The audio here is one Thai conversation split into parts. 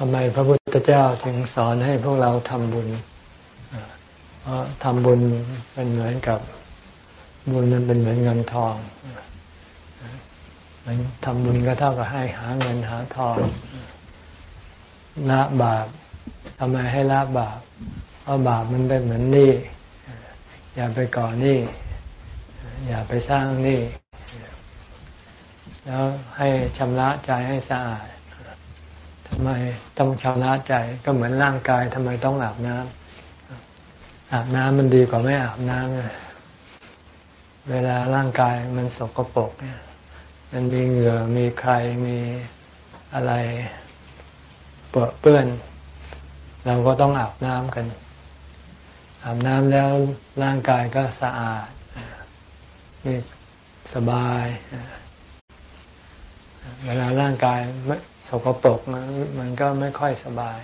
ทำไมพระพุทธเจ้าจึงสอนให้พวกเราทำบุญเพราะทำบุญเป็นเหมือนกับบุญมันเป็นเหมือนเงินทองมันทำบุญก็เท่ากับให้หาเงินหาทองละบาปทำไมให้ละบาปเพราะบาปมันเป็นเหมือนหนี้อย่าไปก่อหนี้อย่าไปสร้างหนี้แล้วให้ชำระใจให้สะอาดำไมต้องชำระใจก็เหมือนร่างกายทำไมต้องอาบน้ำอาบน้ำมันดีกว่าไม่อาบน้ำเวลาร่างกายมันสกปรกเนี่ยมันมีเหงื่อมีใครมีอะไรเปื้อเปื้อนเราก็ต้องอาบน้ำกัน อาบน้ำแล้วร่างกายก็สะอาดมีสบาย เวลาร่างกาย สกปรกมันมันก็ไม่ค่อยสบาย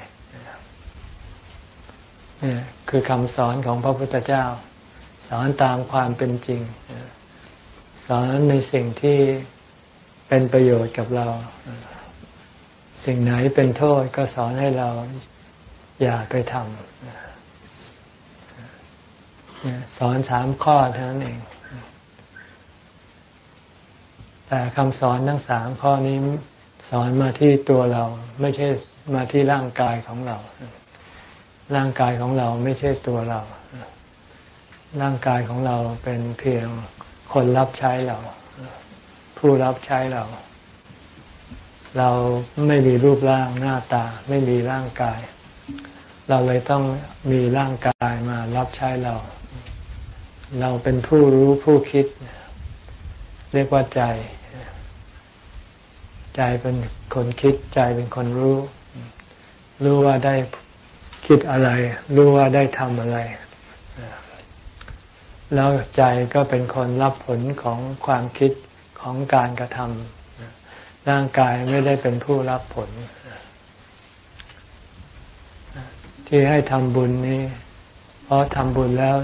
นี่คือคำสอนของพระพุทธเจ้า สอนตามความเป็นจริง สอนในสิ่งที่เป็นประโยชน์กับเรา สิ่งไหนเป็นโทษก็สอนให้เราอย่าไปทำสอนสามข้อเท่านั้นเอง แต่คำสอนทั้งสามข้อนี้ สอนมาที่ตัวเราไม่ใช่มาที่ร่างกายของเรา ร่างกายของเราไม่ใช่ตัวเรา ร่างกายของเราเป็นเพียงคนรับใช้เรา ผู้รับใช้เรา เราไม่มีรูปร่างหน้าตา ไม่มีร่างกาย เราเลยต้องมีร่างกายมารับใช้เรา เราเป็นผู้รู้ผู้คิด เรียกว่าใจ ใจเป็นคนคิดใจเป็นคนรู้ รู้ว่าได้คิดอะไร รู้ว่าได้ทำอะไร แล้วใจก็เป็นคนรับผลของความคิดของการกระทำร่างกายไม่ได้เป็นผู้รับผล ที่ให้ทำบุญนี้ เพราะทำบุญแล้ว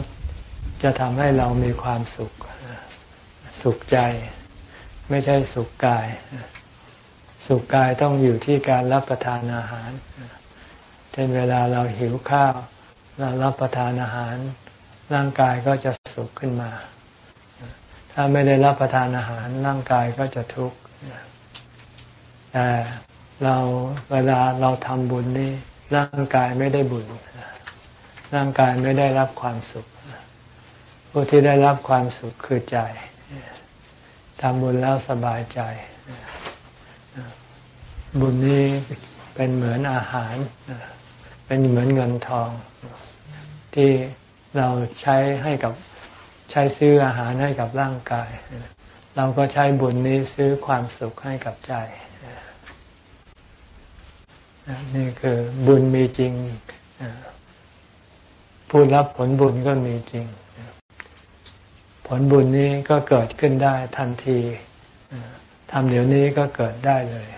จะทำให้เรามีความสุข สุขใจ ไม่ใช่สุขกาย สุขกายต้องอยู่ที่การรับประทานอาหาร เช่นเวลาเราหิวข้าวเรารับประทานอาหาร ร่างกายก็จะสุขขึ้นมา ถ้าไม่ได้รับประทานอาหารร่างกายก็จะทุกข์แต่เราเวลาเราทำบุญนี่ร่างกายไม่ได้บุญ ร่างกายไม่ได้รับความสุข ผู้ที่ได้รับความสุขคือใจทำบุญแล้วสบายใจ บุญนี้เป็นเหมือนอาหาร เป็นเหมือนเงินทอง ที่เราใช้ให้กับใช้ซื้ออาหารให้กับร่างกาย เราก็ใช้บุญนี้ซื้อความสุขให้กับใจ นี่คือบุญมีจริงผู้รับผลบุญก็มีจริง ผลบุญนี้ก็เกิดขึ้นได้ทันที ทำเดี๋ยวนี้ก็เกิดได้เลย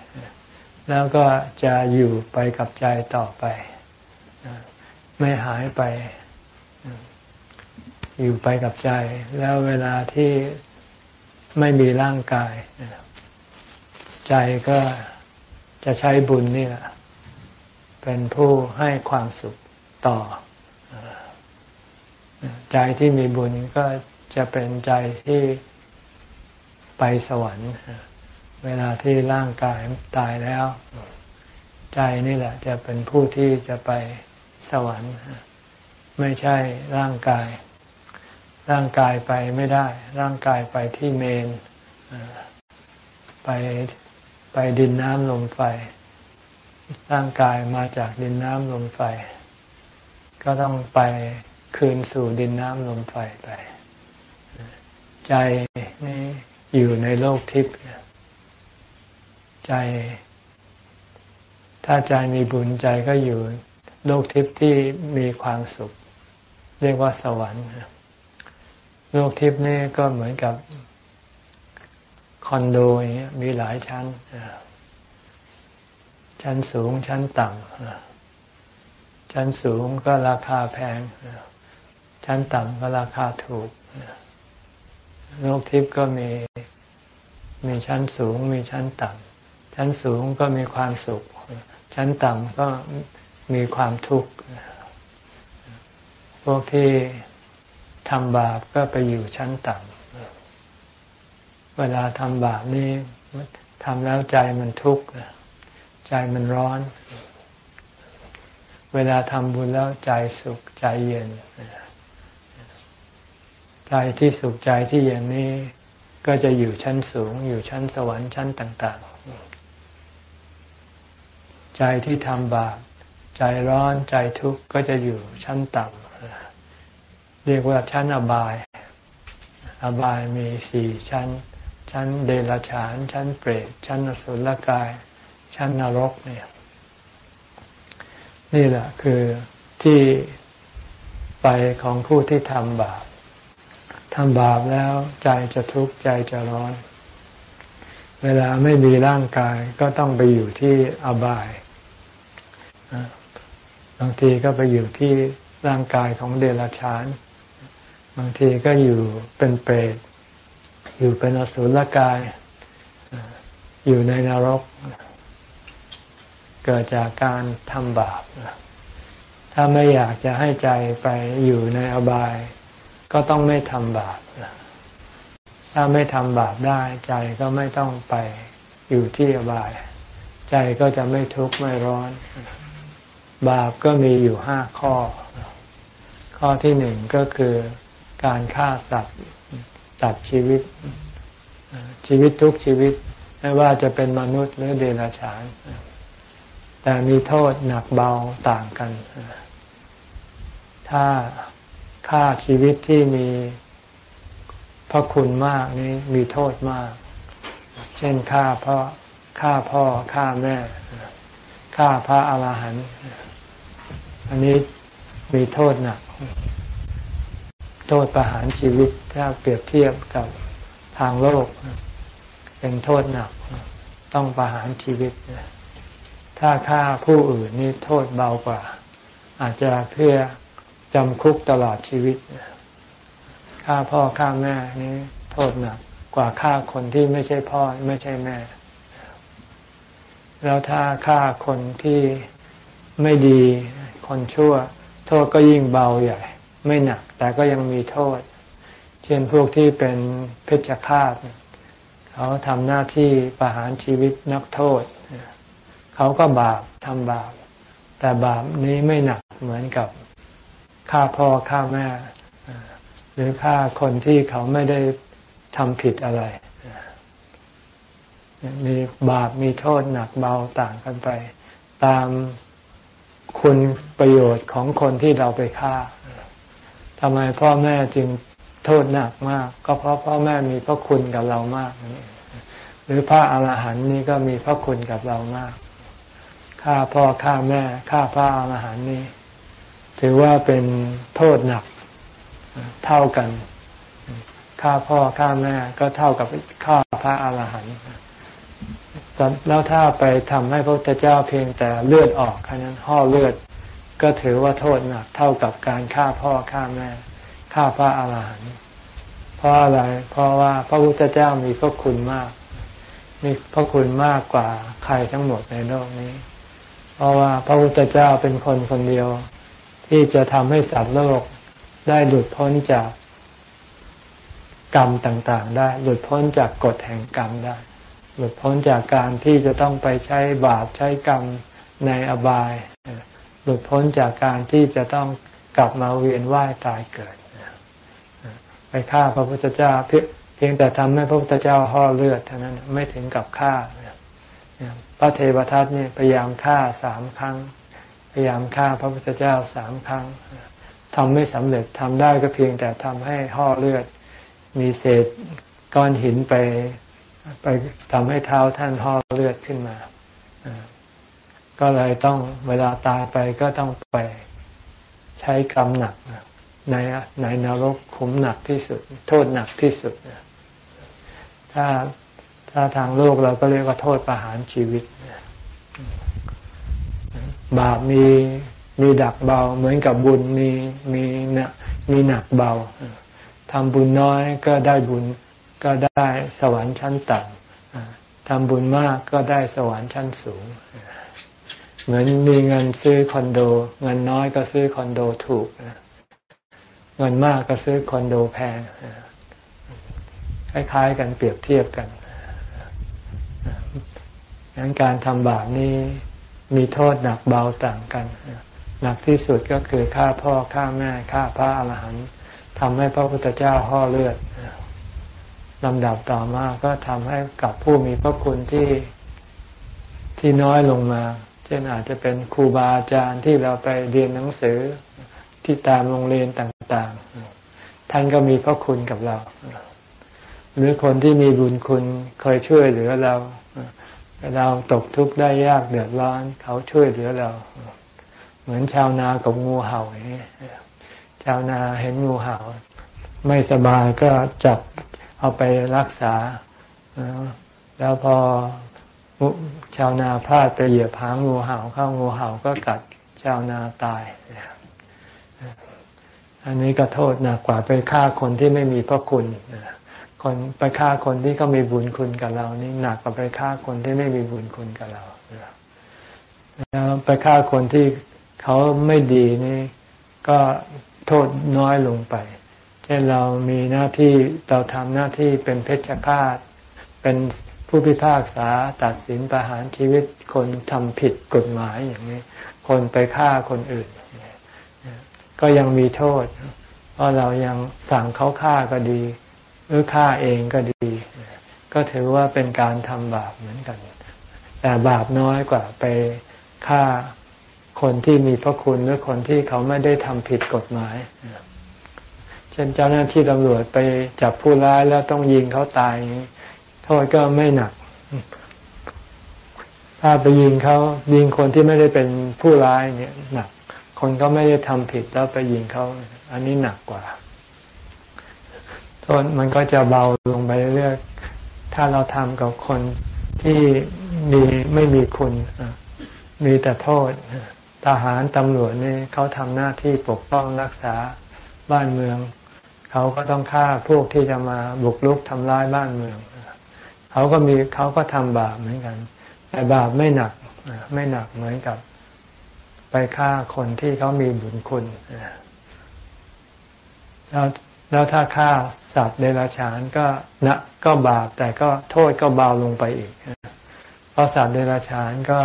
แล้วก็จะอยู่ไปกับใจต่อไป ไม่หายไป อยู่ไปกับใจ แล้วเวลาที่ไม่มีร่างกาย ใจก็จะใช้บุญนี่แหละเป็นผู้ให้ความสุขต่อ ใจที่มีบุญก็จะเป็นใจที่ไปสวรรค์ เวลาที่ร่างกายตายแล้ว ใจนี่แหละ จะเป็นผู้ที่จะไปสวรรค์ ไม่ใช่ร่างกาย ร่างกายไปไม่ได้ ร่างกายไปที่เมนไปไปดินน้ำลมไฟ ร่างกายมาจากดินน้ำลมไฟ ก็ต้องไปคืนสู่ดินน้ำลมไฟไป ใจนี้อยู่ในโลกทิพย์ ใจ ถ้าใจมีบุญใจก็อยู่โลกทิพย์ที่มีความสุข เรียกว่าสวรรค์โลกทิพย์นี่ก็เหมือนกับคอนโดอย่างเงี้ยมีหลายชั้น ชั้นสูงชั้นต่ำชั้นสูงก็ราคาแพง ชั้นต่ำก็ราคาถูก โลกทิพย์ก็มีมีชั้นสูงมีชั้นต่ำ ชั้นสูงก็มีความสุข ชั้นต่ำก็มีความทุกข์ พวกที่ทำบาปก็ไปอยู่ชั้นต่ำ เวลาทำบาปนี่ทำแล้วใจมันทุกข์ ใจมันร้อน เวลาทำบุญแล้วใจสุขใจเย็น ใจที่สุขใจที่เย็นนี้ ก็จะอยู่ชั้นสูง อยู่ชั้นสวรรค์ชั้นต่างๆ ใจที่ทำบาปใจร้อนใจทุกข์ก็จะอยู่ชั้นต่ำเรียกว่าชั้นอบาย อบายมีสี่ชั้น ชั้นเดรัจฉาน ชั้นเปรตชั้นอสุรกาย ชั้นนรกเนี่ย นี่แหละคือที่ไปของผู้ที่ทำบาปทำบาปแล้วใจจะทุกข์ใจจะร้อน เวลาไม่มีร่างกายก็ต้องไปอยู่ที่อบาย บางทีก็ไปอยู่ที่ร่างกายของเดรัจฉาน บางทีก็อยู่เป็นเปรต อยู่เป็นอสุรกาย อยู่ในนรก เกิดจากการทำบาป ถ้าไม่อยากจะให้ใจไปอยู่ในอบาย ก็ต้องไม่ทำบาป ถ้าไม่ทำบาปได้ใจก็ไม่ต้องไปอยู่ที่อบาย ใจก็จะไม่ทุกข์ไม่ร้อน บาปก็มีอยู่ห้าข้อ ข้อที่หนึ่งก็คือการฆ่าสัตว์ตัดชีวิต ชีวิตทุกชีวิตไม่ว่าจะเป็นมนุษย์หรือเดรัจฉาน แต่มีโทษหนักเบาต่างกัน ถ้าฆ่าชีวิตที่มี พราะคุณมากนี้มีโทษมาก เช่นฆ่าพ่อฆ่าพ่อฆ่าแม่ฆ่าพระอาหารหันต์อันนี้มีโทษหนัก โทษประหารชีวิตถ้าเปรียบเทียบกับทางโลก เป็นโทษหนัก ต้องประหารชีวิต ถ้าฆ่าผู้อื่นนี่โทษเบากว่า อาจจะเพื่อจำคุกตลอดชีวิต ฆ่าพ่อฆ่าแม่นี้โทษหนักกว่าฆ่าคนที่ไม่ใช่พ่อไม่ใช่แม่ แล้วถ้าฆ่าคนที่ไม่ดีคนชั่ว โทษก็ยิ่งเบาใหญ่ ไม่หนัก แต่ก็ยังมีโทษ เช่นพวกที่เป็นเพชฌฆาตเขาทำหน้าที่ประหารชีวิตนักโทษ เขาก็บาปทำบาป แต่บาปนี้ไม่หนักเหมือนกับฆ่าพ่อฆ่าแม่ หรือฆ่าคนที่เขาไม่ได้ทำผิดอะไร มีบาปมีโทษหนักเบาต่างกันไป ตามคุณประโยชน์ของคนที่เราไปฆ่าทำไมพ่อแม่จึงโทษหนักมาก ก็เพราะพ่อแม่มีพระคุณกับเรามากหรือพระอรหันต์นี่ก็มีพระคุณกับเรามากฆ่าพ่อฆ่าแม่ฆ่าพระอรหันต์นี่ถือว่าเป็นโทษหนัก เท่ากันฆ่าพ่อฆ่าแม่ก็เท่ากับฆ่าพระอาหารหันต์แล้วถ้าไปทำให้พระพุทธเจ้าเพียงแต่เลือดออกแค่นั้นห่อเลือด ก็ถือว่าโทษหนักเท่ากับการฆ่าพ่อฆ่าแม่ฆ่าพระอาหารหันต์เพราะอะไร เพราะว่าพระพุทธเจ้ามีพระคุณมาก มีพระคุณมากกว่าใครทั้งหมดในโลกนี้ เพราะว่าพระพุทธเจ้าเป็นคนคนเดียว ที่จะทำให้สัตว์โลก ได้หลุดพ้นจากกรรมต่างๆ ได้ หลุดพ้นจากกฎแห่งกรรมได้ หลุดพ้นจากการที่จะต้องไปใช้บาปใช้กรรมในอบาย หลุดพ้นจากการที่จะต้องกลับมาเวียนว่ายตายเกิด ไปฆ่าพระพุทธเจ้าเพียงแต่ทำให้พระพุทธเจ้าห่อเลือดเท่านั้นไม่ถึงกับฆ่าพระเทวทัตนี่พยายามฆ่าสามครั้ง พยายามฆ่าพระพุทธเจ้าสามครั้ง ทำไม่สำเร็จทำได้ก็เพียงแต่ทำให้ห่อเลือด มีเศษก้อนหินไปไปทำให้เท้าท่านห่อเลือดขึ้นมา ก็เลยต้องเวลาตายไปก็ต้องไปใช้กรรมหนักในในนรกขุมหนักที่สุด โทษหนักที่สุดถ้าถ้าทางโลกเราก็เรียกว่าโทษประหารชีวิต บาปมี มีดักเบา เหมือนกับบุญมีมีเนะมีหนักเบาทำบุญน้อยก็ได้บุญก็ได้สวรรค์ชั้นต่ำทำบุญมากก็ได้สวรรค์ชั้นสูง เหมือนมีเงินซื้อคอนโด เงินน้อยก็ซื้อคอนโดถูก เงินมากก็ซื้อคอนโดแพงคล้ายๆกันเปรียบเทียบกันดังการทำบาปนี้มีโทษหนักเบาต่างกัน หนักที่สุดก็คือฆ่าพ่อฆ่าแม่ฆ่าพระอรหันต์ทำให้พระพุทธเจ้าห่อเลือดลำดับต่อมาก็ทำให้กับผู้มีพระคุณที่ที่น้อยลงมา เช่นอาจจะเป็นครูบาอาจารย์ที่เราไปเรียนหนังสือที่ตามโรงเรียนต่างๆ ท่านก็มีพระคุณกับเรา หรือคนที่มีบุญคุณเคยช่วยเหลือเรา เราตกทุกข์ได้ยากเดือดร้อน เขาช่วยเหลือเรา เหมือนชาวนากับงูเห่าอย่างนี้ชาวนาเห็นงูเห่า ไม่สบายก็จับเอาไปรักษา แล้วพอชาวนาพลาดไปเหยียบหางงูเห่าเข้างูเห่าก็กัดชาวนาตาย อันนี้ก็โทษหนักกว่าไปฆ่าคนที่ไม่มีพระคุณคนไปฆ่าคนที่เขามีบุญคุณกับเรา นี่หนักกว่าไปฆ่าคนที่ไม่มีบุญคุณกับเราแล้วไปฆ่าคนที่ เขาไม่ดีนี่ก็โทษน้อยลงไป เช่นเรามีหน้าที่เราทำหน้าที่เป็นเพชฌฆาต เป็นผู้พิพากษาตัดสินประหารชีวิตคนทำผิดกฎหมายอย่างนี้ คนไปฆ่าคนอื่น ก็ยังมีโทษ เพราะเรายังสั่งเขาฆ่าก็ดี หรือฆ่าเองก็ดี ก็ถือว่าเป็นการทำบาปเหมือนกัน แต่บาปน้อยกว่าไปฆ่า คนที่มีพระคุณหรือคนที่เขาไม่ได้ทำผิดกฎหมาย เช่นเจ้าหน้าที่ตำรวจไปจับผู้ร้ายแล้วต้องยิงเขาตาย โทษก็ไม่หนัก ถ้าไปยิงเขายิงคนที่ไม่ได้เป็นผู้ร้ายเนี่ยหนัก คนก็ไม่ได้ทำผิดแล้วไปยิงเขาอันนี้หนักกว่า โทษมันก็จะเบาลงไปเรื่อยถ้าเราทำกับคนที่มีไม่มีคุณมีแต่โทษ ทหารตำรวจนี่เขาทำหน้าที่ปกป้องรักษาบ้านเมือง เขาก็ต้องฆ่าพวกที่จะมาบุกรุกทำร้ายบ้านเมือง เขาก็มีเขาก็ทำบาปเหมือนกัน แต่บาปไม่หนักไม่หนักเหมือนกับไปฆ่าคนที่เขามีบุญคุณแล้วแล้วถ้าฆ่าสัตว์เดรัจฉานก็นะก็บาปแต่ก็โทษก็เบาลงไปอีกเพราะสัตว์เดรัจฉานก็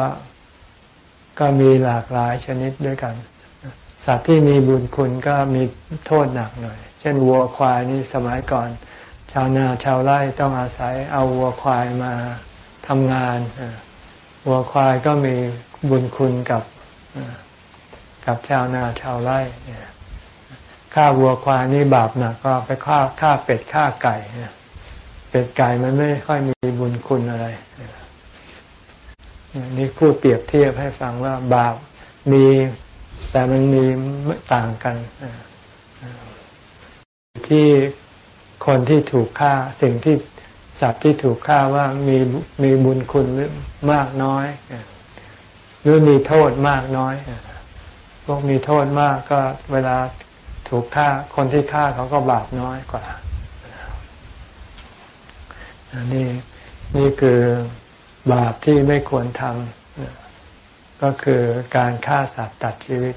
ก็มีหลากหลายชนิดด้วยกัน สัตว์ที่มีบุญคุณก็มีโทษหนักหน่อย เช่นวัวควายนี่สมัยก่อน ชาวนาชาวไร่ต้องอาศัยเอาวัวควายมาทำงานวัวควายก็มีบุญคุณกับกับชาวนาชาวไร่ฆ่าวัวควายนี่บาปหนักก็ไปฆ่าฆ่าเป็ดฆ่าไก่เป็ดไก่มันไม่ค่อยมีบุญคุณอะไร นี่พูดเปรียบเทียบให้ฟังว่าบาปมีแต่มันมีต่างกันที่คนที่ถูกฆ่าสิ่งที่สัตว์ที่ถูกฆ่าว่ามีมีบุญคุณหรือมากน้อยหรือมีโทษมากน้อยพวกมีโทษมากก็เวลาถูกฆ่าคนที่ฆ่าเขาก็บาปน้อยกว่านี่นี่คือ บาปที่ไม่ควรทำก็คือการฆ่าสัตว์ตัดชีวิต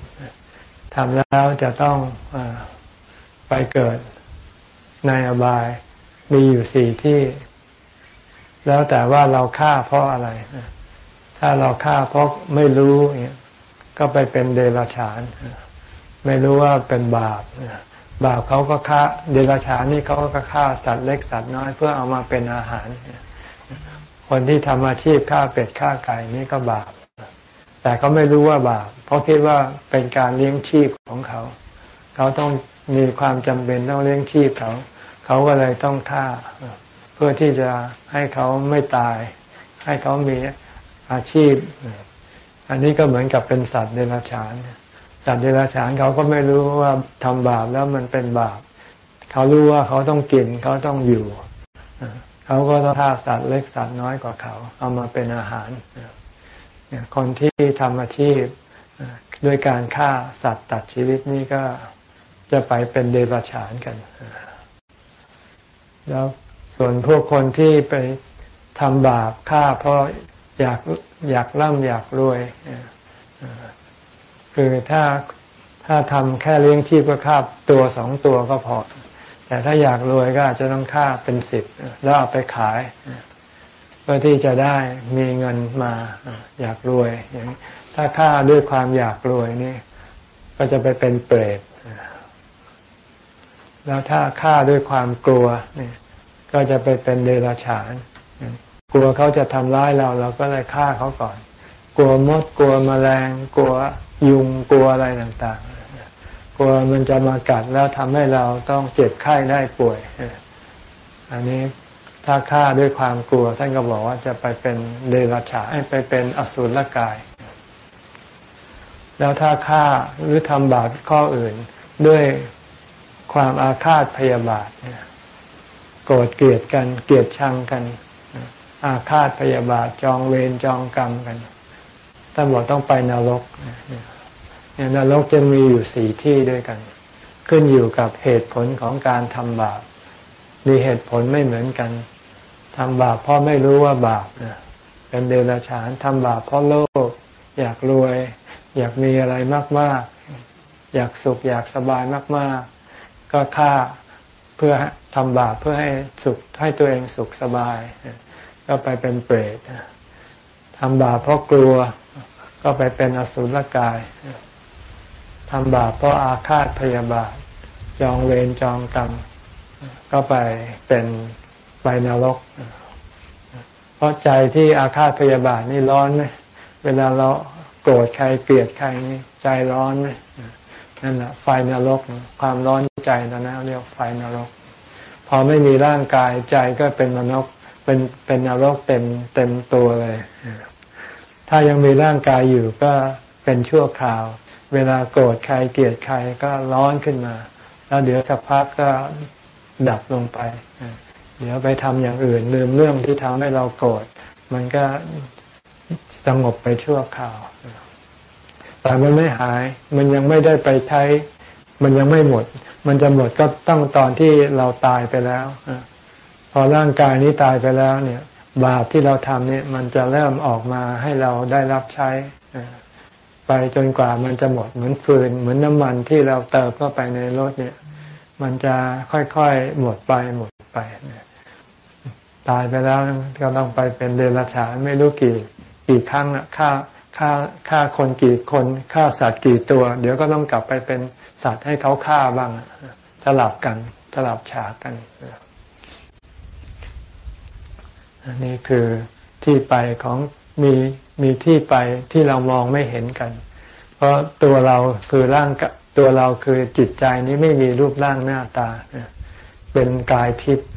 ทำแล้วจะต้องอไปเกิดในอบายมีอยู่สี่ที่ แล้วแต่ว่าเราฆ่าเพราะอะไร ถ้าเราฆ่าเพราะไม่รู้ก็ไปเป็นเดรัจฉาน ไม่รู้ว่าเป็นบาปบาปเขาก็ฆ่าเดรัจฉานนี่เขาก็ฆ่าสัตว์เล็กสัตว์น้อยเพื่อเอามาเป็นอาหาร คนที่ทำอาชีพฆ่าเป็ดฆ่าไก่นี่ก็บาป แต่เขาไม่รู้ว่าบาป เพราะคิดว่าเป็นการเลี้ยงชีพของเขา เขาต้องมีความจำเป็นต้องเลี้ยงชีพเขา เขาก็เลยต้องฆ่า เพื่อที่จะให้เขาไม่ตาย ให้เขามีอาชีพ อันนี้ก็เหมือนกับเป็นสัตว์เดรัจฉาน สัตว์เดรัจฉานเขาก็ไม่รู้ว่าทำบาปแล้วมันเป็นบาป เขารู้ว่าเขาต้องกินเขาต้องอยู่ เขาก็ต้องฆ่าสัตว์เล็กสัตว์น้อยกว่าเขา เอามาเป็นอาหารคนที่ทำอาชีพด้วยการฆ่าสัตว์ตัดชีวิตนี่ก็จะไปเป็นเดรัจฉานกัน แล้วส่วนพวกคนที่ไปทำบาปฆ่าเพราะอยากอยากร่ำอยากรวย คือถ้าถ้าทำแค่เลี้ยงชีพก็ฆ่าตัวสองตัวก็พอ แต่ถ้าอยากรวยก็อาจจะต้องฆ่าเป็นสิบแล้วเอาไปขาย เพื่อที่จะได้มีเงินมาอยากรวยอย่างถ้าฆ่าด้วยความอยากรวยนี่ก็จะไปเป็นเปรตแล้วถ้าฆ่าด้วยความกลัวนี่ก็จะไปเป็นเดรัจฉาน กลัวเขาจะทำร้ายเราเราก็เลยฆ่าเขาก่อน กลัวมดกลัวแมลง กลัวยุงกลัวอะไรต่างๆ ลัวมันจะมากัดแล้วทำให้เราต้องเจ็บไข้ได้ป่วย อันนี้ถ้าฆ่าด้วยความกลัว ท่านก็บอกว่าจะไปเป็นเดรัจฉานไปเป็นอสุรกาย แล้วถ้าฆ่าหรือทำบาปข้ออื่นด้วยความอาฆาตพยาบาทเนี่ยโกรธเกลียดกันเกลียดชังกัน อาฆาตพยาบาทจองเวรจองกรรมกันท่านบอกต้องไปนรกเนี่ยนรกจะมีอยู่สี่ที่ด้วยกัน ขึ้นอยู่กับเหตุผลของการทำบาป มีเหตุผลไม่เหมือนกันทำบาปเพราะไม่รู้ว่าบาปเป็นเดรัจฉานทำบาปเพราะโลภอยากรวย อยากมีอะไรมาก ๆ อยากสุขอยากสบายมาก ๆ ก็ฆ่าเพื่อทำบาปเพื่อให้สุขให้ตัวเองสุขสบาย ก็ไปเป็นเปรตทำบาปเพราะกลัว ก็ไปเป็นอสุรกาย ทำบาปเพราะอาฆาตพยาบาท จองเวรจองกรรม ก็ไปเป็นไปนรก เพราะใจที่อาฆาตพยาบาทนี่ร้อนไหมเวลาเราโกรธใครเกลียดใครนี่ใจร้อนไหมนั่นแหละไฟนรก ความร้อนใจนะนะเรียกไฟนรก พอไม่มีร่างกายใจก็เป็นมนกเป็นเป็นนรกเต็มเต็มตัวเลย ถ้ายังมีร่างกายอยู่ก็เป็นชั่วคราว เวลาโกรธใครเกลียดใครก็ร้อนขึ้นมา แล้วเดี๋ยวสักพักก็ดับลงไป เดี๋ยวไปทำอย่างอื่นลืมเรื่องที่ทำให้เราโกรธมันก็สงบไปชั่วคราว แต่มันไม่หาย มันยังไม่ได้ไปใช้ มันยังไม่หมด มันจะหมดก็ต้องตอนที่เราตายไปแล้ว พอร่างกายนี้ตายไปแล้วเนี่ย บาปที่เราทำเนี่ย มันจะเริ่มออกมาให้เราได้รับใช้ ไปจนกว่ามันจะหมดเหมือนฟืน เหมือนน้ำมันที่เราเติมเข้าไปในรถเนี่ย มันจะค่อยๆหมดไปหมดไปตายไปแล้วก็ต้องไปเป็นเดรัจฉานไม่รู้กี่กี่ครั้งอะฆ่าฆ่าฆ่าคนกี่คนฆ่าสัตว์กี่ตัว เดี๋ยวก็ต้องกลับไปเป็นสัตว์ให้เขาฆ่าบ้างสลับกันสลับฉากกันนี่คือที่ไปของมี มีที่ไปที่เรามองไม่เห็นกัน เพราะตัวเราคือร่างกตัวเราคือจิตใจนี้ไม่มีรูปร่างหน้าตา เป็นกายทิพย์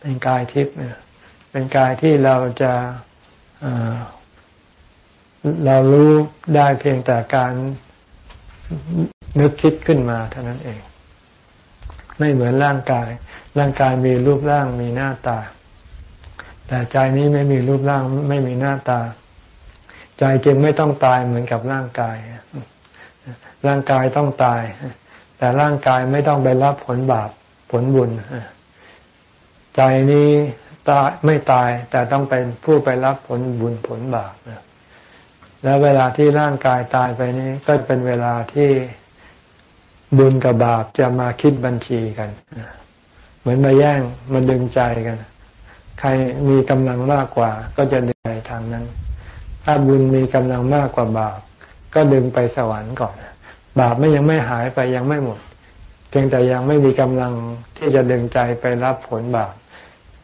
เป็นกายทิพย์เป็นกายที่เราจะเรารู้ได้เพียงแต่การนึกคิดขึ้นมาเท่านั้นเอง ไม่เหมือนร่างกาย ร่างกายมีรูปร่างมีหน้าตา แต่ใจนี้ไม่มีรูปร่างไม่มีหน้าตา ใจจึงไม่ต้องตายเหมือนกับร่างกาย ร่างกายต้องตาย แต่ร่างกายไม่ต้องไปรับผลบาปผลบุญ ใจนี้ตายไม่ตายแต่ต้องเป็นผู้ไปรับผลบุญผลบาปแล้วเวลาที่ร่างกายตายไปนี้ก็เป็นเวลาที่บุญกับบาปจะมาคิดบัญชีกัน เหมือนมาแย่งมาดึงใจกัน ใครมีกำลังมากกว่า ก็จะดึงไปทางนั้น ถ้าบุญมีกำลังมากกว่าบาป ก็ดึงไปสวรรค์ก่อน บาปไม่ยังไม่หายไปยังไม่หมด เพียงแต่ยังไม่มีกำลังที่จะดึงใจไปรับผลบาป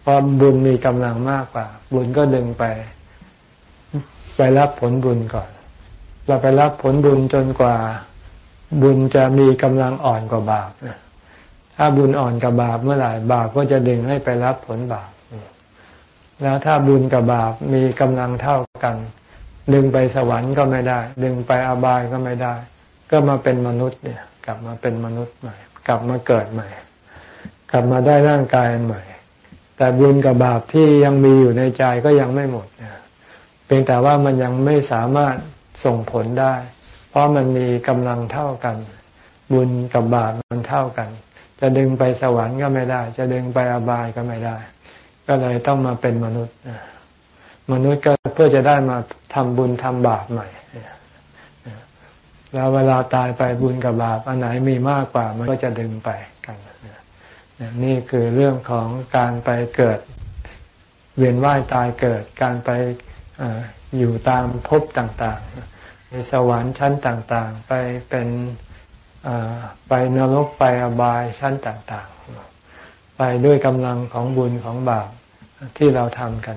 เพราะบุญมีกำลังมากกว่า บุญก็ดึงไป ไปรับผลบุญก่อน เราไปรับผลบุญจนกว่าบุญจะมีกำลังอ่อนกว่าบาปถ้าบุญอ่อนกับบาปเมื่อไหร่บาปก็จะดึงให้ไปรับผลบาป แล้วถ้าบุญกับบาปมีกำลังเท่ากัน ดึงไปสวรรค์ก็ไม่ได้ ดึงไปอบายก็ไม่ได้ ก็มาเป็นมนุษย์เนี่ย กลับมาเป็นมนุษย์ใหม่ กลับมาเกิดใหม่ กลับมาได้ร่างกายอันใหม่ แต่บุญกับบาปที่ยังมีอยู่ในใจก็ยังไม่หมดเพียงแต่ว่ามันยังไม่สามารถส่งผลได้ เพราะมันมีกำลังเท่ากัน บุญกับบาปมันเท่ากัน จะดึงไปสวรรค์ก็ไม่ได้ จะดึงไปอบายก็ไม่ได้ ก็เลยต้องมาเป็นมนุษย์ มนุษย์ก็เพื่อจะได้มาทำบุญทำบาปใหม่ แล้วเวลาตายไปบุญกับบาปอันไหนมีมากกว่ามันก็จะดึงไปกัน นี่คือเรื่องของการไปเกิด เวียนว่ายตายเกิด การไปออยู่ตามภพต่างๆ ในสวรรค์ชั้นต่างๆ ไปเป็นไปนรกไปอบายชั้นต่างๆ ไปด้วยกำลังของบุญของบาปที่เราทำกัน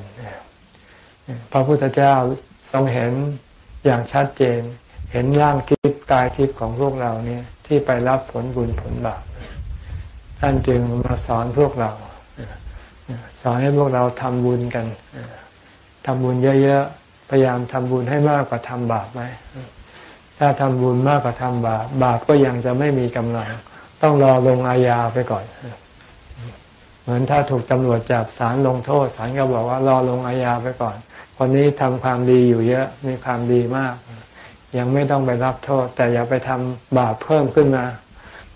พระพุทธเจ้าทรงเห็นอย่างชัดเจน เห็นร่างทิพย์กายทิพย์ของพวกเราเนี่ยที่ไปรับผลบุญผลบาปท่านจึงมาสอนพวกเรา สอนให้พวกเราทำบุญกันทำบุญเยอะๆ พยายามทำบุญให้มากกว่าทำบาปไหม ถ้าทำบุญมากกว่าทำบาป บาปก็ยังจะไม่มีกำลัง ต้องรอลงอาญาไปก่อน มือนถ้าถูกตำรวจจับสารลงโทษสารก็บอกว่ารอลงอาญาไปก่อน คนนี้ทำความดีอยู่เยอะมีความดีมาก ยังไม่ต้องไปรับโทษ แต่อย่าไปทำบาปเพิ่มขึ้นมา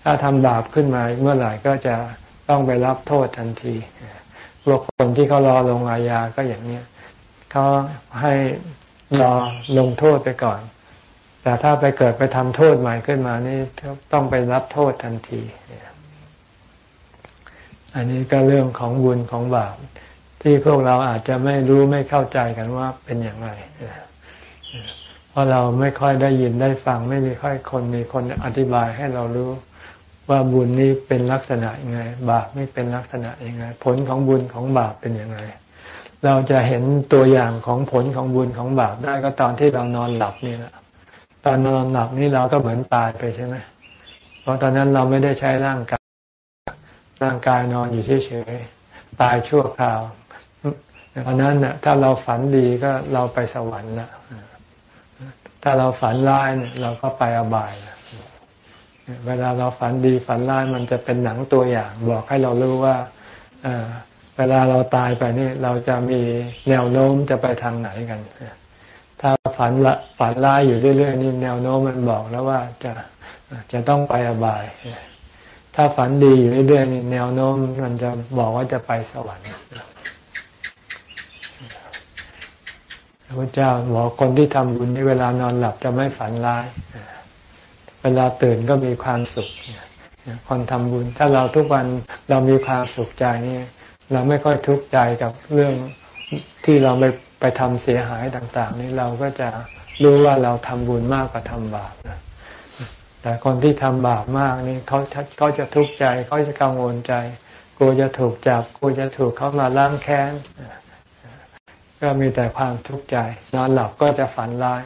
ถ้าทำบาปขึ้นมาเมื่อไหร่ก็จะต้องไปรับโทษทันทีพวกคนที่เขารอลงอาญาก็อย่างนี้เขาให้รอลงโทษไปก่อน แต่ถ้าไปเกิดไปทำโทษใหม่ขึ้นมานี่ต้องไปรับโทษทันที อันนี้ก็เรื่องของบุญของบาปที่พวกเราอาจจะไม่รู้ไม่เข้าใจกันว่าเป็นอย่างไรเพราะเราไม่ค่อยได้ยินได้ฟัง ไม่มีค่อยคนมีคนอธิบายให้เรารู้ว่าบุญนี้เป็นลักษณะยังไง บาปไม่เป็นลักษณะยังไง ผลของบุญของบาปเป็นอยังไงเราจะเห็นตัวอย่างของผลของบุญของบาปได้ก็ตอนที่เรานอนหลับนี่แหละตอนนอนหลับนี่เราก็เหมือนตายไปใช่ไหมเพราะตอนนั้นเราไม่ได้ใช้ร่างกาย ร่างกายนอนอยู่เฉยๆตายชั่วคราวเพราะนั้นน่ะ ถ้าเราฝันดีก็เราไปสวรรค์ละถ้าเราฝันร้ายเนี่ยเราก็ไปอบายละเวลาเราฝันดีฝันร้ายมันจะเป็นหนังตัวอย่าง บอกให้เรารู้ว่าเวลาเราตายไปนี่เราจะมีแนวโน้มจะไปทางไหนกันถ้าฝันละฝันร้ายอยู่เรื่อยๆนี่แนวโน้มมันบอกแล้วว่าจะจะต้องไปอบาย ถ้าฝันดีอยู่เรื่อยๆแนวโน้มมันจะบอกว่าจะไปสวรรค์พระเจ้าบอกคนที่ทำบุญในเวลานอนหลับจะไม่ฝันร้าย เวลาตื่นก็มีความสุขคนทำบุญ ถ้าเราทุกวันเรามีความสุขใจนี่เราไม่ค่อยทุกข์ใจกับเรื่องที่เราไปไปทำเสียหายต่าง ๆ นี่เราก็จะรู้ว่าเราทำบุญมากกว่าทำบาปนะ แต่คนที่ทำบาปมากนี่เขาเขาจะทุกข์ใจเขาจะกังวลใจกลัวจะถูกจับกลัวจะถูกเขามาล้างแค้นก็มีแต่ความทุกข์ใจ นอนหลับก็จะฝันร้าย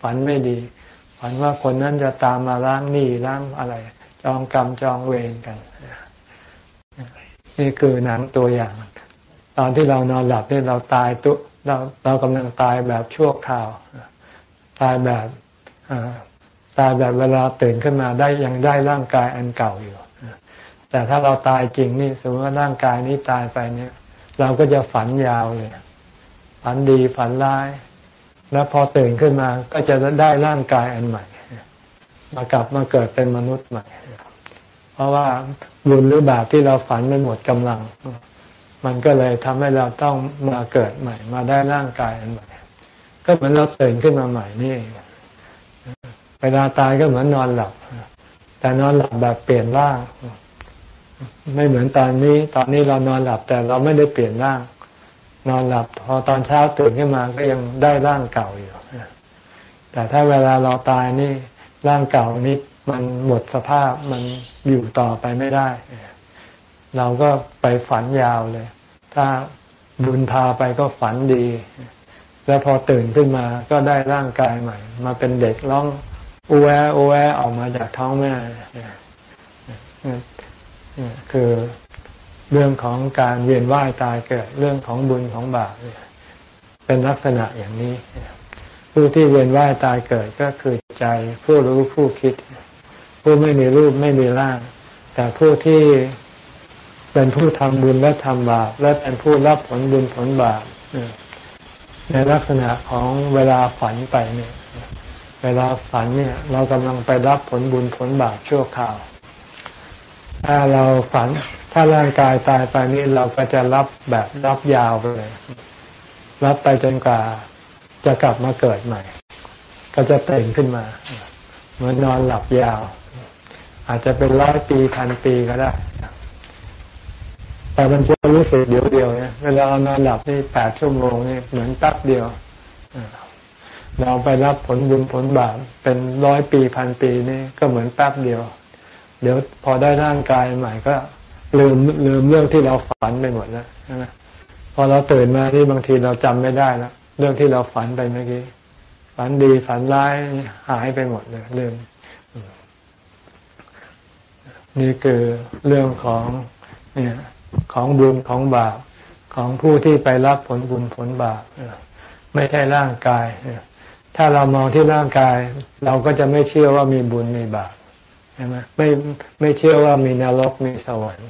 ฝันไม่ดี ฝันว่าคนนั้นจะตามมาล้างหนี้ล้างอะไร จองกรรมจองเวรกันนี่คือหนังตัวอย่าง ตอนที่เรานอนหลับนี่เราตายตุเราเรากำลังตายแบบชั่วคราว ตายแบบ ตายแบบเวลาตื่นขึ้นมาได้ยังได้ร่างกายอันเก่าอยู่ แต่ถ้าเราตายจริงนี่สมมติว่าร่างกายนี้ตายไปเนี่ย เราก็จะฝันยาวเลย ฝันดีฝันร้าย แล้วพอตื่นขึ้นมาก็จะได้ร่างกายอันใหม่ มากลับมาเกิดเป็นมนุษย์ใหม่ เพราะว่าบุญหรือบาปที่เราฝันมันหมดกำลัง มันก็เลยทำให้เราต้องมาเกิดใหม่ มาได้ร่างกายอันใหม่ ก็เหมือนเราตื่นขึ้นมาใหม่นี่เเวลาตายก็เหมือนนอนหลับ แต่นอนหลับแบบเปลี่ยนร่าง ไม่เหมือนตอนนี้ ตอนนี้เรานอนหลับแต่เราไม่ได้เปลี่ยนร่าง นอนหลับ พอตอนเช้าตื่นขึ้นมาก็ยังได้ร่างเก่าอยู่ แต่ถ้าเวลาเราตายนี่ร่างเก่านี้มันหมดสภาพมันอยู่ต่อไปไม่ได้ เราก็ไปฝันยาวเลย ถ้าบุญพาไปก็ฝันดี แล้วพอตื่นขึ้นมาก็ได้ร่างกายใหม่ มาเป็นเด็กร้อง อูแออูแอออกมาจากท้องแม่คือเรื่องของการเวียนว่ายตายเกิดเรื่องของบุญของบาปเป็นลักษณะอย่างนี้ ผู้ที่เวียนว่ายตายเกิดก็คือใจผู้รู้ผู้คิด ผู้ไม่มีรูปไม่มีร่าง แต่ผู้ที่เป็นผู้ทำบุญและทำบาปและเป็นผู้รับผลบุญผลบาปในลักษณะของเวลาฝันไปเนี่ย เวลาฝันเนี่ย เรากำลังไปรับผลบุญผลบาปชั่วคราว ถ้าเราฝัน ถ้าร่างกายตายไปนี่เราก็จะรับแบบรับยาวไปเลยรับไปจนกว่าจะกลับมาเกิดใหม่ ก็จะตื่นขึ้นมา เหมือนนอนหลับยาว อาจจะเป็นร้อยปีพันปีก็ได้ แต่มันจะรู้สึกเดียวเดียวเนี่ยเวลาเรานอนหลับนี่แปดชั่วโมงนี่เหมือนแป๊บเดียว เราไปรับผลบุญผลบาปเป็นร้อยปีพันปีนี่ก็เหมือนแป๊บเดียว เดี๋ยวพอได้ร่างกายใหม่ก็ลืมลืมเรื่องที่เราฝันไปหมดแล้วใช่ไหมพอเราตื่นมาที่บางทีเราจำไม่ได้แล้วเรื่องที่เราฝันไปเมื่อกี้ฝันดีฝันร้ายหายไปหมดเลยลืมนี่คือเรื่องของเนี่ยของบุญของบาปของผู้ที่ไปรับผลบุญผลบาปไม่ใช่ร่างกาย ถ้าเรามองที่ร่างกาย เราก็จะไม่เชื่อว่ามีบุญมีบาปใช่ไหมไม่ไม่เชื่อว่ามีนรกมีสวรรค์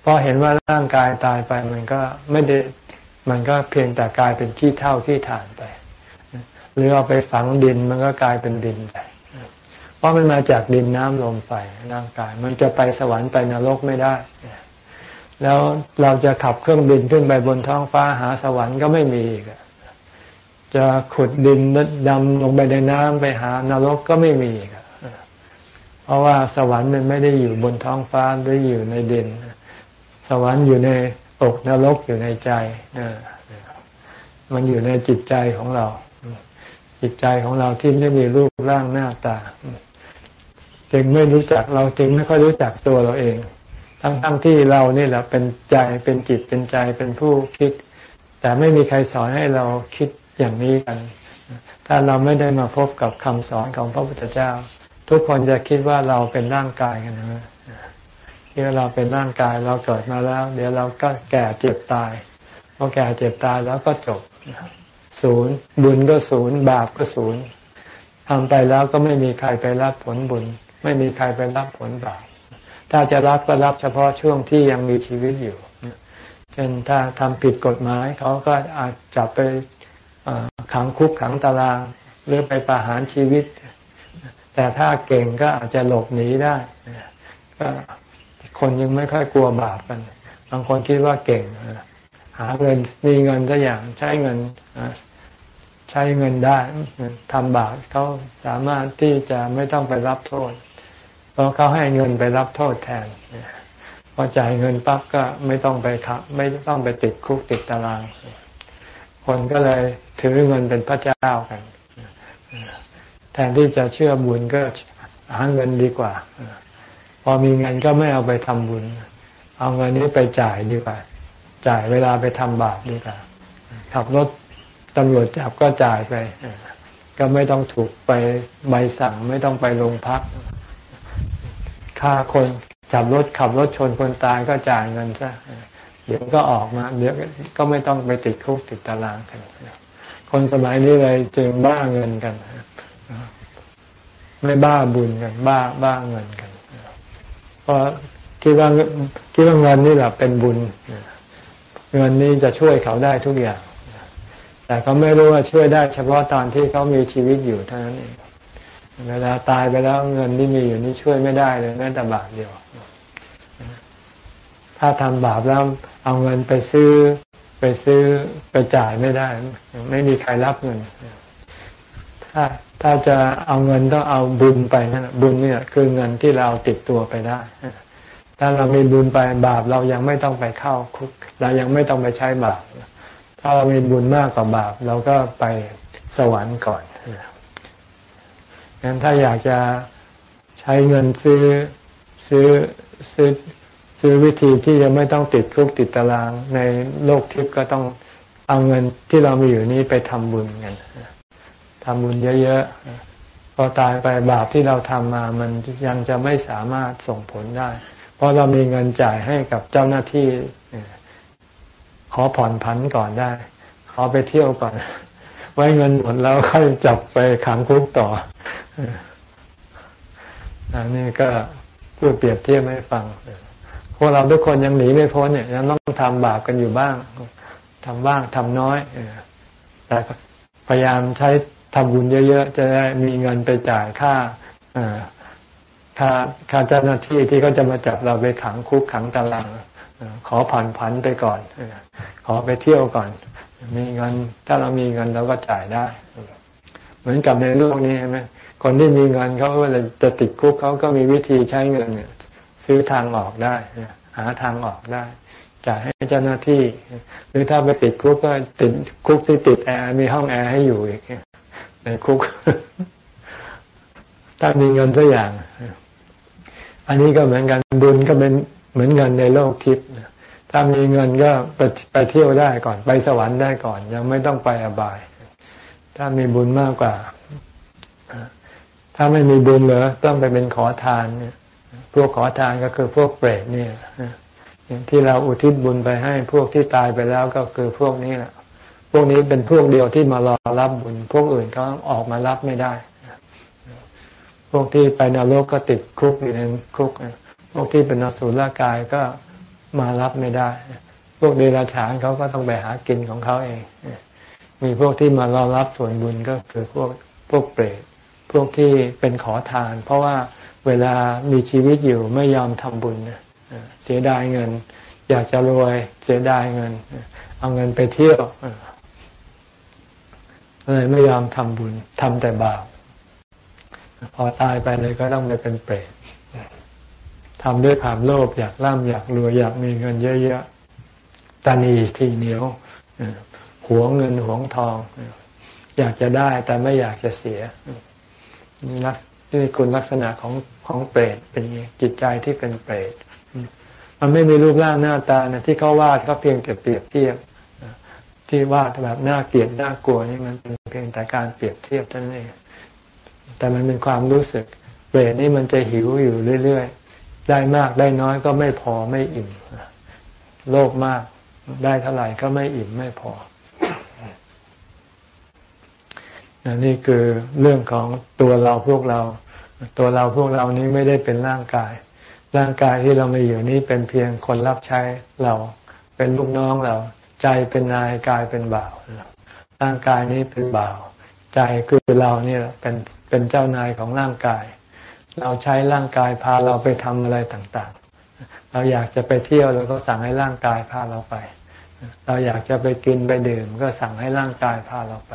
เพราะเห็นว่าร่างกายตายไปมันก็ไม่ได้มันก็เพียงแต่กลายเป็นขี้เท่าขี้ฐานไป หรือเอาไปฝังดินมันก็กลายเป็นดินไปเพราะมันมาจากดินน้ำลมไฟร่างกาย มันจะไปสวรรค์ไปนรกไม่ได้ แล้วเราจะขับเครื่องบินขึ้นไปบนท้องฟ้าหาสวรรค์ก็ไม่มีอีก จะขุดดินดำลงไปในน้ำไปหานรกก็ไม่มีเพราะว่าสวรรค์มันไม่ได้อยู่บนท้องฟ้าได้อยู่ในดิน สวรรค์อยู่ในอกนรกอยู่ในใจมันอยู่ในจิตใจของเรา จิตใจของเราที่ไม่มีรูปร่างหน้าตาจึงไม่รู้จักเราจึงไม่ค่อยรู้จักตัวเราเอง ทั้งๆทที่เรานี่แหละเป็นใจเป็นจิตเป็นใจเป็นผู้คิด แต่ไม่มีใครสอนให้เราคิด อย่างนี้กัน ถ้าเราไม่ได้มาพบกับคำสอนของพระพุทธเจ้า ทุกคนจะคิดว่าเราเป็นร่างกายกันนะที่เราเป็นร่างกายเราเกิดมาแล้ว เดี๋ยวเราก็แก่เจ็บตายพอแก่เจ็บตายแล้วก็จบศูนย์บุญก็ศูนย์บาปก็ศูนย์ทำไปแล้วก็ไม่มีใครไปรับผลบุญ ไม่มีใครไปรับผลบาปถ้าจะรับก็รับเฉพาะช่วงที่ยังมีชีวิตอยู่เช่นถ้าทำผิดกฎหมายเขาก็อาจจับไป ขังคุกขังตาราง หรือไปประหารชีวิต แต่ถ้าเก่งก็อาจจะหลบหนีได้ก็คนยังไม่ค่อยกลัวบาปกัน บางคนคิดว่าเก่ง หาเงินมีเงินสักอย่างใช้เงินใช้เงินได้ทำบาปเขาสามารถที่จะไม่ต้องไปรับโทษ เพราะเขาให้เงินไปรับโทษแทนพอจ่ายเงินปั๊บก็ไม่ต้องไปขับไม่ต้องไปติดคุกติดตาราง คนก็เลยถือเงินเป็นพระเจ้ากันแทนที่จะเชื่อบุญก็หาเงินดีกว่า พอมีเงินก็ไม่เอาไปทำบุญ เอาเงินนี้ไปจ่ายดีกว่า จ่ายเวลาไปทำบาปดีกว่าขับรถตำรวจจับก็จ่ายไป ก็ไม่ต้องถูกไปใบสั่งไม่ต้องไปโรงพักฆ่าคนจับรถขับรถชนคนตายก็จ่ายเงินซะ เดี๋ยวก็ออกมา เดี๋ยวก็ไม่ต้องไปติดคุกติดตารางกันคนสมัยนี้เลยจึงบ้าเงินกันไม่บ้าบุญกัน บ้าบ้าเงินกันเพราะคิดว่าคิดว่าเงินนี่แหละเป็นบุญเงินนี้จะช่วยเขาได้ทุกอย่าง แต่เขาไม่รู้ว่าช่วยได้ เฉพาะตอนที่เขามีชีวิตอยู่เท่านั้นเองเวลาตายไปแล้วเงินที่มีอยู่นี้ช่วยไม่ได้เลยแม้แต่บาทเดียว ถ้าทำบาปแล้วเอาเงินไปซื้อ ไปซื้อไปจ่ายไม่ได้ ไม่มีใครรับเงิน ถ้าถ้าจะเอาเงินต้องเอาบุญไปนั่นบุญเนี่ยคือเงินที่เราติดตัวไปได้ ถ้าเรามีบุญไปบาปเรายังไม่ต้องไปเข้าคุก เรายังไม่ต้องไปใช้บาป ถ้าเรามีบุญมากกว่าบาป เราก็ไปสวรรค์ก่อนงั้นถ้าอยากจะใช้เงินซื้อซื้อซื้อ ซื้อวิธีที่จะไม่ต้องติดคุกติดตารางในโลกทิพย์ก็ต้องเอาเงินที่เรามีอยู่นี้ไปทำบุญกันทำบุญเยอะๆพอตายไปบาปที่เราทำมา มันยังจะไม่สามารถส่งผลได้ เพราะเรามีเงินจ่ายให้กับเจ้าหน้าที่ขอผ่อนผันก่อนได้ ขอไปเที่ยวก่อน ไว้เงินหมดแล้วค่อยจับไปขังคุกต่ออันนี้ก็พูดเปรียบเทียบให้ฟัง พวกเราทุกคนยังหนีไม่พ้นเนี่ยยังต้องทำบาปกันอยู่บ้างทำบ้างทำน้อยแต่พยายามใช้ทำบุญเยอะ ๆ จะได้มีเงินไปจ่ายค่าค่าค่าเจ้าหน้าที่ที่เขาจะมาจับเราไปขังคุกขังตารางขอผ่อนผันไปก่อนขอไปเที่ยวก่อน มีเงิน ถ้าเรามีเงินเราก็จ่ายได้ เหมือนกับในโลกนี้ใช่ไหมคนที่มีเงินเขาเวลาจะติดคุกเขาก็มีวิธีใช้เงินเนี่ย ซื้อทางออกได้หาทางออกได้จ่ายให้เจ้าหน้าที่ หรือถ้าไปติดคุกก็ติดคุกที่ติดแอร์มีห้องแอร์ให้อยู่อีกในคุก ถ้ามีเงินสักอย่าง อันนี้ก็เหมือนกันบุญก็เป็นเหมือนเงินในโลกทิพย์ถ้ามีเงินก็ไปไปเที่ยวได้ก่อนไปสวรรค์ได้ก่อน ยังไม่ต้องไปอบาย ถ้ามีบุญมากกว่า ถ้าไม่มีบุญเหรอต้องไปเป็นขอทานเนี่ย พวกขอทานก็คือพวกเปรตเนี่ยที่เราอุทิศบุญไปให้พวกที่ตายไปแล้วก็คือพวกนี้แหละพวกนี้เป็นพวกเดียวที่มารอรับบุญ พวกอื่นเขาออกมารับไม่ได้ พวกที่ไปนรกก็ติดคุกอยู่ในคุกพวกที่เป็นนสุลกายก็มารับไม่ได้ พวกเดรัจฉานเขาก็ต้องไปหากินของเขาเอง มีพวกที่มารอรับส่วนบุญก็คือพวกพวกเปรตพวกที่เป็นขอทาน เพราะว่า เวลามีชีวิตอยู่ไม่ยอมทำบุญเสียดายเงิน อยากจะรวยเสียดายเงิน เอาเงินไปเที่ยวเลยไม่ยอมทำบุญทำแต่บาปพอตายไปเลยก็ต้องไปเป็นเปรตทำด้วยความโลภอยากร่ำอยากรวยอยากมีเงินเยอะๆตานีทีเหนียวหวงเงินหวงทอง อยากจะได้แต่ไม่อยากจะเสีย นี่คุณลักษณะของของเปรตเป็นย่างจิตใจที่เป็นเปรตมันไม่มีรูปร่างหน้าตาเนี่ยที่เขาวาดเขาเพียงแต่เปรียบเทียบที่วาดแบบน่าเกลียดน่ากลัวนี่มันเป็นเพียงแต่การเปรียบเทียบเท่านั้นเองแต่มันเป็นความรู้สึกเปรตนี่มันจะหิวอยู่เรื่อยๆ ได้มากได้น้อยก็ไม่พอไม่อิ่มโลภมากได้เท่าไหร่ก็ไม่อิ่มไม่พอ นี่คือเรื่องของตัวเราพวกเรา ตัวเราพวกเรานี้ไม่ได้เป็นร่างกาย ร่างกายที่เรามีอยู่นี้เป็นเพียงคนรับใช้เรา เป็นลูกน้องเรา ใจเป็นนายกายเป็นบ่าวร่างกายนี้เป็นบ่าว ใจคือเราเนี่ยเป็นเป็นเจ้านายของร่างกาย เราใช้ร่างกายพาเราไปทำอะไรต่างๆ เราอยากจะไปเที่ยวเราก็สั่งให้ร่างกายพาเราไป เราอยากจะไปกินไปดื่ม ก็สั่งให้ร่างกายพาเราไป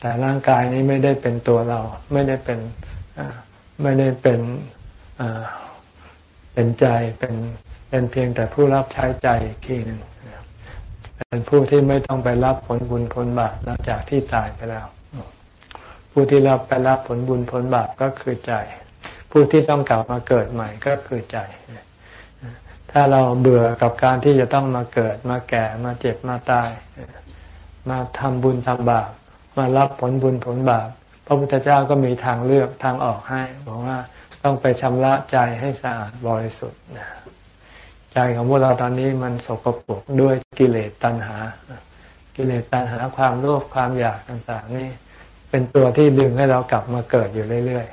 แต่ร่างกายนี้ไม่ได้เป็นตัวเรา ไม่ได้เป็นไม่ได้เป็นเป็นใจเป็นเป็นเพียงแต่ผู้รับใช้ใจอีกทีหนึ่งเป็นผู้ที่ไม่ต้องไปรับผลบุญผลบาปหลังจากที่ตายไปแล้ว ผู้ที่รับไปรับผลบุญผลบาปก็คือใจ ผู้ที่ต้องกลับมาเกิดใหม่ก็คือใจ ถ้าเราเบื่อกับการที่จะต้องมาเกิดมาแก่มาเจ็บมาตาย มาทำบุญทำบาป มารับผลบุญผลบาปพระพุทธเจ้าก็มีทางเลือกทางออกให้บอกว่าต้องไปชำระใจให้สะอาดบริสุทธิ์ใจของพวกเราตอนนี้มันสกปรกด้วยกิเลสตัณหา กิเลสตัณหาความโลภความอยากต่าง ๆ นี่ เป็นตัวที่ดึงให้เรากลับมาเกิดอยู่เรื่อย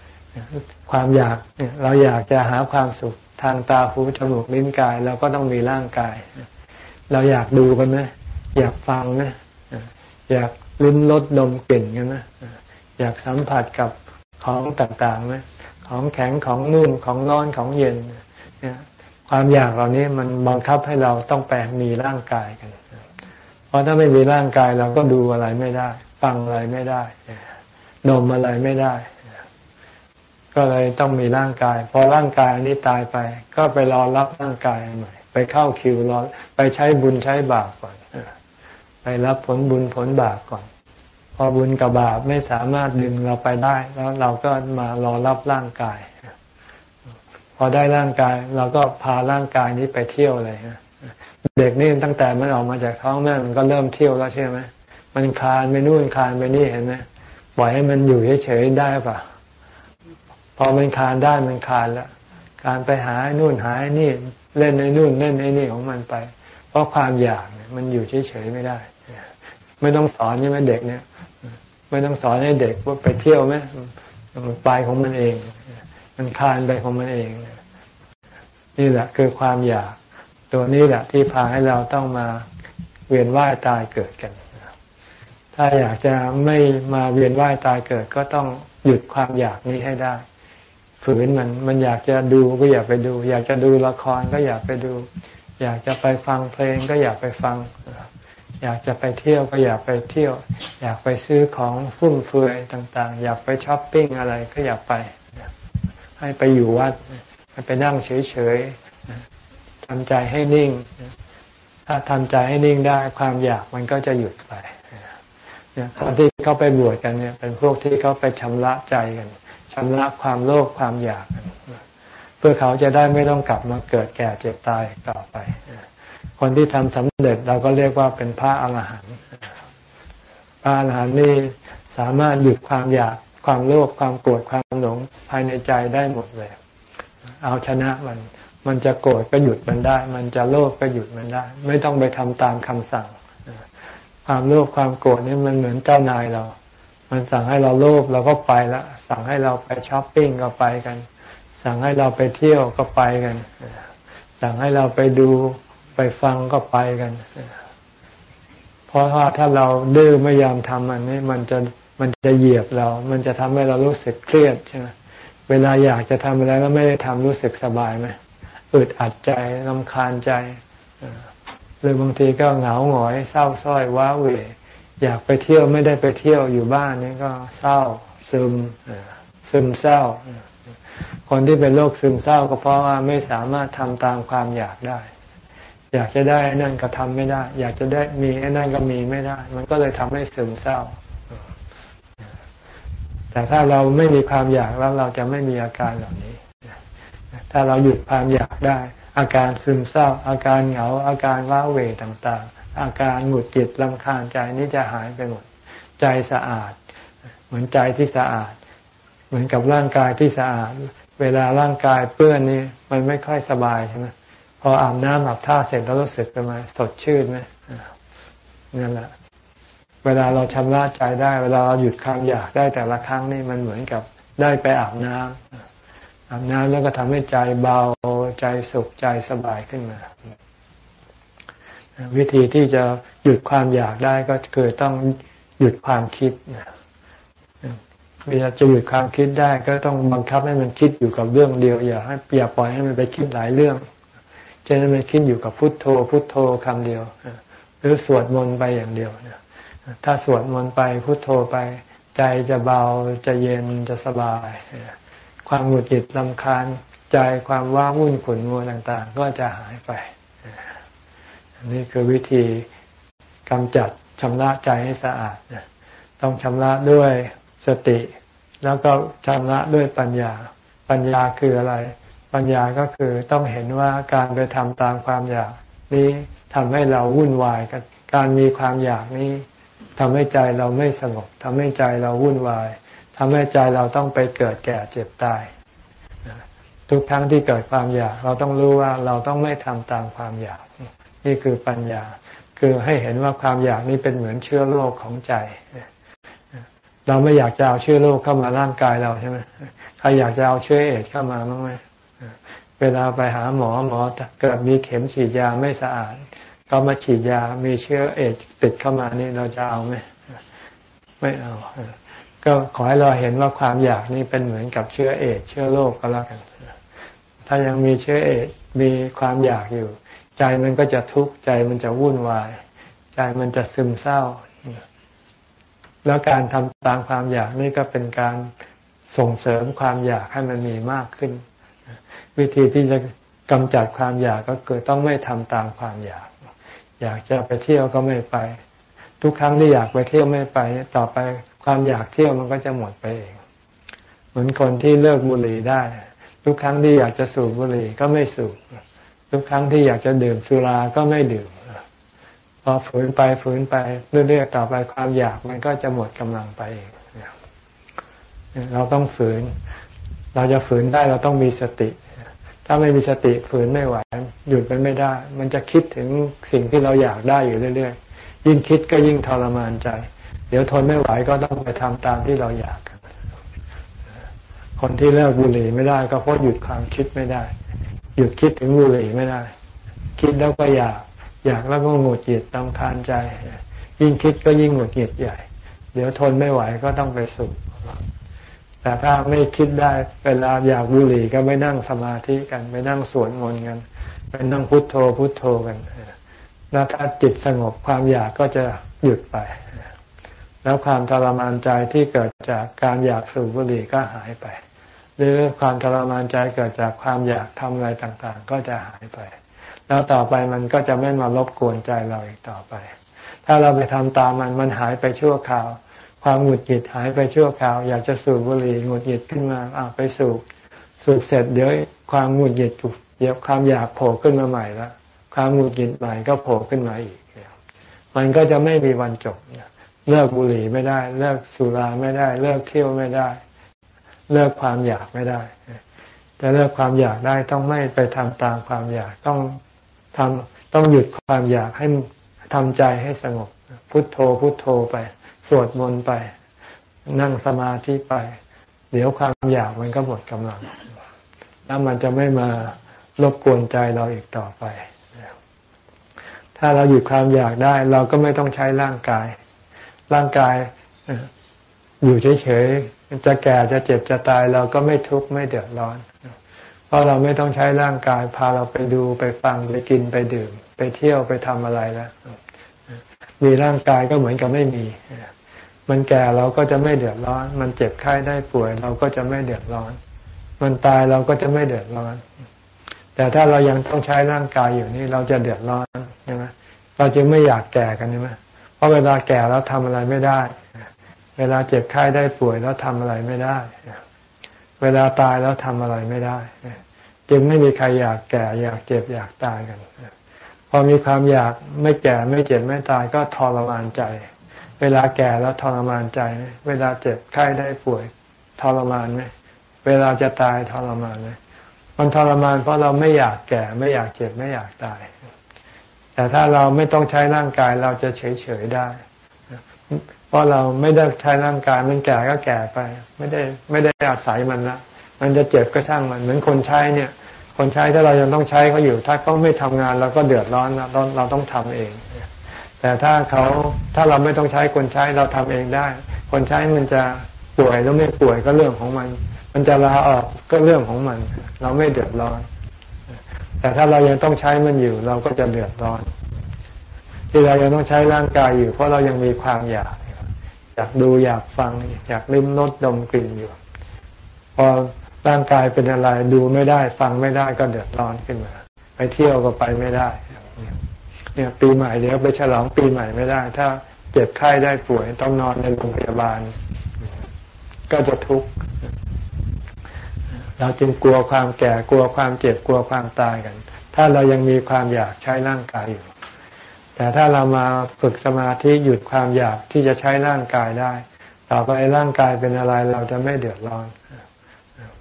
ๆความอยากเราอยากจะหาความสุขทางตาหูจมูกลิ้นกายเราก็ต้องมีร่างกาย เราอยากดูกันไหมอยากฟังไหมอยาก ลิ้มรสดมกลิ่นกันไหมอยากสัมผัสกับของต่างๆไหมของแข็งของนุ่มของร้อนของเย็นเนี่ยความอยากเหล่านี้มันบังคับให้เราต้องแปลงมีร่างกายกัน เพราะถ้าไม่มีร่างกายเราก็ดูอะไรไม่ได้ ฟังอะไรไม่ได้ดมอะไรไม่ได้ ก็เลยต้องมีร่างกาย พอร่างกายอันนี้ตายไป ก็ไปรอรับร่างกายใหม่ ไปเข้าคิวรอไปใช้บุญใช้บาปก่อน ไปรับผลบุญผลบาปก่อน พอบุญกับบาปไม่สามารถดึงเราไปได้ แล้วเราก็มารอรับร่างกาย พอได้ร่างกายเราก็พาร่างกายนี้ไปเที่ยวเลยเด็กนี่ตั้งแต่มันออกมาจากท้องแม่มันก็เริ่มเที่ยวแล้วใช่ไหมมันคลานไปนู่นคลานไปนี่เห็นไหมปล่อยให้มันอยู่เฉยๆได้ปะพอมันคลานได้มันคลานแล้วการไปหานู่นหานี่เล่นในนู่นเล่นในนี่ของมันไป เพราะความอยากมันอยู่เฉยๆไม่ได้ ไม่ต้องสอนใช่ไหมเด็กเนี่ย ไม่ต้องสอนให้เด็กว่าไปเที่ยวไหมมันไปของมันเอง มันคานไปของมันเอง นี่แหละคือความอยาก ตัวนี้แหละที่พาให้เราต้องมาเวียนว่ายตายเกิดกัน ถ้าอยากจะไม่มาเวียนว่ายตายเกิด ก็ต้องหยุดความอยากนี้ให้ได้ ฝืนมัน มันอยากจะดูก็อย่าไปดู อยากจะดูละครก็อย่าไปดู อยากจะไปฟังเพลงก็อยากไปฟัง อยากจะไปเที่ยวก็อยากไปเที่ยว อยากไปซื้อของฟุ่มเฟือยต่าง ๆ อยากไปช้อปปิ้งอะไรก็อยากไป ให้ไปอยู่วัดไปนั่งเฉยๆทำใจให้นิ่ง ถ้าทำใจให้นิ่งได้ความอยากมันก็จะหยุดไปเนี่ยตอนที่เขาไปบวชกันเนี่ย เป็นพวกที่เขาไปชำระใจกันชำระความโลภความอยากกันเพื่อเขาจะได้ไม่ต้องกลับมาเกิดแก่เจ็บตายต่อไป คนที่ทำสำเร็จเราก็เรียกว่าเป็นพระอรหันต์พระอรหันต์นี่สามารถหยุดความอยากความโลภความโกรธความหลงภายในใจได้หมดเลย เอาชนะมัน มันจะโกรธก็หยุดมันได้ มันจะโลภก็หยุดมันได้ ไม่ต้องไปทำตามคำสั่ง ความโลภความโกรธนี่มันเหมือนเจ้านายเรา มันสั่งให้เราโลภเราก็ไปละสั่งให้เราไปช้อปปิ้งก็ไปกัน สั่งให้เราไปเที่ยวก็ไปกัน สั่งให้เราไปดู ไปฟังก็ไปกัน เพราะว่าถ้าเราดื้อไม่ยอมทำมันนี่มันจะมันจะเหยียบเรา มันจะทำให้เรารู้สึกเครียดใช่ไหมเวลาอยากจะทำอะไรแล้วไม่ได้ทำรู้สึกสบายไหมอึดอัดใจลำคาญใจหรือบางทีก็เหงาหงอย เศร้าส้อยว้าเหวอยากไปเที่ยวไม่ได้ไปเที่ยวอยู่บ้านนี่ก็เศร้าซึมซึมเศร้า คนที่เป็นโรคซึมเศร้าก็เพราะว่าไม่สามารถทำตามความอยากได้ อยากจะได้นั่นก็ทำไม่ได้ อยากจะได้มีไอ้นั่นก็มีไม่ได้ มันก็เลยทำให้ซึมเศร้า แต่ถ้าเราไม่มีความอยากแล้วเราจะไม่มีอาการเหล่านี้ ถ้าเราหยุดความอยากได้ อาการซึมเศร้า อาการเหงา อาการว้าเหวต่างๆ อาการหงุดหงิดลำคาญใจนี่จะหายไปหมด ใจสะอาด เหมือนใจที่สะอาด เหมือนกับร่างกายที่สะอาด เวลาร่างกายเปื้อนนี่มันไม่ค่อยสบายใช่ไหม พออาบน้ำอาบท่าเสร็จแล้วรู้สึกเป็นไงสดชื่นไหมนั่นแหละเวลาเราชำระใจได้ เวลาเราหยุดความอยากได้แต่ละครั้งนี่มันเหมือนกับได้ไปอาบน้ำอาบน้ำแล้วก็ทำให้ใจเบาใจสุขใจสบายขึ้นมา วิธีที่จะหยุดความอยากได้ก็คือต้องหยุดความคิดเวลาจะหยุดความคิดได้ ก็ต้องบังคับให้มันคิดอยู่กับเรื่องเดียว อย่าให้อย่าปล่อยให้มันไปคิดหลายเรื่อง จะให้มันคิดอยู่กับพุทโธ พุทโธคำเดียว หรือสวดมนต์ไปอย่างเดียวถ้าสวดมนต์ไปพุทโธไป ใจจะเบาจะเย็นจะสบาย ความหงุดหงิดลำคาญใจความว้าวุ่นขุ่นมัวต่างๆ ก็จะหายไป นี่คือวิธีกำจัดชำระใจให้สะอาดต้องชำระด้วยสติ แล้วก็ชำระด้วยปัญญา ปัญญาคืออะไร ปัญญาก็คือต้องเห็นว่าการไปทำตามความอยากนี้ทำให้เราวุ่นวายกัน การมีความอยากนี้ทำให้ใจเราไม่สงบทำให้ใจเราวุ่นวายทำให้ใจเราต้องไปเกิดแก่เจ็บตาย ทุกครั้งที่เกิดความอยาก เราต้องรู้ว่าเราต้องไม่ทำตามความอยาก นี่คือปัญญา คือให้เห็นว่าความอยากนี้เป็นเหมือนเชื้อโรคของใจ เราไม่อยากจะเอาเชื้อโรคเข้ามาร่างกายเราใช่ไหมใครอยากจะเอาเชื้อเอดเข้ามาบ้างไหม เวลาไปหาหมอหมอเกิดมีเข็มฉีดยาไม่สะอาดก็มาฉีดยามีเชื้อเอดติดเข้ามานี่เราจะเอาไหมไม่เอา ก็ขอให้เราเห็นว่าความอยากนี่เป็นเหมือนกับเชื้อเอดเชื้อโรคก็แล้วกัน ถ้ายังมีเชื้อเอดมีความอยากอยู่ ใจมันก็จะทุกข์ใจมันจะวุ่นวาย ใจมันจะซึมเศร้า แล้วการทำตามความอยากนี่ก็เป็นการส่งเสริมความอยากให้มันมีมากขึ้น วิธีที่จะกำจัดความอยากก็คือต้องไม่ทำตามความอยาก อยากจะไปเที่ยวก็ไม่ไป ทุกครั้งที่อยากไปเที่ยวไม่ไป ต่อไปความอยากเที่ยวมันก็จะหมดไปเอง เหมือนคนที่เลิกบุหรี่ได้ ทุกครั้งที่อยากจะสูบบุหรี่ก็ไม่สูบทุกครั้งที่อยากจะดื่มสุราก็ไม่ดื่มพอฝืนไปฝืนไปเรื่อยๆต่อไปความอยากมันก็จะหมดกำลังไปเองเราต้องฝืน เราจะฝืนได้เราต้องมีสติ ถ้าไม่มีสติฝืนไม่ไหว หยุดมันไม่ได้ มันจะคิดถึงสิ่งที่เราอยากได้อยู่เรื่อยๆ ยิ่งคิดก็ยิ่งทรมานใจ เดี๋ยวทนไม่ไหวก็ต้องไปทำตามที่เราอยาก คนที่เลิกบุหรี่ไม่ได้ ก็เพราะหยุดความคิดไม่ได้ หยุดคิดถึงบุหรี่ไม่ได้ คิดแล้วก็อยาก อยากแล้วก็หงุดหงิดตำคานใจ ยิ่งคิดก็ยิ่งหงุดหงิดใหญ่ เดี๋ยวทนไม่ไหวก็ต้องไปสูบ แต่ถ้าไม่คิดได้เวลาอยากบุหรี่ก็ไม่นั่งสมาธิกันไม่นั่งสวดมนต์กันเป็นต้องพุโทโธพุโทโธกันแล้วถ้าจิตสงบความอยากก็จะหยุดไป แล้วความทรมานใจที่เกิดจากการอยากสูบบุหรี่ก็หายไป หรือความทรมานใจเกิดจากความอยากทำอะไรต่างๆ ก็จะหายไป แล้วต่อไปมันก็จะไม่มารบกวนใจเราอีกต่อไป ถ้าเราไปทำตามมันมันหายไปชั่วคราว ความหงุดหงิดหายไปชั่วคราว อยากจะสูบบุหรี่หงุดหงิดขึ้นมาอ่าไปสูบสูบเสร็จเดี๋ยวความหงุดหงิดเดี๋ยวความอยากโผล่ขึ้นมาใหม่แล้วความหงุดหงิดใหม่ก็โผล่ขึ้นมาอีก มันก็จะไม่มีวันจบเลิกบุหรี่ไม่ได้ เลิกสุราไม่ได้ เลิกเที่ยวไม่ได้ เลิกความอยากไม่ได้แต่เลิกความอยากได้ต้องไม่ไปทำตามความอยากต้องทำต้องหยุดความอยากให้ทำใจให้สงบ พุทโธพุทโธไป สวดมนต์ไป นั่งสมาธิไป เดี๋ยวความอยากมันก็หมดกำลัง แล้วมันจะไม่มารบกวนใจเราอีกต่อไป ถ้าเราหยุดความอยากได้ เราก็ไม่ต้องใช้ร่างกาย ร่างกายอยู่เฉยๆ จะแก่จะเจ็บจะตายเราก็ไม่ทุกข์ไม่เดือดร้อน เพราะเราไม่ต้องใช้ร่างกาย พาเราไปดูไปฟังไปกินไปดื่ม ไปเที่ยวไปทำอะไรแล้ว มีร่างกายก็เหมือนกับไม่มี มันแก่เราก็จะไม่เดือดร้อน มันเจ็บไข้ได้ป่วย เราก็จะไม่เดือดร้อน มันตายเราก็จะไม่เดือดร้อน แต่ถ้าเรายังต้องใช้ร่างกายอยู่นี่เราจะเดือดร้อนใช่ไหมเราจึงไม่อยากแก่กันใช่ไหมเพราะเวลาแก่แล้วทำอะไรไม่ได้ เวลาเจ็บไข้ได้ป่วยแล้วทำอะไรไม่ได้ เวลาตายแล้วทำอะไรไม่ได้ จึงไม่มีใครอยากแก่อยากเจ็บอยากตายกัน พอมีความอยากไม่แก่ไม่เจ็บไม่ตายก็ทรมานใจ เวลาแก่แล้วทรมานใจ เวลาเจ็บไข้ได้ป่วยทรมานไหมเวลาจะตายทรมานไหมมันทรมานเพราะเราไม่อยากแก่ ไม่อยากเจ็บไม่อยากตาย แต่ถ้าเราไม่ต้องใช้ร่างกายเราจะเฉยเฉยได้ เพราะเราไม่ได้ใช้ร่างกายมันแก่ก็แก่ไป ไม่ได้ไม่ได้อาศัยมันละมันจะเจ็บก็ช่างมัน เหมือนคนใช้เนี่ย คนใช้ถ้าเรายังต้องใช้เขาอยู่ ถ้าเขาไม่ทำงานเราก็เดือดร้อนเราต้องเราต้องทำเอง แต่ถ้าเขาถ้าเราไม่ต้องใช้คนใช้เราทำเองได้ คนใช้มันจะป่วยหรือไม่ป่วยก็เรื่องของมัน มันจะลาออกก็เรื่องของมัน เราไม่เดือดร้อน แต่ถ้าเรายังต้องใช้มันอยู่ เราก็จะเดือดร้อน ที่เรายังต้องใช้ร่างกายอยู่ เพราะเรายังมีความอยากอยากดูอยากฟัง อยากลิ้มรสดมกลิ่นอยู่ พอ ร่างกายเป็นอะไรดูไม่ได้ ฟังไม่ได้ก็เดือดร้อนขึ้นมา ไปเที่ยวก็ไปไม่ได้ เนี่ยปีใหม่เดี๋ยวไปฉลองปีใหม่ไม่ได้ ถ้าเจ็บไข้ได้ป่วยต้องนอนในโรงพยาบาล ก็จะทุกข์เราจึงกลัวความแก่กลัวความเจ็บกลัวความตายกัน ถ้าเรายังมีความอยากใช้ร่างกายอยู่ แต่ถ้าเรามาฝึกสมาธิหยุดความอยากที่จะใช้ร่างกายได้ ต่อไปร่างกายเป็นอะไรเราจะไม่เดือดร้อน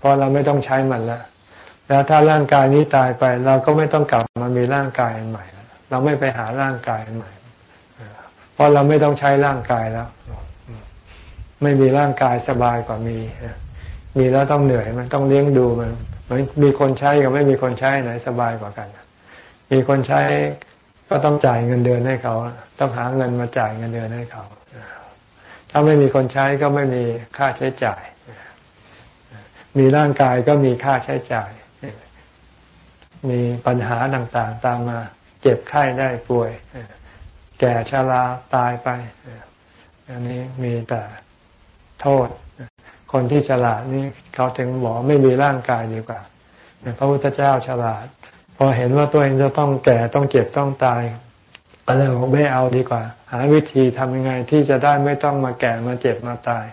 เพราะเราไม่ต้องใช้มันแล้วแล้วถ้าร่างกายนี้ตายไป เราก็ไม่ต้องกลับมามีร่างกายใหม่ เราไม่ไปหาร่างกายใหม่ เพราะเราไม่ต้องใช้ร่างกายแล้ว ไม่มีร่างกายสบายกว่ามี มีแล้วต้องเหนื่อยมันต้องเลี้ยงดูมันเหมือนมีคนใช้กับไม่มีคนใช้ไหนสบายกว่ากัน มีคนใช้ก็ต้องจ่ายเงินเดือนให้เขา ต้องหาเงินมาจ่ายเงินเดือนให้เขา ถ้าไม่มีคนใช้ก็ไม่มีค่าใช้จ่าย มีร่างกายก็มีค่าใช้จ่าย มีปัญหาต่างๆ ตามมา เจ็บไข้ได้ป่วย แก่ชราตายไป อันนี้มีแต่โทษ คนที่ฉลาดนี่เขาถึงบอกไม่มีร่างกายดีกว่าพระพุทธเจ้าฉลาด พอเห็นว่าตัวเองจะต้องแก่ต้องเจ็บต้องตายก็เลยบอกไม่เอาดีกว่า หาวิธีทำยังไงที่จะได้ไม่ต้องมาแก่มาเจ็บมาตาย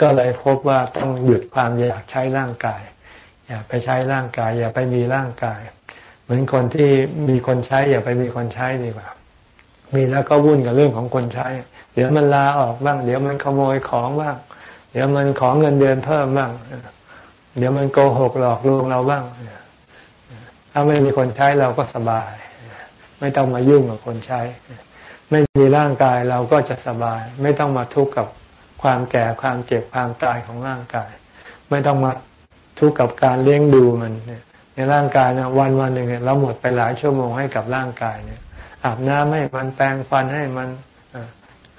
ก็เลยพบว่าต้องหยุดความอยากใช้ร่างกาย อย่าไปใช้ร่างกาย อย่าไปมีร่างกาย เหมือนคนที่มีคนใช้ อย่าไปมีคนใช้ดีกว่า มีแล้วก็วุ่นกับเรื่องของคนใช้ เดี๋ยวมันลาออกบ้าง เดี๋ยวมันขโมยของบ้าง เดี๋ยวมันขอเงินเดือนเพิ่มบ้าง เดี๋ยวมันโกหกหลอกลวงเราบ้างถ้าไม่มีคนใช้เราก็สบาย ไม่ต้องมายุ่งกับคนใช้ ไม่มีร่างกายเราก็จะสบาย ไม่ต้องมาทุกข์กับ ความแก่ความเจ็บความตายของร่างกาย ไม่ต้องมาทุกข์กับการเลี้ยงดูมันในร่างกายนะวันวันหนึ่งเราหมดไปหลายชั่วโมงให้กับร่างกายเนี่ย อาบน้ำให้มันแปรงฟันให้มัน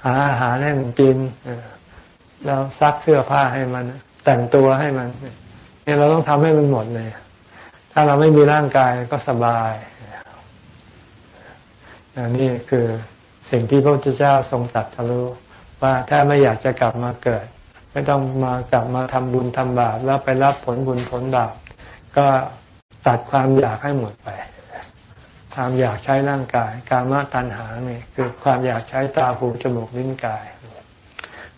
หาอาหารให้มันกินเราซักเสื้อผ้าให้มัน แต่งตัวให้มันเนี่ยเราต้องทำให้มันหมดเลยถ้าเราไม่มีร่างกายก็สบายนี่คือสิ่งที่พระพุทธเจ้าทรงตัดสรู้ ว่าถ้าไม่อยากจะกลับมาเกิด ไม่ต้องมากลับมาทำบุญทำบาปแล้วไปรับผลบุญผลบาปก็ตัดความอยากให้หมดไปความอยากใช้ร่างกาย การมาตัณหาเนี่ยคือความอยากใช้ตาหูจมูกลิ้นกาย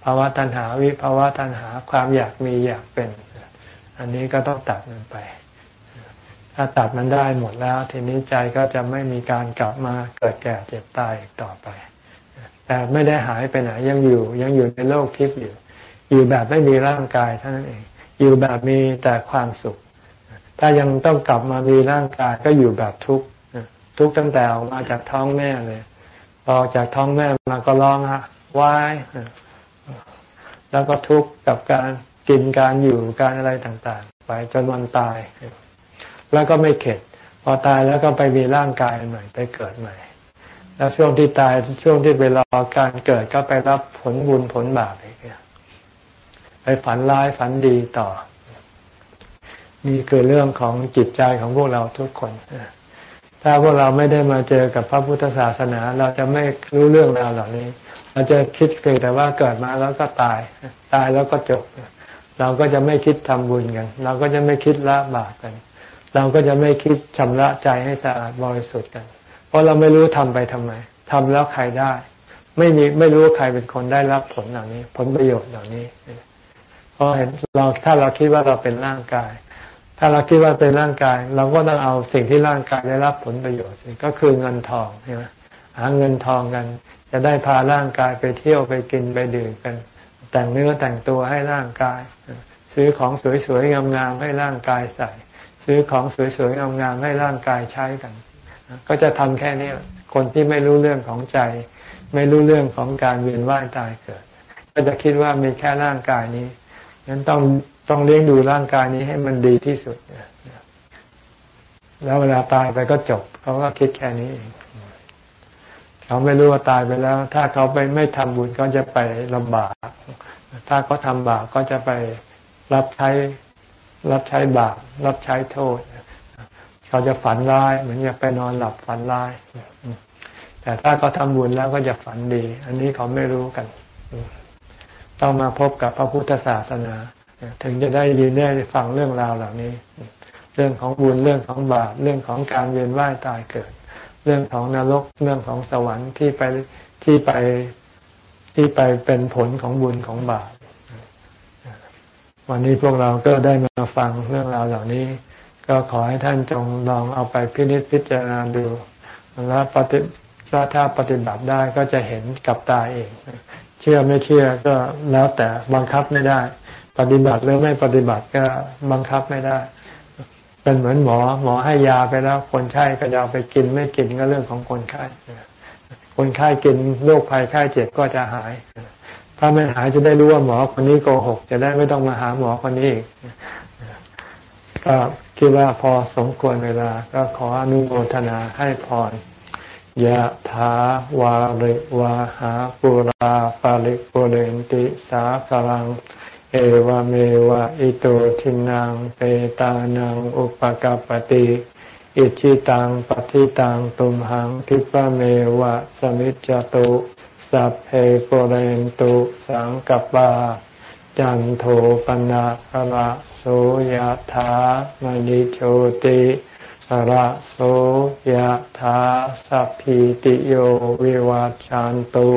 ภาวะตัณหาวิภาวะตัณหาความอยากมีอยากเป็น อันนี้ก็ต้องตัดมันไป ถ้าตัดมันได้หมดแล้ว ทีนี้ใจก็จะไม่มีการกลับมาเกิดแก่เจ็บตายอีกต่อไป แต่ไม่ได้หายไปไหนยังอยู่ ยังอยู่ในโลกทิพย์อยู่ อยู่แบบไม่มีร่างกายเท่านั้นเอง อยู่แบบมีแต่ความสุข ถ้ายังต้องกลับมามีร่างกายก็อยู่แบบทุกข์ทุกข์ตั้งแต่ออกมาจากท้องแม่เลยออกจากท้องแม่มาก็ร้องฮะว่ายแล้วก็ทุกข์กับการกินการอยู่การอะไรต่างๆ ไปจนวันตาย แล้วก็ไม่เข็ด พอตายแล้วก็ไปมีร่างกายใหม่ไปเกิดใหม่ แล้วช่วงที่ตายช่วงที่ไปรอการเกิดก็ไปรับผลบุญผลบาปอีกไปฝันร้ายฝันดีต่อ นี่คือเรื่องของจิตใจของพวกเราทุกคน ถ้าพวกเราไม่ได้มาเจอกับพระพุทธศาสนา เราจะไม่รู้เรื่องราวเหล่านี้ เราจะคิดเพียงแต่ว่าเกิดมาแล้วก็ตาย ตายแล้วก็จบ เราก็จะไม่คิดทำบุญกัน เราก็จะไม่คิดละบาปกัน เราก็จะไม่คิดชำระใจให้สะอาดบริสุทธิ์กัน เพราะเราไม่รู้ทำไปทำไมทำแล้วใครได้ ไม่มีไม่รู้ว่าใครเป็นคนได้รับผลเหล่านี้ ผลประโยชน์เหล่านี้เพราะเห็นเราถ้าเราคิดว่าเราเป็นร่างกาย ถ้าเราคิดว่าเป็นร่างกาย เราก็ต้องเอาสิ่งที่ร่างกายได้รับผลประโยชน์ก็คือเงินทองใช่ไหมหาเงินทองกัน จะได้พาร่างกายไปเที่ยวไปกินไปดื่มกัน แต่งเนื้อแต่งตัวให้ร่างกาย ซื้อของสวยๆงามๆให้ร่างกายใส่ ซื้อของสวยๆงามๆให้ร่างกายใช้กัน ก็จะทำแค่นี้คนที่ไม่รู้เรื่องของใจ ไม่รู้เรื่องของการเวียนว่ายตายเกิด ก็จะคิดว่ามีแค่ร่างกายนี้งั้นต้องต้องเลี้ยงดูร่างกายนี้ให้มันดีที่สุดแล้วเวลาตายไปก็จบเขาก็คิดแค่นี้เองเขาไม่รู้ว่าตายไปแล้ว ถ้าเขาไปไม่ทำบุญก็จะไปลำบาก ถ้าเขาทำบาปก็จะไปรับใช้รับใช้บาปรับใช้โทษ เขาจะฝันร้ายเหมือนอยากไปนอนหลับฝันร้าย แต่ถ้าเขาทำบุญแล้วก็จะฝันดี อันนี้เขาไม่รู้กัน ต้องมาพบกับพระพุทธศาสนา ถึงจะได้ยินได้ฟังเรื่องราวเหล่านี้ เรื่องของบุญเรื่องของบาปเรื่องของการเวียนว่ายตายเกิด เรื่องของนรกเรื่องของสวรรค์ที่ไปที่ไปที่ไปเป็นผลของบุญของบาปวันนี้พวกเราก็ได้มาฟังเรื่องราวเหล่านี้ ก็ขอให้ท่านจงลองเอาไปพินิจพิจารณาดูแล้วปฏิถ้าปฏิบัติได้ก็จะเห็นกับตาเอง เชื่อไม่เชื่อก็แล้วแต่บังคับไม่ได้ ปฏิบัติหรือไม่ปฏิบัติก็บังคับไม่ได้ เป็นเหมือนหมอ หมอให้ยาไปแล้วคนไข้ก็จะเอาไปกินไม่กินก็เรื่องของคนไข้คนไข้กินโรคภัยไข้เจ็บก็จะหาย ถ้าไม่หายจะได้รู้ว่าหมอคนนี้โกหก จะได้ไม่ต้องมาหาหมอคนนี้อีก ก็คิดว่าพอสมควรเวลา ก็ขออนุโมทนาให้พรยะถาวาริวาหาปุราปาริปุเรนติสาคลัง เอวเมวะอิโตทินังเปตานังอุปกปติอิชิตังปฏิตังตุมหังคิปะเมวะสมิจจตุสัพเพปุเรนตุสังกปา จันโทปนะระโสยธามณิโชติระโสยธาสัพพิติโยวิวัจจันตุ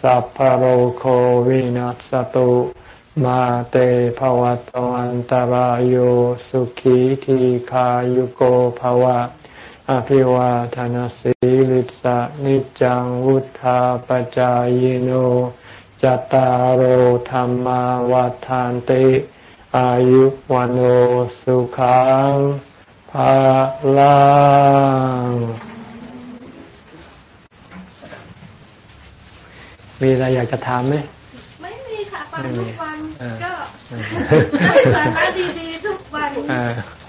สัพพโรโควินัสตุมาเตภวัตวันตารโยสุขีทีขายุโกภวะ อภิวาทานสีลิสะนิจังวุธาปจายโน ตารโหธรรมาวาทานติ อายุวันโอสุขังภาลังมีอะไรอยากจะถามไหมฟังทุกวันก็ได้สาระดีๆทุกวัน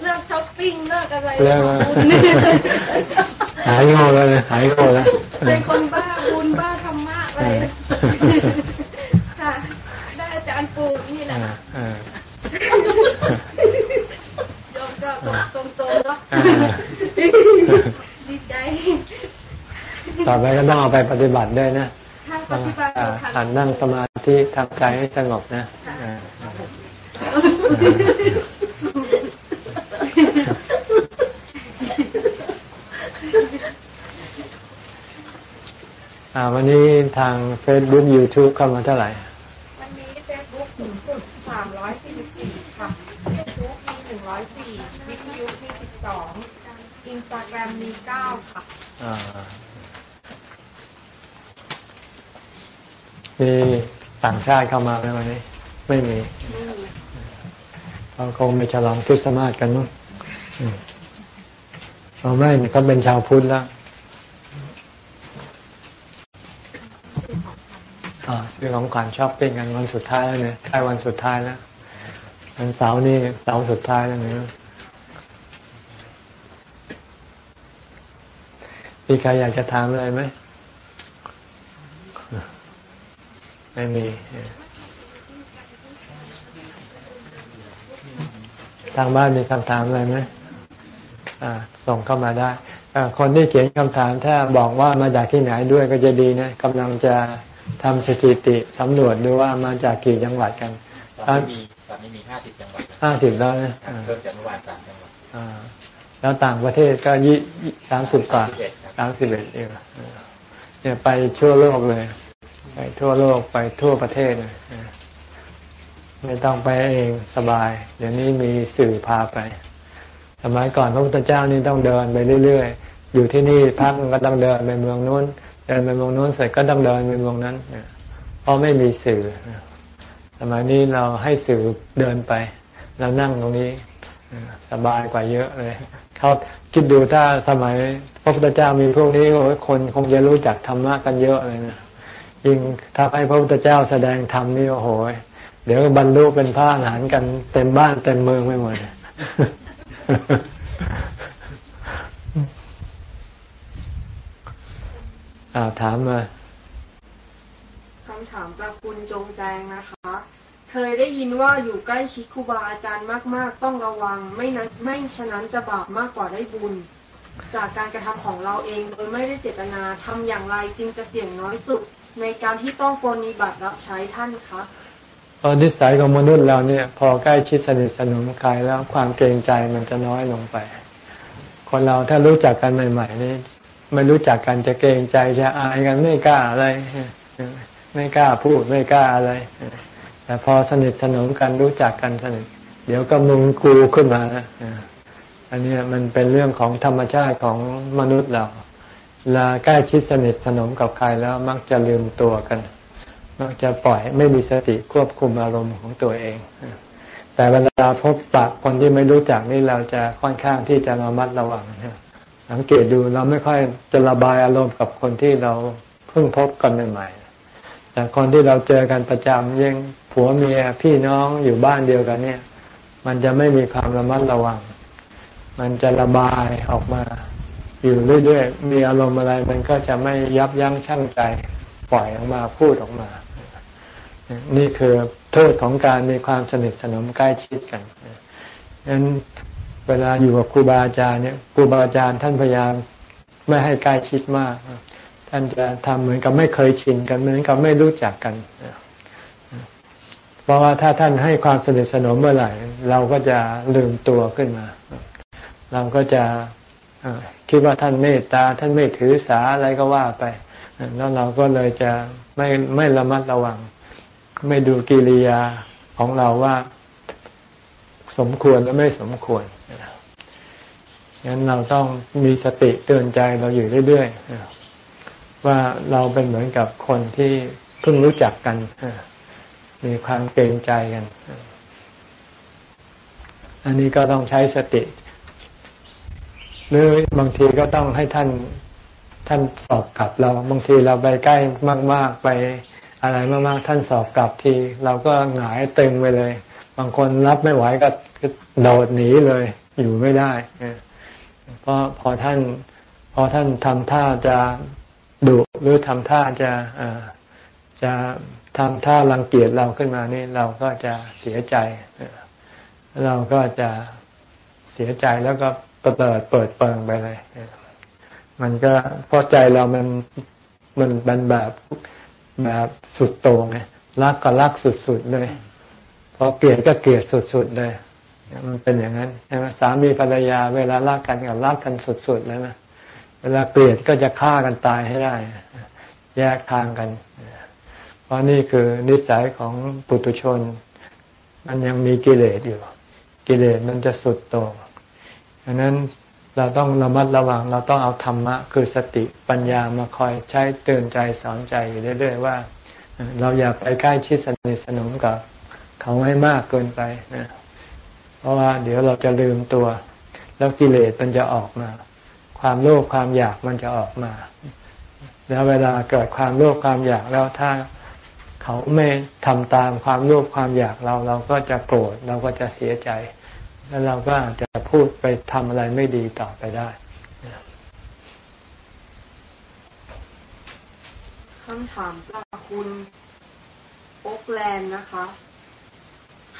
เรื่องช้อปปิ้งเรื่องอะไรเรื่องหายโง่แล้วหายโง่แล้วเป็นคนบ้าบุญบ้าธรรมะเลย ค่ะได้อาจารย์ปูนี่แหละยอมก็ตรงๆเนาะดีใจต่อไปก็ต้องเอาไปปฏิบัติด้วยนะทางปฏิบัติค่ะหันนั่งสมาธิทำใจให้สงบนะ อ่าวันนี้ทาง Facebook YouTube เข้ามาเท่าไหร่ วันนี้เฟซบุ๊กสูงสุด 344 ค่ะเฟซบุ๊กมี 104 วิทยุมี 12อินสตาแกรมมี 9 ค่ะ อ่า มีต่างชาติเข้ามาไหมวันนี้ ไม่มีเขาคงไปฉลองคริสต์มาสกันมั้งอืมเอาไม่เขาเป็นชาวพุทธแล้วอ่า ซื้อของขวัญช้อปปิ้งกันวันสุดท้ายแล้วเนี่ยใกล้วันสุดท้ายแล้ววันเสาร์นี่เสาร์สุดท้ายแล้วเนี่ยมีใครอยากจะถามอะไรไหมไม่มีทางบ้านมีคำถามอะไรไหมอ่าส่งเข้ามาได้คนที่เขียนคำถามถ้าบอกว่ามาจากที่ไหนด้วยก็จะดีนะกำลังจะ ทำสถิติสำรวจดูว่ามาจากกี่จังหวัดกันตอนนี้มีตอนนี้มีห้าสิบจังหวัดห้าสิบแล้วนะครับอ่าเพิ่มจากเมื่อวานสามจังหวัดอ่าแล้วต่างประเทศก็ยี่สามสิบกว่า31ครับสามสิบเอ็ดเองอ่าเนี่ยไปทั่วโลกเลย ไปทั่วโลกไปทั่วประเทศเลยอ่าไม่ต้องไปเองสบาย เดี๋ยวนี้มีสื่อพาไป สมัยก่อนพระพุทธเจ้านี่ต้องเดินไปเรื่อยๆ อยู่ที่นี่พักมันก็ต้องเดินไปเมืองนู้น เดินไปเมืองนู้นเสร็จก็ต้องเดินไปเมืองนั้นเนี่ยเพราะไม่มีสื่อสมัยนี้เราให้สื่อเดินไปเรานั่งตรงนี้สบายกว่าเยอะเลยเขาคิดดูถ้าสมัยพระพุทธเจ้ามีพวกนี้โอ้ยคนคงจะรู้จักธรรมะกันเยอะเลยนะยิ่งถ้าให้พระพุทธเจ้าแสดงธรรมนี่โอ้โหเดี๋ยวบรรลุเป็นพระอรหันต์กันเต็มบ้านเต็มเมืองไปหมด อ่าถามมาคำถามจากคุณจงแจงนะคะ เคยได้ยินว่าอยู่ใกล้ชิดครูบาอาจารย์มาก ๆ ต้องระวัง ไม่นั้นไม่ฉะนั้นจะบาปมากกว่าได้บุญ จากการกระทำของเราเองโดยไม่ได้เจตนาทำอย่างไรจึงจะเสี่ยงน้อยสุด ในการที่ต้องปฏิบัติรับใช้ท่านคะตอนนิสัยของมนุษย์เราเนี่ย พอใกล้ชิดสนิทสนมกายแล้วความเกรงใจมันจะน้อยลงไป คนเราถ้ารู้จักกันใหม่ ๆ นี่ ไม่รู้จักกันจะเกรงใจจะอายกันไม่กล้าอะไร ไม่กล้าพูดไม่กล้าอะไร แต่พอสนิทสนมกันรู้จักกันสนิท เดี๋ยวก็มึงกูขึ้นมานะอันนี้มันเป็นเรื่องของธรรมชาติของมนุษย์เราลาใกล้ชิดสนิทสนมกับใครแล้วมักจะลืมตัวกัน มักจะปล่อยไม่มีสติควบคุมอารมณ์ของตัวเอง แต่เวลาพบปะคนที่ไม่รู้จักนี่เราจะค่อนข้างที่จะระมัดระวัง สังเกตดูเราไม่ค่อยจะระบายอารมณ์กับคนที่เราเพิ่งพบกันใหม่ๆแต่คนที่เราเจอกันประจำยังผัวเมียพี่น้องอยู่บ้านเดียวกันเนี่ย มันจะไม่มีความระมัดระวัง มันจะระบายออกมาอยู่เรื่อยๆ มีอารมณ์อะไรมันก็จะไม่ยับยั้งชั่งใจปล่อยออกมาพูดออกมา นี่คือโทษของการมีความสนิทสนมใกล้ชิดกันฉะนั้น เวลาอยู่กับครูบาอาจารย์เนี่ยครูบาอาจารย์ท่านพยายามไม่ให้ใกล้ชิดมาก ท่านจะทำเหมือนกับไม่เคยชินกันเหมือนกับไม่รู้จักกันเพราะว่าถ้าท่านให้ความสนิทสนมเมื่อไหร่ เราก็จะลืมตัวขึ้นมา เราก็จะคิดว่าท่านเมตตา ท่านไม่ถือสาอะไรก็ว่าไปแล้วเราก็เลยจะไม่ไม่ระมัดระวัง ไม่ดูกิริยาของเราว่า สมควรหรือไม่สมควร งั้นเราต้องมีสติเตือนใจเราอยู่เรื่อยๆว่าเราเป็นเหมือนกับคนที่เพิ่งรู้จักกันมีความเกรงใจกัน อันนี้ก็ต้องใช้สติ หรือบางทีก็ต้องให้ท่านท่านสอบกลับเรา บางทีเราไปใกล้มาก ๆไปอะไรมากๆ ท่านสอบกลับที เราก็หงายตึงไปเลย บางคนรับไม่ไหวก็โดดหนีเลย อยู่ไม่ได้ เพราะพอท่าน พอท่านทำท่าจะดุหรือทำท่าจะจะทำท่ารังเกียจเราขึ้นมานี่เราก็จะเสียใจ เราก็จะเสียใจแล้วก็เปิดเปิดเปิงไปเลย มันก็เพราะใจเรามันมันเป็นแบบแบบสุดโต่งไงรักก็รักสุดๆเลย พอเกลียดก็เกลียดสุดๆเลย มันเป็นอย่างนั้นใช่ไหมสามีภรรยา เวลารักกันกับรักกันสุดๆเลยนะเวลาเกลียดก็จะฆ่ากันตายให้ได้ แยกทางกัน เพราะนี่คือนิสัยของปุถุชน มันยังมีกิเลสอยู่ กิเลสมันจะสุดโต่งดังนั้นเราต้องระมัดระวัง เราต้องเอาธรรมะ คือสติปัญญามาคอยใช้เตือนใจสอนใจอยู่เรื่อยๆว่า เราอย่าไปใกล้ชิดสนิทสนมกับเขาให้มากเกินไปนะ เพราะว่าเดี๋ยวเราจะลืมตัว แล้วกิเลสมันจะออกมา ความโลภความอยากมันจะออกมา แล้วเวลาเกิดความโลภความอยากแล้วถ้าเขาไม่ทำตามความโลภความอยากเราเราก็จะโกรธเราก็จะเสียใจ แล้วเราก็อาจจะพูดไปทำอะไรไม่ดีต่อไปได้คำถามจากคุณโอ๊กแลนด์นะคะ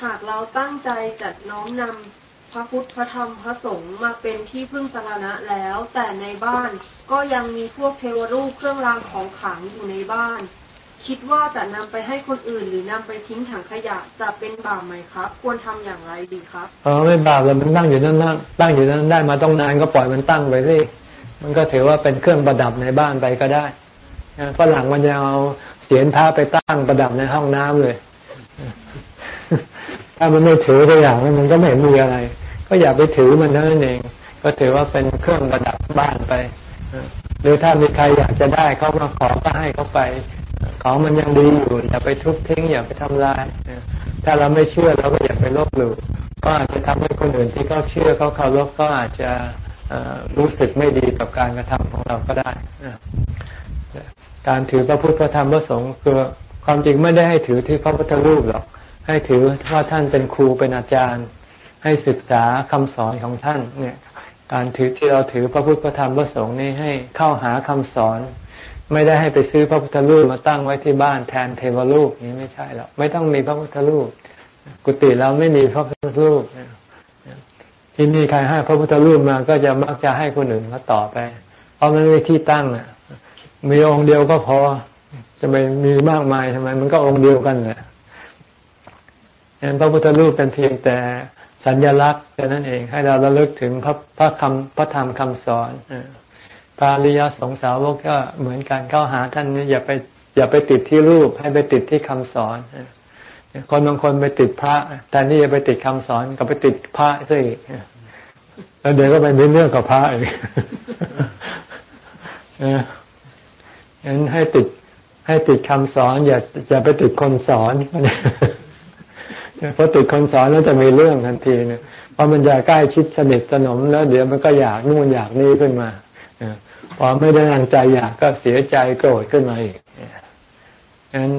หากเราตั้งใจจัดน้อมนำพระพุทธพระธรรมพระสงฆ์มาเป็นที่พึ่งสารณะแล้ว แต่ในบ้านก็ยังมีพวกเทวรูปเครื่องรางของขลังอยู่ในบ้าน คิดว่าจะนำไปให้คนอื่นหรือนำไปทิ้งถังขยะจะเป็นบาปไหมครับ ควรทำอย่างไรดีครับอ๋อไม่บาปเลยมันตั้งอยู่นั่นนั่งตั้งอยู่นั่นได้มาต้องนานก็ปล่อยมันตั้งไปสิมันก็ถือว่าเป็นเครื่องประดับในบ้านไปก็ได้ฝรั่งมันจะเอาเสียนพระไปตั้งประดับในห้องน้ำเลย ถ้ามันไม่ถือตัวอย่างมันก็ไม่เห็นมีอะไร ก็อย่าไปถือมันนั่นเอง ก็ถือว่าเป็นเครื่องประดับบ้านไปหรือถ้ามีใครอยากจะได้เขามาขอก็ให้เขาไป ของมันยังดีอยู่อย่าไปทุบทิ้งอย่าไปทำลายถ้าเราไม่เชื่อเราก็อย่าไปลบหลู่ก็อาจจะทำให้คนอื่นที่เขาเชื่อเขาเคารพก็อาจจะรู้สึกไม่ดีกับการกระทำของเราก็ได้การถือพระพุทธพระธรรมพระสงฆ์คือความจริงไม่ได้ให้ถือที่พระพุทธรูปหรอก ให้ถือว่าท่านเป็นครูเป็นอาจารย์ ให้ศึกษาคำสอนของท่านเนี่ยการถือที่เราถือพระพุทธพระธรรมพระสงฆ์นี่ให้เข้าหาคำสอน ไม่ได้ให้ไปซื้อพระพุทธรูปมาตั้งไว้ที่บ้านแทนเทวรูปนี้ไม่ใช่หรอกไม่ต้องมีพระพุทธรูป กุฏิเราไม่มีพระพุทธรูปที่นี่ใครให้พระพุทธรูปมาก็จะมักจะให้คนอื่นมาต่อไป เพราะมันไม่ที่ตั้งอะมีองค์เดียวก็พอ จะไปมีมากมายทำไม มันก็องค์เดียวกันแหละ พระพุทธรูปเป็นเพียงแต่สัญลักษณ์แค่นั้นเองให้เราระลึกถึงพระพระคำพระธรรมคำสอนพระริยสงสาวกก็เหมือนกันเข้าหาท่านอย่าไปอย่าไปติดที่รูปให้ไปติดที่คำสอนคนบางคนไปติดพระแต่นี่จะไปติดคำสอนก็ไปติดพระซะอีกแล้วเดี๋ยวก็ไปมีเรื่องกับพระอีกงั้นให้ติดให้ติดคำสอน อย่าอย่าไปติดคนสอน พอติดคนสอนแล้วจะมีเรื่องทันทีเนี่ยเพราะมันจะใกล้ชิดสนิทสนมแล้วเดี๋ยวมันก็อยากนู่นอยากนี่ขึ้นมาพอไม่ได้ดังใจอยากก็เสียใจโกรธขึ้นมาอีกนั้น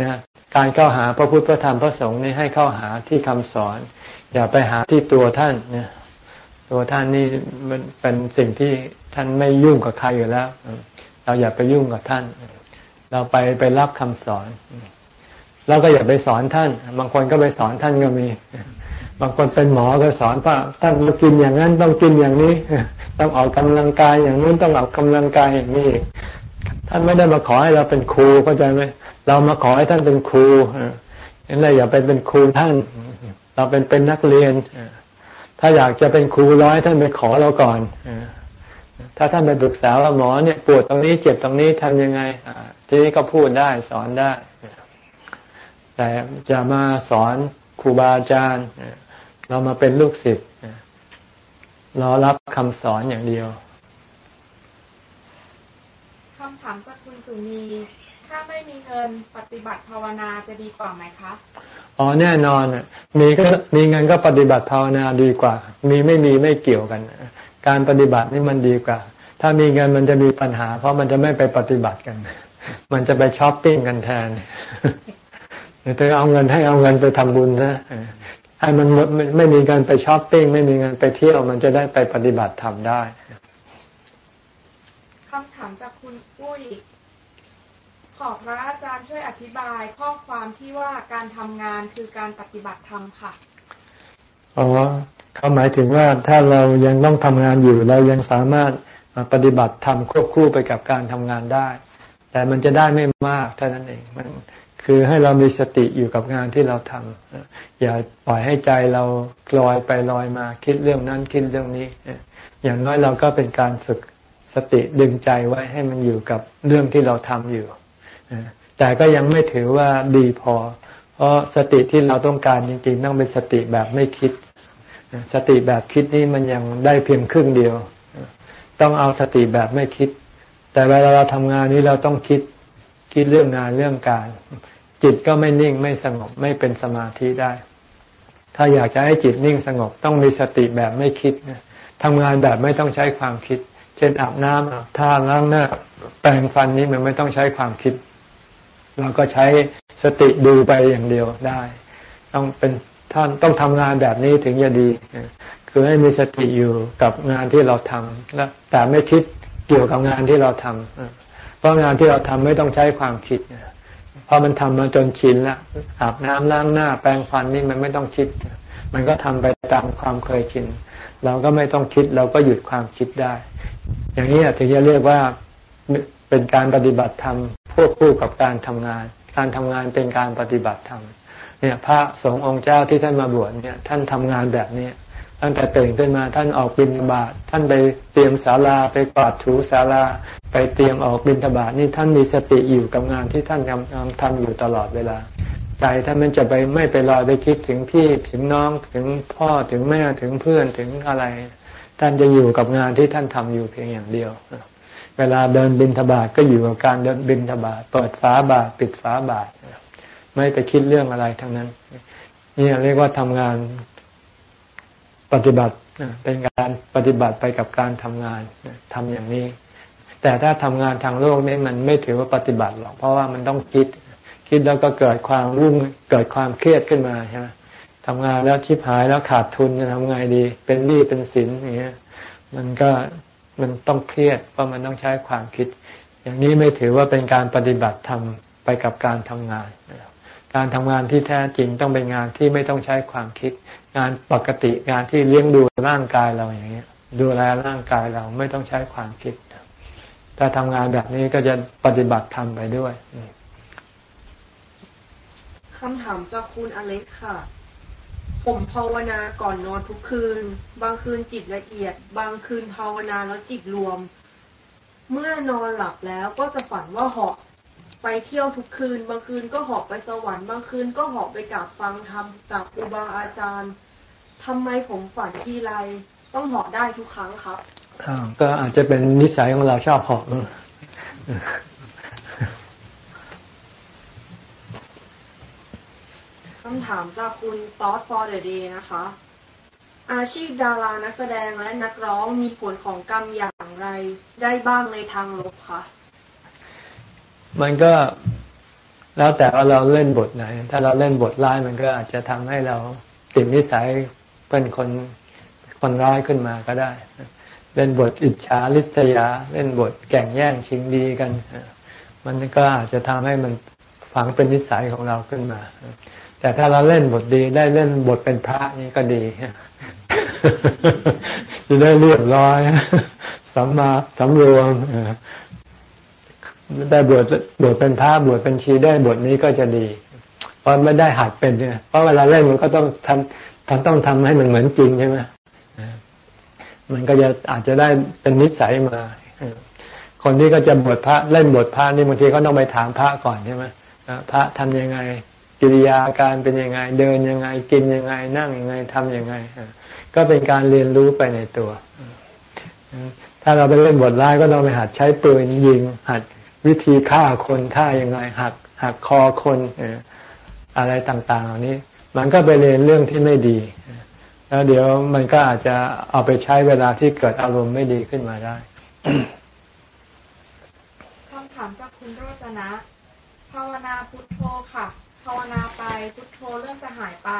นะการเข้าหาพระพุทธพระธรรมพระสงฆ์นี่ให้เข้าหาที่คำสอน อย่าไปหาที่ตัวท่านเนี่ยตัวท่านนี่มันเป็นสิ่งที่ท่านไม่ยุ่งกับใครอยู่แล้ว เราอย่าไปยุ่งกับท่าน เราไปไปรับคำสอน เราก็อย่าไปสอนท่าน บางคนก็ไปสอนท่านก็มี บางคนเป็นหมอก็สอนว่าท่านต้องกินอย่างนั้นต้องกินอย่างนี้ ต้องออกกำลังกายอย่างนู้นต้องออกกำลังกายอย่างนี้ ท่านไม่ได้มาขอให้เราเป็นครูเข้าใจไหมเรามาขอให้ท่านเป็นครูนั่นแหละอย่าไปเป็นครูท่าน เราเป็นเป็นนักเรียน ถ้าอยากจะเป็นครูร้อยท่านไปขอเราก่อนถ้าท่านไปปรึกษาว่าหมอเนี่ยปวดตรงนี้เจ็บตรงนี้ทำยังไงทีนี้ก็พูดได้สอนได้ แต่จะมาสอนครูบาอาจารย์เรามาเป็นลูกศิษย์รอรับคำสอนอย่างเดียวคำถามจากคุณสุนีถ้าไม่มีเงินปฏิบัติภาวนาจะดีกว่าไหมคะอ๋อแน่นอนมีก็มีเงินก็ปฏิบัติภาวนาดีกว่า มีไม่มีไม่เกี่ยวกัน การปฏิบัตินี่มันดีกว่า ถ้ามีเงินมันจะมีปัญหา เพราะมันจะไม่ไปปฏิบัติกัน มันจะไปช้อปปิ้งกันแทน เธอเอาเงินให้เอาเงินไปทำบุญนะให้มันไม่มีเงินไปช้อปปิ้งไม่มีเงินไปเที่ยวมันจะได้ไปปฏิบัติธรรมได้คำถามจากคุณอุ้ยขอพระอาจารย์ช่วยอธิบายข้อความที่ว่าการทำงานคือการปฏิบัติธรรมค่ะอ๋อเขาหมายถึงว่าถ้าเรายังต้องทำงานอยู่ เรายังสามารถปฏิบัติทำควบคู่ไปกับการทำงานได้ แต่มันจะได้ไม่มากเท่านั้นเองมัน คือให้เรามีสติอยู่กับงานที่เราทำอย่าปล่อยให้ใจเราลอยไปลอยมาคิดเรื่องนั้นคิดเรื่องนี้ อย่างน้อยเราก็เป็นการฝึกสติดึงใจไว้ให้มันอยู่กับเรื่องที่เราทำอยู่ แต่ก็ยังไม่ถือว่าดีพอ เพราะสติที่เราต้องการจริงๆ ต้องเป็นสติแบบไม่คิด สติแบบคิดนี่มันยังได้เพียงครึ่งเดียว ต้องเอาสติแบบไม่คิด แต่เวลาเราทำงานนี้เราต้องคิดคิดเรื่องงานเรื่องการ จิตก็ไม่นิ่งไม่สงบไม่เป็นสมาธิได้ ถ้าอยากจะให้จิตนิ่งสงบต้องมีสติแบบไม่คิดทำงานแบบไม่ต้องใช้ความคิด เช่นอาบน้ำท่าล้างหน้า แปรงฟันนี้มันไม่ต้องใช้ความคิด เราก็ใช้สติดูไปอย่างเดียวได้ ต้องเป็นท่านต้องทำงานแบบนี้ถึงจะดี คือให้มีสติอยู่กับงานที่เราทำแล้วแต่ไม่คิดเกี่ยวกับงานที่เราทำเพราะงานที่เราทำไม่ต้องใช้ความคิด เพราะมันทำมาจนชินแล้วอาบน้ำล้างหน้า แปรงฟันนี่มันไม่ต้องคิด มันก็ทำไปตามความเคยชิน เราก็ไม่ต้องคิดเราก็หยุดความคิดได้ อย่างนี้ถึงจะเรียกว่าเป็นการปฏิบัติธรรมควบคู่กับการทำงาน การทำงานเป็นการปฏิบัติธรรมเนี่ยพระสงฆ์องค์เจ้าที่ท่านมาบวชเนี่ยท่านทำงานแบบนี้ ตั้งแต่ตื่นขึ้นมาท่านออกบิณฑบาตท่านไปเตรียมศาลาไปกวาดถูศาลาไปเตรียมออกบิณฑบาตนี่ท่านมีสติอยู่กับงานที่ท่านกำลังทำอยู่ตลอดเวลา ใจท่านมันจะไปไม่ไปลอไปคิดถึงพี่ถึงน้องถึงพ่อถึงแม่ถึงเพื่อนถึงอะไร ท่านจะอยู่กับงานที่ท่านทำอยู่เพียงอย่างเดียว เวลาเดินบินทบาทก็อยู่กับการเดินบินทบาทเปิดฝาบาทปิดฝาบาทไม่ไปคิดเรื่องอะไรทั้งนั้นนี่เรียกว่าทำงาน ปฏิบัติเป็นการปฏิบัติไปกับการทำงานทำอย่างนี้ แต่ถ้าทำงานทางโลกนี่มันไม่ถือว่าปฏิบัติหรอกเพราะว่ามันต้องคิด คิดแล้วก็เกิดความรุ่งเกิดความเครียดขึ้นมาใช่ไหมทำงานแล้วชิบหายแล้วขาดทุนจะทำไงดี เป็นหนี้เป็นสินอย่างเงี้ย มันก็มันต้องเครียดเพราะมันต้องใช้ความคิด อย่างนี้ไม่ถือว่าเป็นการปฏิบัติทำไปกับการทำงาน การทำงานที่แท้จริงต้องเป็นงานที่ไม่ต้องใช้ความคิด งานปกติงานที่เลี้ยงดูร่างกายเราอย่างนี้ย ดูแลร่างกายเราไม่ต้องใช้ความคิด ถ้าทำงานแบบนี้ก็จะปฏิบัติทำไปด้วยคำถามจากคุณอเล็กค่ะ ผมภาวนาก่อนนอนทุกคืน บางคืนจิตละเอียด บางคืนภาวนาแล้วจิตรวม เมื่อนอนหลับแล้วก็จะฝันว่าเหาะ ไปเที่ยวทุกคืน บางคืนก็เหาะไปสวรรค์ บางคืนก็เหาะไปกราบฟังธรรมจากอุบาอาจารย์ทำไมผมฝันทีไรต้องเหาะได้ทุกครั้งครับก็อาจจะเป็นนิสัยของเราชอบเหาะคำถามจากคุณ Thought for the day นะคะ อาชีพดารานักแสดงและนักร้องมีผลของกรรมอย่างไรได้บ้างในทางลบคะ มันก็แล้วแต่ว่าเราเล่นบทไหน ถ้าเราเล่นบทร้ายมันก็อาจจะทำให้เราติดนิสัยเป็นคนคนร้ายขึ้นมาก็ได้ เล่นบทอิจฉาลิษยา เล่นบทแก่งแย่งชิงดีกัน มันก็อาจจะทำให้มันฝังเป็นนิสัยของเราขึ้นมา แต่ถ้าเราเล่นบทดีได้เล่นบทเป็นพระนี่ก็ดีจะได้เรียบร้อยสัมมาสำรวม ได้บทบทเป็นพระบทเป็นชีได้บทนี้ก็จะดี เพราะไม่ได้หัดเป็นใช่ไหมเพราะเวลาเล่นมันก็ต้องทำทำต้องทำให้มันเหมือนจริงใช่ไหมมันก็จะอาจจะได้เป็นนิสัยมา คนที่ก็จะบทพระเล่นบทพระนี่บางทีก็ต้องไปถามพระก่อนใช่ไหมพระทำยังไง กิริยาการเป็นยังไง เดินยังไง กินยังไง นั่งยังไงทำยังไง ก็เป็นการเรียนรู้ไปในตัวถ้าเราไปเล่นบทร้ายก็ต้องไปหัดใช้ปืนยิง หัด วิธีฆ่าคนฆ่ายังไงหักหักคอคนอะไรต่างๆ เหล่านี้ มันก็ไปเรียนเรื่องที่ไม่ดี แล้วเดี๋ยวมันก็อาจจะเอาไปใช้เวลาที่เกิดอารมณ์ไม่ดีขึ้นมาได้คำถามจากคุณโรจนะ ภาวนาพุทโธค่ะ ภาวนาไปพุทโธเริ่มจะหายไป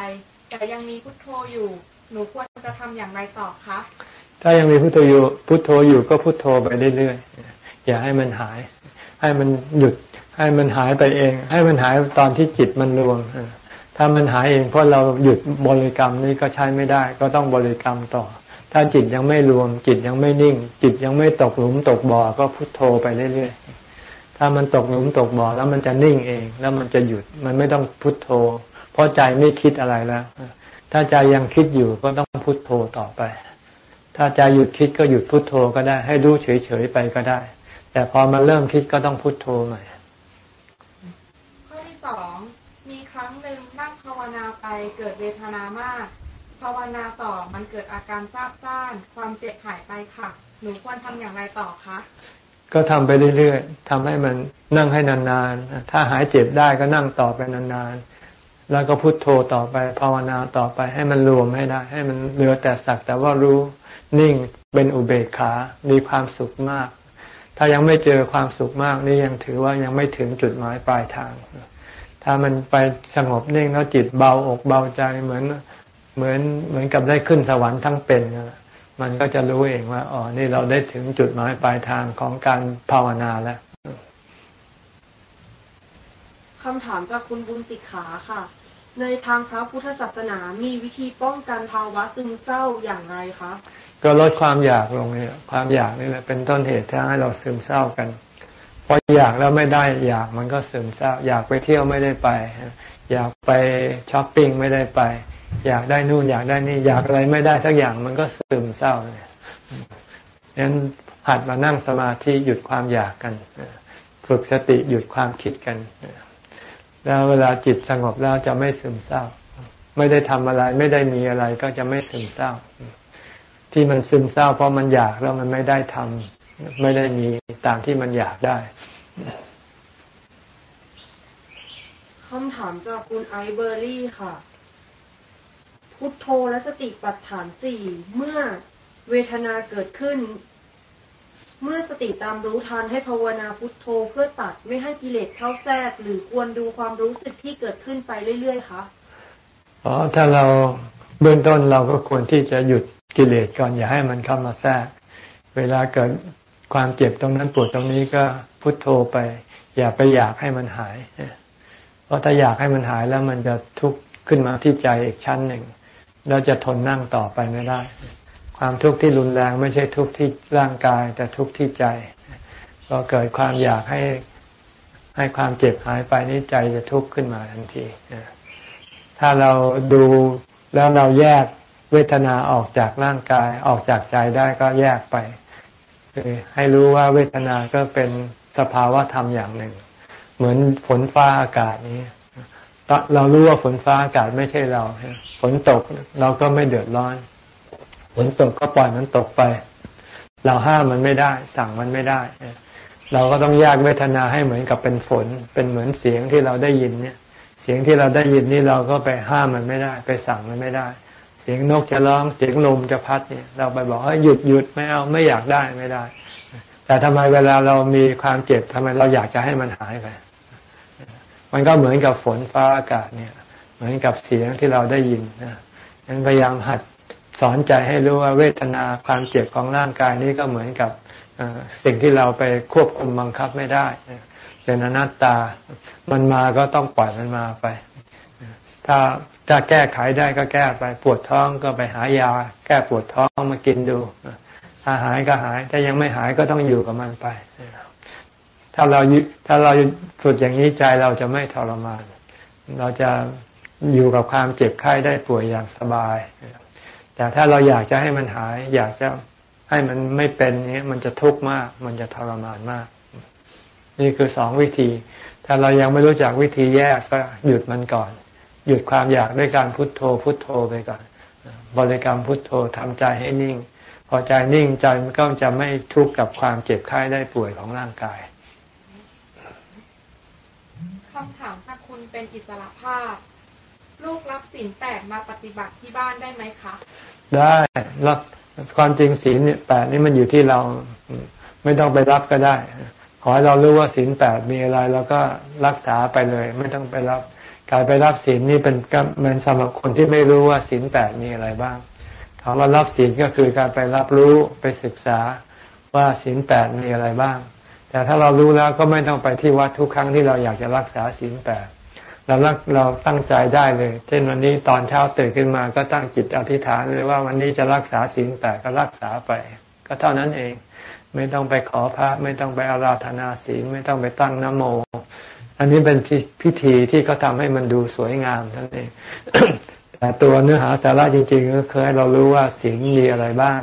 แต่ยังมีพุทโธอยู่ หนูควรจะทำอย่างไรต่อคะถ้ายังมีพุทโธอยู่พุทโธอยู่ก็พุทโธไปเรื่อยๆอย่าให้มันหาย ให้มันหยุด ให้มันหายไปเอง ให้มันหายตอนที่จิตมันรวมถ้ามันหายเองเพราะเราหยุดบริกรรมนี้ก็ใช้ไม่ได้ ก็ต้องบริกรรมต่อ ถ้าจิตยังไม่รวม จิตยังไม่นิ่ง จิตยังไม่ตกหลุมตกบ่อก็พุโทโธไปเรื่อยๆถ้ามันตกหลุมตกบ่อแล้วมันจะนิ่งเอง แล้วมันจะหยุดมันไม่ต้องพุโทโธ เพราะใจไม่คิดอะไรแล้ว ถ้าใจยังคิดอยู่ก็ต้องพุโทโธต่อไป ถ้าใจหยุดคิดก็หยุดพุโทโธก็ได้ ให้รู้เฉยๆไปก็ได้ แต่พอมันเริ่มคิดก็ต้องพุโทโธใหม่ข้อที่สองมีครั้งหนึ่งนั่งภาวนาไปเกิดเวทนามาก ภาวนาต่อมันเกิดอาการซาบซ่าน ความเจ็บหายไปค่ะ หนูควรทำอย่างไรต่อคะก็ทำไปเรื่อยๆทำให้มันนั่งให้นานๆ ถ้าหายเจ็บได้ก็นั่งต่อไปนานๆ แล้วก็พุโทโธต่อไปภาวนาต่อไปให้มันรวมให้ได้ ให้มันเหลือแต่สักแต่ว่ารู้นิ่งเป็นอุเบกขา มีความสุขมาก ถ้ายังไม่เจอความสุขมากนี่ยังถือว่ายังไม่ถึงจุดหมายปลายทาง ถ้ามันไปสงบนิ่งแล้วจิตเบาอกเบาใจเหมือนเหมือนเหมือนกับได้ขึ้นสวรรค์ทั้งเป็นมันก็จะรู้เองว่าอ๋อนี่เราได้ถึงจุดหมายปลายทางของการภาวนาแล้วคำถามจากคุณบุญติขาค่ะ ในทางพระพุทธศาสนามีวิธีป้องกันภาวะซึมเศร้าอย่างไรคะ ก็ลดความอยากลงเนี่ยความอยากนี่แหละเป็นต้นเหตุที่ให้เราซึมเศร้ากันพออยากแล้วไม่ได้อยากมันก็ซึมเศร้า อยากไปเที่ยวไม่ได้ไป อยากไปช้อปปิ้งไม่ได้ไป อยากได้นู่นอยากได้นี่อยากอะไรไม่ได้ทักอย่างมันก็ซึมเศร้าเนี่ยงั้นหัดมานั่งสมาธิหยุดความอยากกันฝึกสติหยุดความคิดกัน แล้วเวลาจิตสงบแล้วจะไม่ซึมเศร้า ไม่ได้ทำอะไร ไม่ได้มีอะไรก็จะไม่ซึมเศร้า ที่มันซึมเศร้าเพราะมันอยากแล้วมันไม่ได้ทำไม่ได้มีตามที่มันอยากได้คำถามจากคุณไอเบอร์รี่ค่ะ พุทโธและสติปัฏฐานสี่เมื่อเวทนาเกิดขึ้น เมื่อสติตามรู้ทันให้ภาวนาพุทโธเพื่อตัดไม่ให้กิเลสเข้าแทรก หรือควรดูความรู้สึกที่เกิดขึ้นไปเรื่อยๆคะอ๋อถ้าเราเบื้องต้นเราก็ควรที่จะหยุด กิเลสก่อนอย่าให้มันเข้ามาแทรก เวลาเกิดความเจ็บตรงนั้นปวดตรงนี้ก็พุทโธไป อย่าไปอยากให้มันหาย เพราะถ้าอยากให้มันหายแล้วมันจะทุกข์ขึ้นมาที่ใจอีกชั้นหนึ่งเราจะทนนั่งต่อไปไม่ได้ ความทุกข์ที่รุนแรงไม่ใช่ทุกข์ที่ร่างกาย แต่ทุกข์ที่ใจพอเกิดความอยากให้ให้ความเจ็บหายไปนี่ใจจะทุกข์ขึ้นมาทันทีถ้าเราดูแล้วเราแยก เวทนาออกจากร่างกายออกจากใจได้ก็แยกไปให้รู้ว่าเวทนาก็เป็นสภาวะธรรมอย่างหนึ่ง เหมือนฝนฟ้าอากาศนี้เรารู้ว่าฝนฟ้าอากาศไม่ใช่เราฝนตกเราก็ไม่เดือดร้อนฝนตกก็ปล่อยมันตกไป เราห้ามมันไม่ได้ สั่งมันไม่ได้ เราก็ต้องแยกเวทนาให้เหมือนกับเป็นฝน เป็นเหมือนเสียงที่เราได้ยินเนี่ย เสียงที่เราได้ยินนี่เราก็ไปห้ามมันไม่ได้ ไปสั่งมันไม่ได้ เสียงนกจะร้องเสียงลมจะพัดเนี่ย เราไปบอกให้หยุดหยุดไม่เอาไม่อยากได้ไม่ได้ แต่ทำไมเวลาเรามีความเจ็บทำไมเราอยากจะให้มันหายไป มันก็เหมือนกับฝนฟ้าอากาศเนี่ย เหมือนกับเสียงที่เราได้ยินนะนั้นพยายามหัดสอนใจให้รู้ว่าเวทนาความเจ็บของร่างกายนี้ก็เหมือนกับสิ่งที่เราไปควบคุมบังคับไม่ได้เป็นอนัตตา มันมาก็ต้องปล่อยมันมาไป ถ้า จะแก้ไขได้ก็แก้ไป ปวดท้องก็ไปหายา แก้ปวดท้องมากินดูถ้าหายก็หายถ้ายังไม่หายก็ต้องอยู่กับมันไป ถ้าเราถ้าเราฝึกอย่างนี้ใจเราจะไม่ทรมาน เราจะอยู่กับความเจ็บไข้ได้ป่วยอย่างสบาย แต่ถ้าเราอยากจะให้มันหาย อยากจะให้มันไม่เป็นนี้มันจะทุกข์มาก มันจะทรมานมาก นี่คือสองวิธี ถ้าเรายังไม่รู้จักวิธีแยกก็หยุดมันก่อน หยุดความอยากด้วยการพุทโธพุทโธไปก่อน บริกรรมพุทโธทำใจให้นิ่ง พอใจนิ่งใจมันก็จะไม่ทุกข์กับความเจ็บไข้ได้ป่วยของร่างกายคำถามจากคุณเป็นอิสระภาพ ลูกรับศีลแปดมาปฏิบัติที่บ้านได้ไหมคะ ได้รับความจริงศีลแปดนี่มันอยู่ที่เราไม่ต้องไปรับก็ได้ ขอให้เรารู้ว่าศีลแปดมีอะไร แล้วก็รักษาไปเลย ไม่ต้องไปรับ การไปรับศีลนี่เป็นเหมือนสำหรับคนที่ไม่รู้ว่าศีลแปดมีอะไรบ้างคำว่ารับศีลก็คือการไปรับรู้ไปศึกษาว่าศีลแปดมีอะไรบ้าง แต่ถ้าเรารู้แล้วก็ไม่ต้องไปที่วัดทุกครั้งที่เราอยากจะรักษาศีลแปดเรารักเราตั้งใจได้เลย เช่นวันนี้ตอนเช้าตื่นขึ้นมาก็ตั้งจิตอธิษฐานเลยว่าวันนี้จะรักษาศีลแปดก็รักษาไป ก็เท่านั้นเอง ไม่ต้องไปขอพระ ไม่ต้องไปอาราธนาศีลไม่ต้องไปตั้งนโม อันนี้เป็นพิธีที่เขาทาให้มันดูสวยงามนั่นเองแต่ตัวเนื้อหาสาระจริงๆก็คือให้เรารู้ว่าศีลมีอะไรบ้าง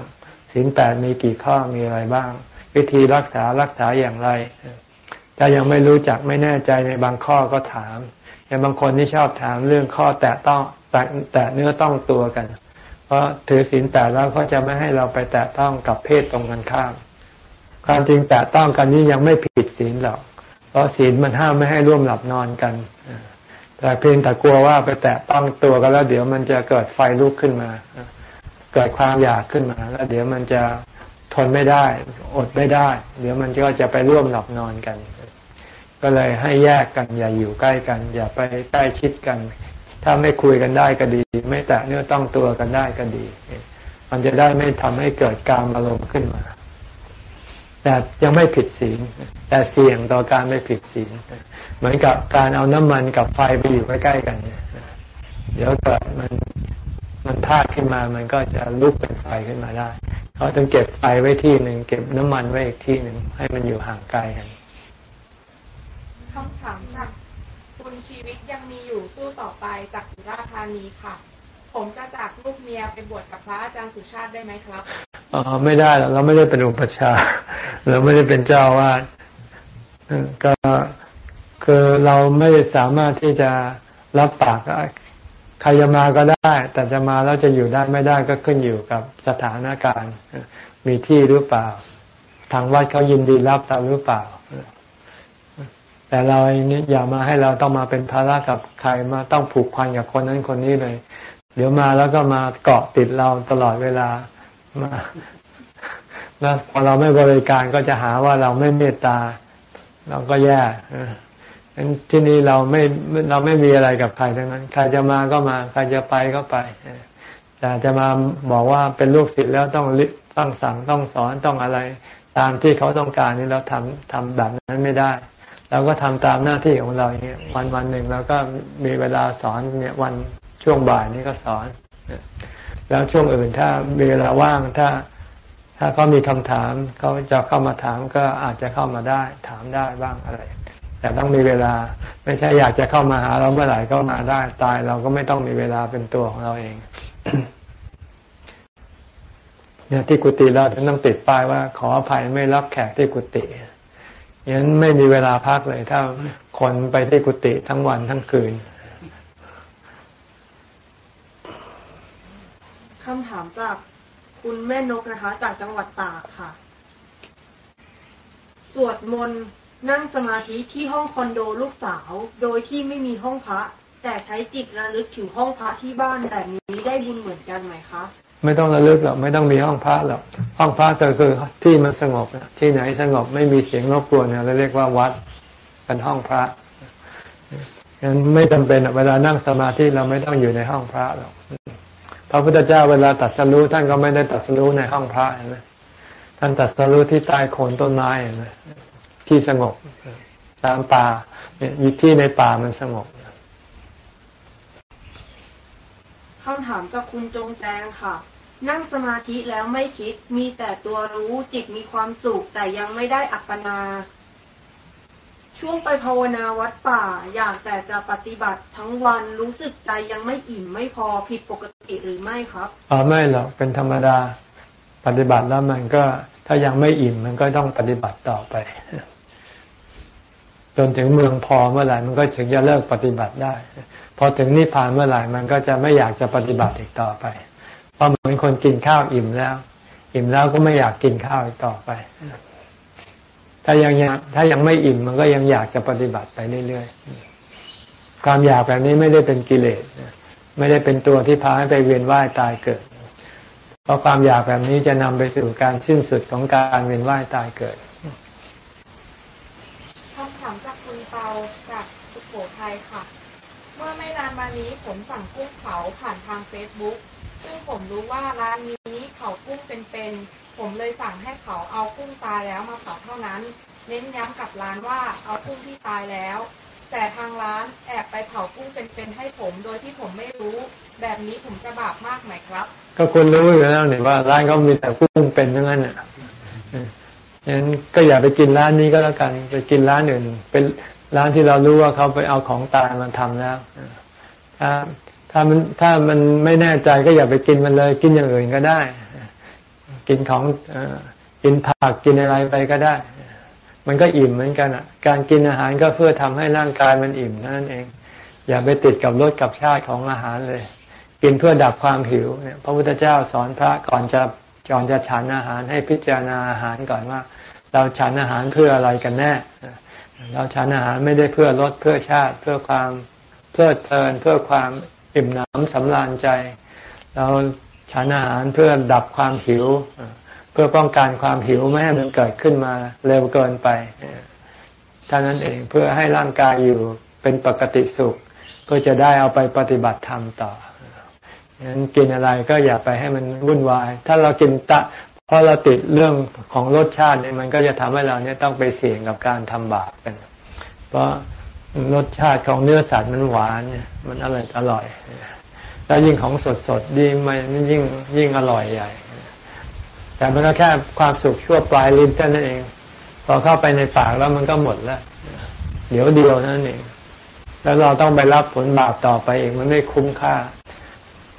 ศีลแปดมีกี่ข้อมีอะไรบ้าง วิธีรักษารักษาอย่างไร ถ้ายังไม่รู้จักไม่แน่ใจในบางข้อก็ถามอย่างบางคนที่ชอบถามเรื่องข้อแตะต้องแตะแตะเนื้อต้องตัวกัน เพราะถือศีลแปดแล้วเขาจะไม่ให้เราไปแตะต้องกับเพศตรงกันข้ามความจริงแตะต้องกันนี้ยังไม่ผิดศีลหรอก เพราะศีลมันห้ามไม่ให้ร่วมหลับนอนกัน แต่เพียงแต่กลัวว่าไปแตะต้องตัวกันแล้ว เดี๋ยวมันจะเกิดไฟลุกขึ้นมา เกิดความอยากขึ้นมา แล้วเดี๋ยวมันจะทนไม่ได้ อดไม่ได้ เดี๋ยวมันก็จะไปร่วมหลับนอนกัน ก็เลยให้แยกกัน อย่าอยู่ใกล้กัน อย่าไปใกล้ชิดกัน ถ้าไม่คุยกันได้ก็ดี ไม่แตะเนื้อต้องตัวกันได้ก็ดี มันจะได้ไม่ทำให้เกิดการอารมณ์ขึ้นมา แต่ยังไม่ผิดศีลแต่เสี่ยงต่อการไม่ผิดศีลเหมือนกับการเอาน้ำมันกับไฟไปอยู่ใกล้ๆกันเนี่ยเดี๋ยวเกิดมันมันพาดขึ้นมามันก็จะลุกเป็นไฟขึ้นมาได้ เขาต้องเก็บไฟไว้ที่หนึ่งเก็บน้ำมันไว้อีกที่หนึ่งให้มันอยู่ห่างไกลกันคำถามจากคุณชีวิตยังมีอยู่สู้ต่อไปจากสุราธานีค่ะ ผมจะจากลูกเมียไปบวชกับพระอาจารย์สุชาติได้ไหมครับ ออไม่ได้เราไม่ได้เป็นอุปชาเราไม่ได้เป็นเจ้าวาดก็คือเราไม่สามารถที่จะรับปากใครจะมาก็ได้ แต่จะมาแล้วจะอยู่ได้ไม่ได้ก็ขึ้นอยู่กับสถานการณ์ มีที่หรือเปล่า ทางวัดเขายินดีรับเราหรือเปล่า แต่เราเนี่ยอย่ามาให้เราต้องมาเป็นภาระกับใครมาต้องผูกพันกับคนนั้นคนนี้เลย เดี๋ยวมาแล้วก็มาเกาะติดเราตลอดเวลา แล้วพอเราไม่บริการก็จะหาว่าเราไม่เมตตา เราก็แย่ที่นี่เราไม่เราไม่มีอะไรกับใครทั้งนั้น ใครจะมาก็มา ใครจะไปก็ไปแต่จะมาบอกว่าเป็นลูกศิษย์แล้วต้องต้องสั่งต้องสอนต้องอะไร ตามที่เขาต้องการนี่เราทำทำแบบนั้นไม่ได้เราก็ทำตามหน้าที่ของเราเนี่ยวันวันหนึ่งเราก็มีเวลาสอนเนี่ยวันช่วงบ่ายนี้ก็สอน แล้วช่วงอื่นถ้ามีเวลาว่างถ้าถ้าเขามีคำถามเขาจะเข้ามาถามก็อาจจะเข้ามาได้ ถามได้บ้างอะไร แต่ต้องมีเวลาไม่ใช่อยากจะเข้ามาหาเราเมื่อไหร่ก็มาได้ตายเราก็ไม่ต้องมีเวลาเป็นตัวของเราเองเนี่ยที่กุฏิเราถึงต้องติดป้ายว่า ขออภัยไม่รับแขกที่กุฏิอย่างนั้นไม่มีเวลาพักเลย ถ้าคนไปที่กุฏิทั้งวันทั้งคืน คำถามจากคุณแม่นกนะคะ จากจังหวัดตากค่ะ สวดมนต์นั่งสมาธิที่ห้องคอนโดลูกสาว โดยที่ไม่มีห้องพระ แต่ใช้จิตระลึกถึงห้องพระที่บ้านแบบนี้ได้บุญเหมือนกันไหมคะไม่ต้องระลึกหรอกไม่ต้องมีห้องพระหรอกห้องพระก็คือที่มันสงบที่ไหนสงบไม่มีเสียงรบกวนเนี่ยเราเรียกว่าวัดเป็นห้องพระงั้นไม่จำเป็นเวลานั่งสมาธิเราไม่ต้องอยู่ในห้องพระหรอก พระพุทธเจ้าเวลาตัดสรู้ท่านก็ไม่ได้ตัดสรู้ในห้องพระเห็นไหมท่านตัดสรู้ที่ใต้โคนต้นไม้เห็นไหมที่สงบตามป่าเนี่ยที่ในป่ามันสงบคำถามจากคุณจงแจงค่ะ นั่งสมาธิแล้วไม่คิด มีแต่ตัวรู้จิตมีความสุขแต่ยังไม่ได้อัปปนา ช่วงไปภาวนาวัดป่า อยากแต่จะปฏิบัติทั้งวันรู้สึกใจยังไม่อิ่มไม่พอผิดปกติหรือไม่ครับอ๋อไม่หรอกเป็นธรรมดาปฏิบัติแล้วมันก็ถ้ายังไม่อิ่มมันก็ต้องปฏิบัติต่อไป จนถึงเมืองพอเมื่อไหร่มันก็ถึงจะเลิกปฏิบัติได้ พอถึงนิพพานเมื่อไหร่มันก็จะไม่อยากจะปฏิบัติอีกต่อไป เพราะเหมือนคนกินข้าวอิ่มแล้ว อิ่มแล้วก็ไม่อยากกินข้าวอีกต่อไป ถ้ายังถ้ายังไม่อิ่มมันก็ยังอยากจะปฏิบัติไปเรื่อยๆความอยากแบบนี้ไม่ได้เป็นกิเลสไม่ได้เป็นตัวที่พาให้ไปเวียนว่ายตายเกิด เพราะความอยากแบบนี้จะนำไปสู่การสิ้นสุดของการเวียนว่ายตายเกิดทำคำจากคุณเปาจากสุโขทัยค่ะ เมื่อไม่นานมานี้ผมสั่งกุ้งเผาผ่านทางเฟซบุ๊ก ซึ่งผมรู้ว่าร้านนี้เขากุ้งเป็นๆ ผมเลยสั่งให้เขาเอากุ้งตายแล้วมาเผาเท่านั้น เน้นย้ำกับร้านว่าเอากุ้งที่ตายแล้ว แต่ทางร้านแอบไปเผากุ้งเป็นๆให้ผมโดยที่ผมไม่รู้ แบบนี้ผมจะบาปมากไหมครับ ก็คุณรู้อยู่แล้วเนี่ยว่าร้านเขามีแต่กุ้งเป็นทั้งนั้นอะงั้นก็อย่าไปกินร้านนี้ก็แล้วกันไปกินร้านอื่นเป็นร้านที่เรารู้ว่าเขาไปเอาของตายมาทำแล้วถ้า ถ้ามันถ้ามันไม่แน่ใจก็อย่าไปกินมันเลย กินอย่างอื่นก็ได้ กินของกินผักกินอะไรไปก็ได้ มันก็อิ่มเหมือนกันอะ การกินอาหารก็เพื่อทำให้ร่างกายมันอิ่มนั่นเอง อย่าไปติดกับรสกับชาติของอาหารเลย กินเพื่อดับความหิวเนี่ย พระพุทธเจ้าสอนพระก่อนจะก่อนจะฉันอาหารให้พิจารณาอาหารก่อนว่า เราฉันอาหารเพื่ออะไรกันแน่ เราฉันอาหารไม่ได้เพื่อลดเพื่อชาติ เพื่อความเพลิดเพลินเพื่อความ อิ่มหนำสำราญใจ เราฉันอาหารเพื่อดับความหิว เพื่อป้องกันความหิวไม่ให้มันเกิดขึ้นมาเร็วเกินไปท่านั้นเองเพื่อให้ร่างกายอยู่เป็นปกติสุข ก็จะได้เอาไปปฏิบัติธรรมต่องั้นกินอะไรก็อย่าไปให้มันวุ่นวาย ถ้าเรากินตะเพราะเราติดเรื่องของรสชาติเนี่ยมันก็จะทำให้เราเนี่ยต้องไปเสี่ยงกับการทำบาปกัน เพราะ รสชาติของเนื้อสัตว์มันหวานเนี่ยมันอร่อยอร่อย แล้วยิ่งของสดสดยิ่งมันยิ่งยิ่งอร่อยใหญ่ แต่มันก็แค่ความสุขชั่วปลายลิ้นเท่านั้นเอง พอเข้าไปในปากแล้วมันก็หมดแล้ว เดี๋ยวเดียวนั่นเอง แล้วเราต้องไปรับผลบาปต่อไปเองมันไม่คุ้มค่า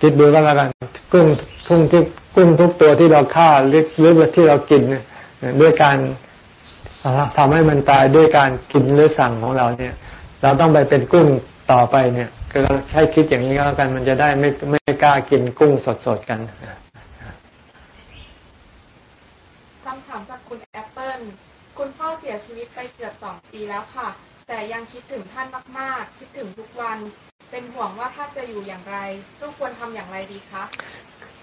คิดดูก็แล้วกันกุ้งทุ่งที่กุ้งทุกตัวที่เราฆ่าหรือหรือที่เรากินด้วยการทำให้มันตายด้วยการกินหรือสั่งของเราเนี่ย เราต้องไปเป็นกุ้งต่อไปเนี่ยก็ใช้คิดอย่างนี้ก็แล้วกันมันจะได้ไม่ไม่กล้ากินกุ้งสดๆกันคำถามจากคุณแอปเปิลคุณพ่อเสียชีวิตไปเกือบสองปีแล้วค่ะ แต่ยังคิดถึงท่านมากๆ คิดถึงทุกวัน เป็นห่วงว่าถ้าจะอยู่อย่างไรลูกควรทำอย่างไรดีคะ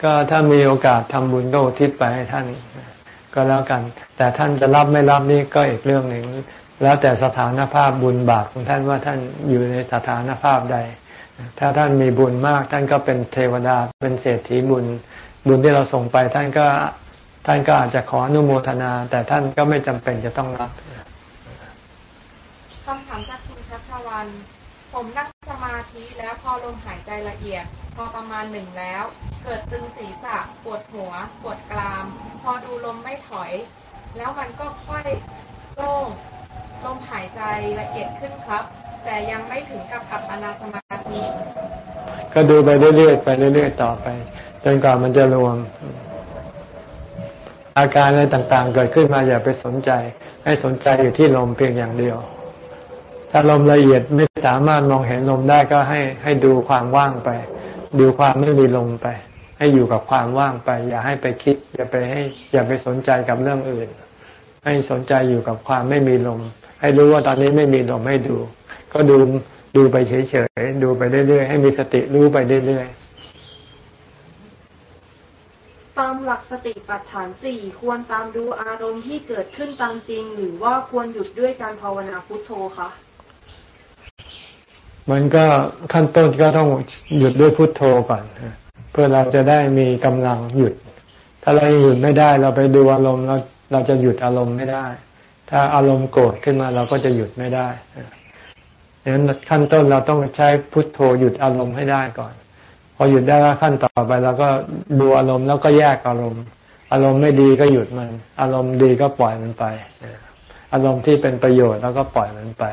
ก็ถ้ามีโอกาสทำบุญก็อุทิศไปให้ท่านก็แล้วกัน แต่ท่านจะรับไม่รับนี่ก็อีกเรื่องหนึ่ง แล้วแต่สถานภาพบุญบาปของท่านว่าท่านอยู่ในสถานภาพใด ถ้าท่านมีบุญมาก ท่านก็เป็นเทวดาเป็นเศรษฐีบุญ บุญที่เราส่งไปท่านก็ท่านก็อาจจะขออนุโมทนา แต่ท่านก็ไม่จำเป็นจะต้องรับคำถามจากคุณชัชวัน ผมนั่งสมาธิแล้วพอลมหายใจละเอียด พอประมาณหนึ่งแล้ว เกิดตึงศีรษะปวดหัว ปวดกราม พอดูลมไม่ถอย แล้วมันก็ค่อยโล่ง ลมหายใจละเอียดขึ้นครับ แต่ยังไม่ถึงกับอัปปนาสมาธิก็ดูไปเรื่อยๆไปเรื่อยๆต่อไปจนกว่ามันจะรวม อาการอะไรต่างๆ เกิดขึ้นมาอย่าไปสนใจ ให้สนใจอยู่ที่ลมเพียงอย่างเดียว ถ้าลมละเอียดไม่สามารถมองเห็นลมได้ก็ให้ให้ดูความว่างไป ดูความไม่มีลมไป ให้อยู่กับความว่างไป อย่าให้ไปคิด อย่าไปให้ อย่าไปสนใจกับเรื่องอื่น ให้สนใจอยู่กับความไม่มีลม ให้รู้ว่าตอนนี้ไม่มีลมให้ดู ก็ดูดูไปเฉยๆดูไปเรื่อยๆให้มีสติรู้ไปเรื่อยๆตามหลักสติปัฏฐานสี่ควรตามดูอารมณ์ที่เกิดขึ้นตามจริง หรือว่าควรหยุดด้วยการภาวนาพุทโธคะมันก็ขั้นต้นก็ต้องหยุดด้วยพุทโธก่อนเพื่อเราจะได้มีกำลังหยุด ถ้าเราหยุดไม่ได้เราไปดูอารมณ์เราเราจะหยุดอารมณ์ไม่ได้ ถ้าอารมณ์โกรธขึ้นมาเราก็จะหยุดไม่ได้ดังนั้นขั้นต้นเราต้องใช้พุทโธหยุดอารมณ์ให้ได้ก่อน พอหยุดได้แล้วขั้นต่อไปเราก็ดูอารมณ์แล้วก็แยกอารมณ์ อารมณ์ไม่ดีก็หยุดมัน อารมณ์ดีก็ปล่อยมันไป อารมณ์ที่เป็นประโยชน์แล้วก็ปล่อยมันไป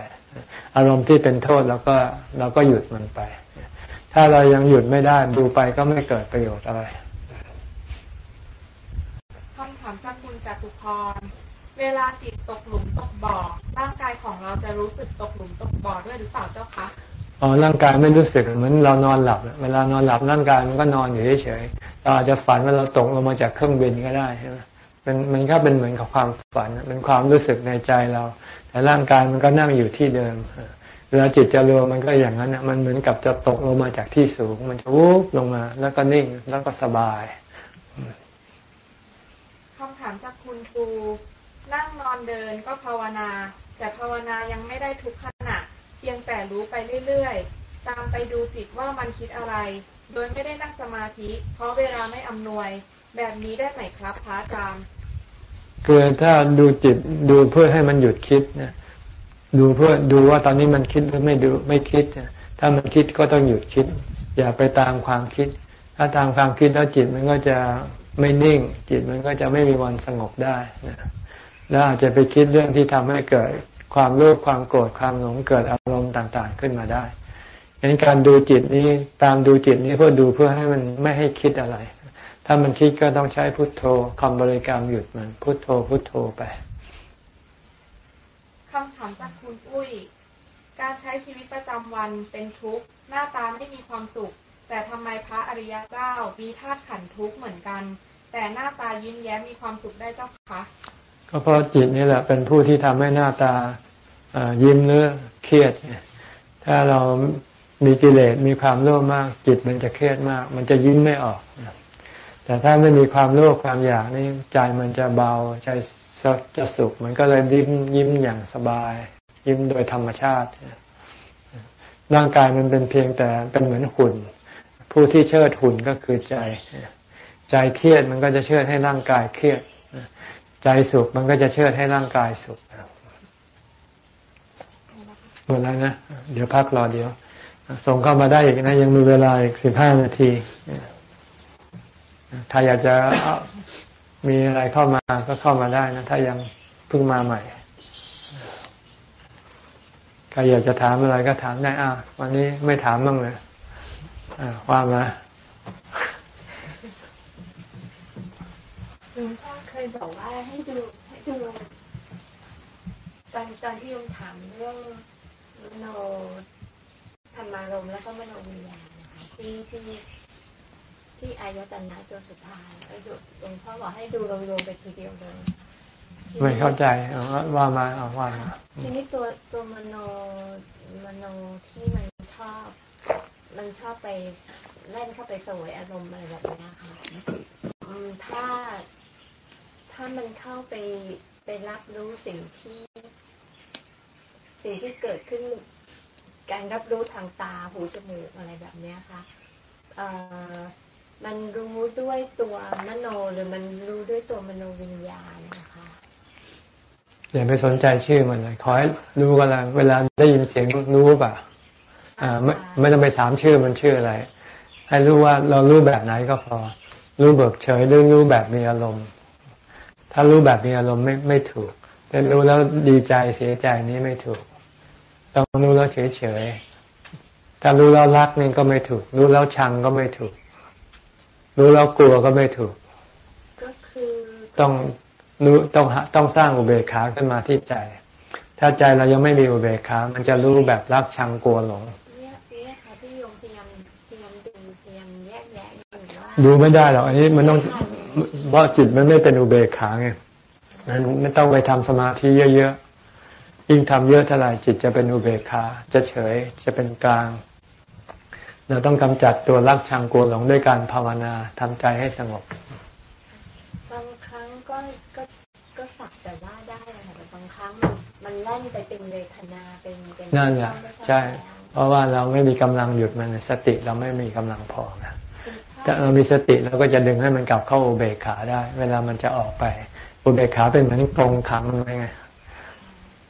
อารมณ์ที่เป็นโทษแล้วก็เราก็หยุดมันไป ถ้าเรายังหยุดไม่ได้ดูไปก็ไม่เกิดประโยชน์อะไรคำถามจากคุณจตุพร เวลาจิตตกหลุมตกบ่อ ร่างกายของเราจะรู้สึกตกหลุมตกบ่อด้วยหรือเปล่าเจ้าคะอ๋อร่างกายไม่รู้สึกเหมือนเรานอนหลับ เวลานอนหลับร่างกายมันก็นอนอยู่เฉยๆเราอาจจะฝันว่าเราตกลงมาจากเครื่องบินก็ได้ใช่ไหมมันมันก็เป็นเหมือนกับความฝันเป็นความรู้สึกในใจเรา แต่ร่างกายมันก็นั่งอยู่ที่เดิมเวลาจิตจะรวมมันก็อย่างนั้นมันเหมือนกับจะตกลงมาจากที่สูง มันจะวูบลงมา แล้วก็นิ่งแล้วก็สบายคำถามจากคุณครู นั่งนอนเดินก็ภาวนา แต่ภาวนายังไม่ได้ทุกขณะ เพียงแต่รู้ไปเรื่อยๆ ตามไปดูจิตว่ามันคิดอะไร โดยไม่ได้นั่งสมาธิ เพราะเวลาไม่อำนวย แบบนี้ได้ไหมครับพระอาจารย์คือถ้าดูจิตดูเพื่อให้มันหยุดคิดนะดูเพื่อดูว่าตอนนี้มันคิดหรือไม่ดูไม่คิด ถ้ามันคิดก็ต้องหยุดคิด อย่าไปตามความคิด ถ้าตามความคิดแล้วจิตมันก็จะไม่นิ่ง จิตมันก็จะไม่มีวันสงบได้นะ แล้วอาจจะไปคิดเรื่องที่ทำให้เกิดความโลภความโกรธความหลงเกิดอารมณ์ต่างๆขึ้นมาได้ดังนั้นการดูจิตนี้ตามดูจิตนี้เพื่อดูเพื่อให้มันไม่ให้คิดอะไร ถ้ามันคิดก็ต้องใช้พุทโธคำบริกรรมหยุดมันพุทโธพุทโธไปคำถามจากคุณอุ้ย การใช้ชีวิตประจำวันเป็นทุกข์หน้าตาไม่มีความสุข แต่ทำไมพระอริยเจ้ามีธาตุขันทุกข์เหมือนกัน แต่หน้าตายิ้มแย้มมีความสุขได้เจ้าคะ ก็เพราะจิตนี่แหละเป็นผู้ที่ทำให้หน้าตายิ้มหรือเครียด ถ้าเรามีกิเลสมีความโลภมาก จิตมันจะเครียดมาก มันจะยิ้มไม่ออก แต่ถ้าไม่มีความโลภความอยากนี่ใจมันจะเบาใจจะสุข มันก็เลยยิ้มยิ้มอย่างสบาย ยิ้มโดยธรรมชาติร่างกายมันเป็นเพียงแต่เป็นเหมือนหุ่น ผู้ที่เชิดหุ่นก็คือใจ ใจเครียดมันก็จะเชิดให้ร่างกายเครียด ใจสุขมันก็จะเชิดให้ร่างกายสุขหมดแล้วนะ เดี๋ยวพักรอเดี๋ยว ส่งเข้ามาได้อีกนะ ยังมีเวลาอีกสิบห้านาที ถ้าอยากจะมีอะไรเข้ามาก็เข้ามาได้นะ ถ้ายังเพิ่งมาใหม่ใครอยากจะถามอะไรก็ถามได้อะวันนี้ไม่ถามบ้างเลยว่ามาหลวงพ่อ เคยบอกว่าให้ดูให้ดูตอนตอนที่ยมถามเรื่องโนธรรมารมแล้วก็มโนวิญญาณนะคะที่ที่ที่อายตนะตัวสุดท้ายหลวงพ่อบอกให้ดูรวมๆไปทีเดียวเลยไม่เข้าใจเอาว่ามาเอาว่ามาทีนี้ตัวตัวมโนมโนที่มันชอบ มันชอบไปเล่นเข้าไปสวยอารมณ์อะไรแบบนี้ค่ะถ้า ถ้ามันเข้าไปไปรับรู้สิ่งที่ สิ่งที่เกิดขึ้น การรับรู้ทางตาหูจมูกอะไรแบบนี้ค่ะเอ่อมันรู้ด้วยตัวมโนหรือมันรู้ด้วยตัวมโนวิญญาณนะคะอย่าไปสนใจชื่อมันเลยขอให้รู้กันละเวลาได้ยินเสียงรู้ป่ะอ่าไม่ไม่ต้องไปถามชื่อมันชื่ออะไร ให้รู้ว่าเรารู้แบบไหนก็พอ รู้เบิกเฉยหรือรู้แบบมีอารมณ์ ถ้ารู้แบบมีอารมณ์ไม่ไม่ถูกแต่รู้แล้วดีใจเสียใจนี้ไม่ถูก ต้องรู้แล้วเฉยเฉยถ้ารู้แล้วรักนี่ก็ไม่ถูก รู้แล้วชังก็ไม่ถูก รู้แล้วกลัวก็ไม่ถูก ก็คือต้องรู้ต้องต้องสร้างอุเบกขาขึ้นมาที่ใจ ถ้าใจเรายังไม่มีอุเบกขา มันจะรู้แบบรักชังกลัวหลงดูไม่ได้หรอกอันนี้มันต้อง เพราะจิตมันไม่เป็นอุเบกขาไงมันไม่ต้องไปทำสมาธิเยอะๆ ยิ่งทำเยอะเท่าไหร่จิตจะเป็นอุเบกขา จะเฉย จะเป็นกลาง เราต้องกำจัดตัวรักชังกลัวหลงด้วยการภาวนาทำใจให้สงบบางครั้งก็ก็ก็สักแต่ว่าได้ค่ะแต่บางครั้งมันแล่นไปเป็นเวทนาเป็นเป็นนั่นแหละใช่ เพราะว่าเราไม่มีกำลังหยุดมันสติเราไม่มีกำลังพอนะ ถ้าเรามีสติเราก็จะดึงให้มันกลับเข้าอุเบกขาได้ เวลามันจะออกไป อุเบกขาเป็นเหมือนกรงขังมันไง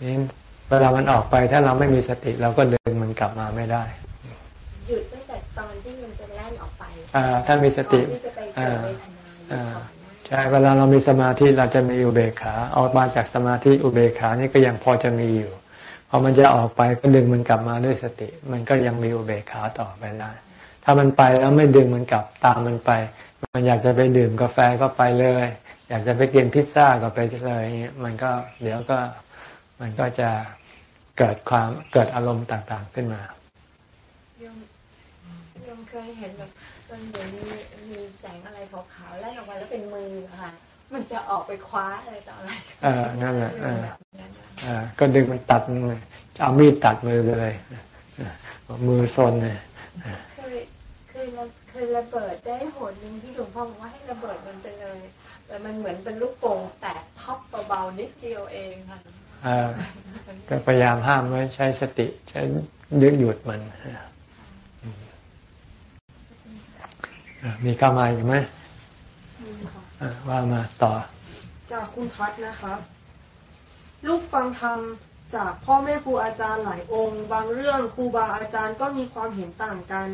นี่เวลามันออกไปถ้าเราไม่มีสติเราก็ดึงมันกลับมาไม่ได้หยุดตั้งแต่ตอนที่มันจะแล่นออกไปอ่าถ้ามีสติอ่าอ่าใช่เวลาเรามีสมาธิเราจะมีอุเบกขาออกมาจากสมาธิอุเบกขานี่ก็ยังพอจะมีอยู่พอมันจะออกไปก็ดึงมันกลับมาด้วยสติ มันก็ยังมีอุเบกขาต่อไปได้ ถ้ามันไปแล้วไม่ดึงมันกลับตามมันไป มันอยากจะไปดื่มกาแฟก็ไปเลย อยากจะไปกินพิซซ่าก็ไปเลย มันก็เดี๋ยวก็มันก็จะเกิดความเกิดอารมณ์ต่างๆขึ้นมายมยมเคยเห็นแบบตอนเดี๋ยวมีมีแสงอะไรขาวๆแล่นออกมาแล้วเป็นมือค่ะ มันจะออกไปคว้าอะไรต่ออะไรอ่านั่นแหละอ่าก็ดึงมันตัดเลยเอามีดตัดมือเลยมือซนเลย เคยระเบิดได้หนหนึ่งที่หลวงพ่อบอกว่าให้ระเบิดมันไปเลย แต่มันเหมือนเป็นลูกโป่งแตกพับเบาๆนิดเดียวเองค่ะก็พยายามห้ามไว้ใช้สติใช้ยึดหยุดมันมีก้ามาอยู่ไหมว่ามาต่อ จากคุณพัดนะครับลูกฟังธรรมจากพ่อแม่ครูอาจารย์หลายองค์ บางเรื่องครูบาอาจารย์ก็มีความเห็นต่างกัน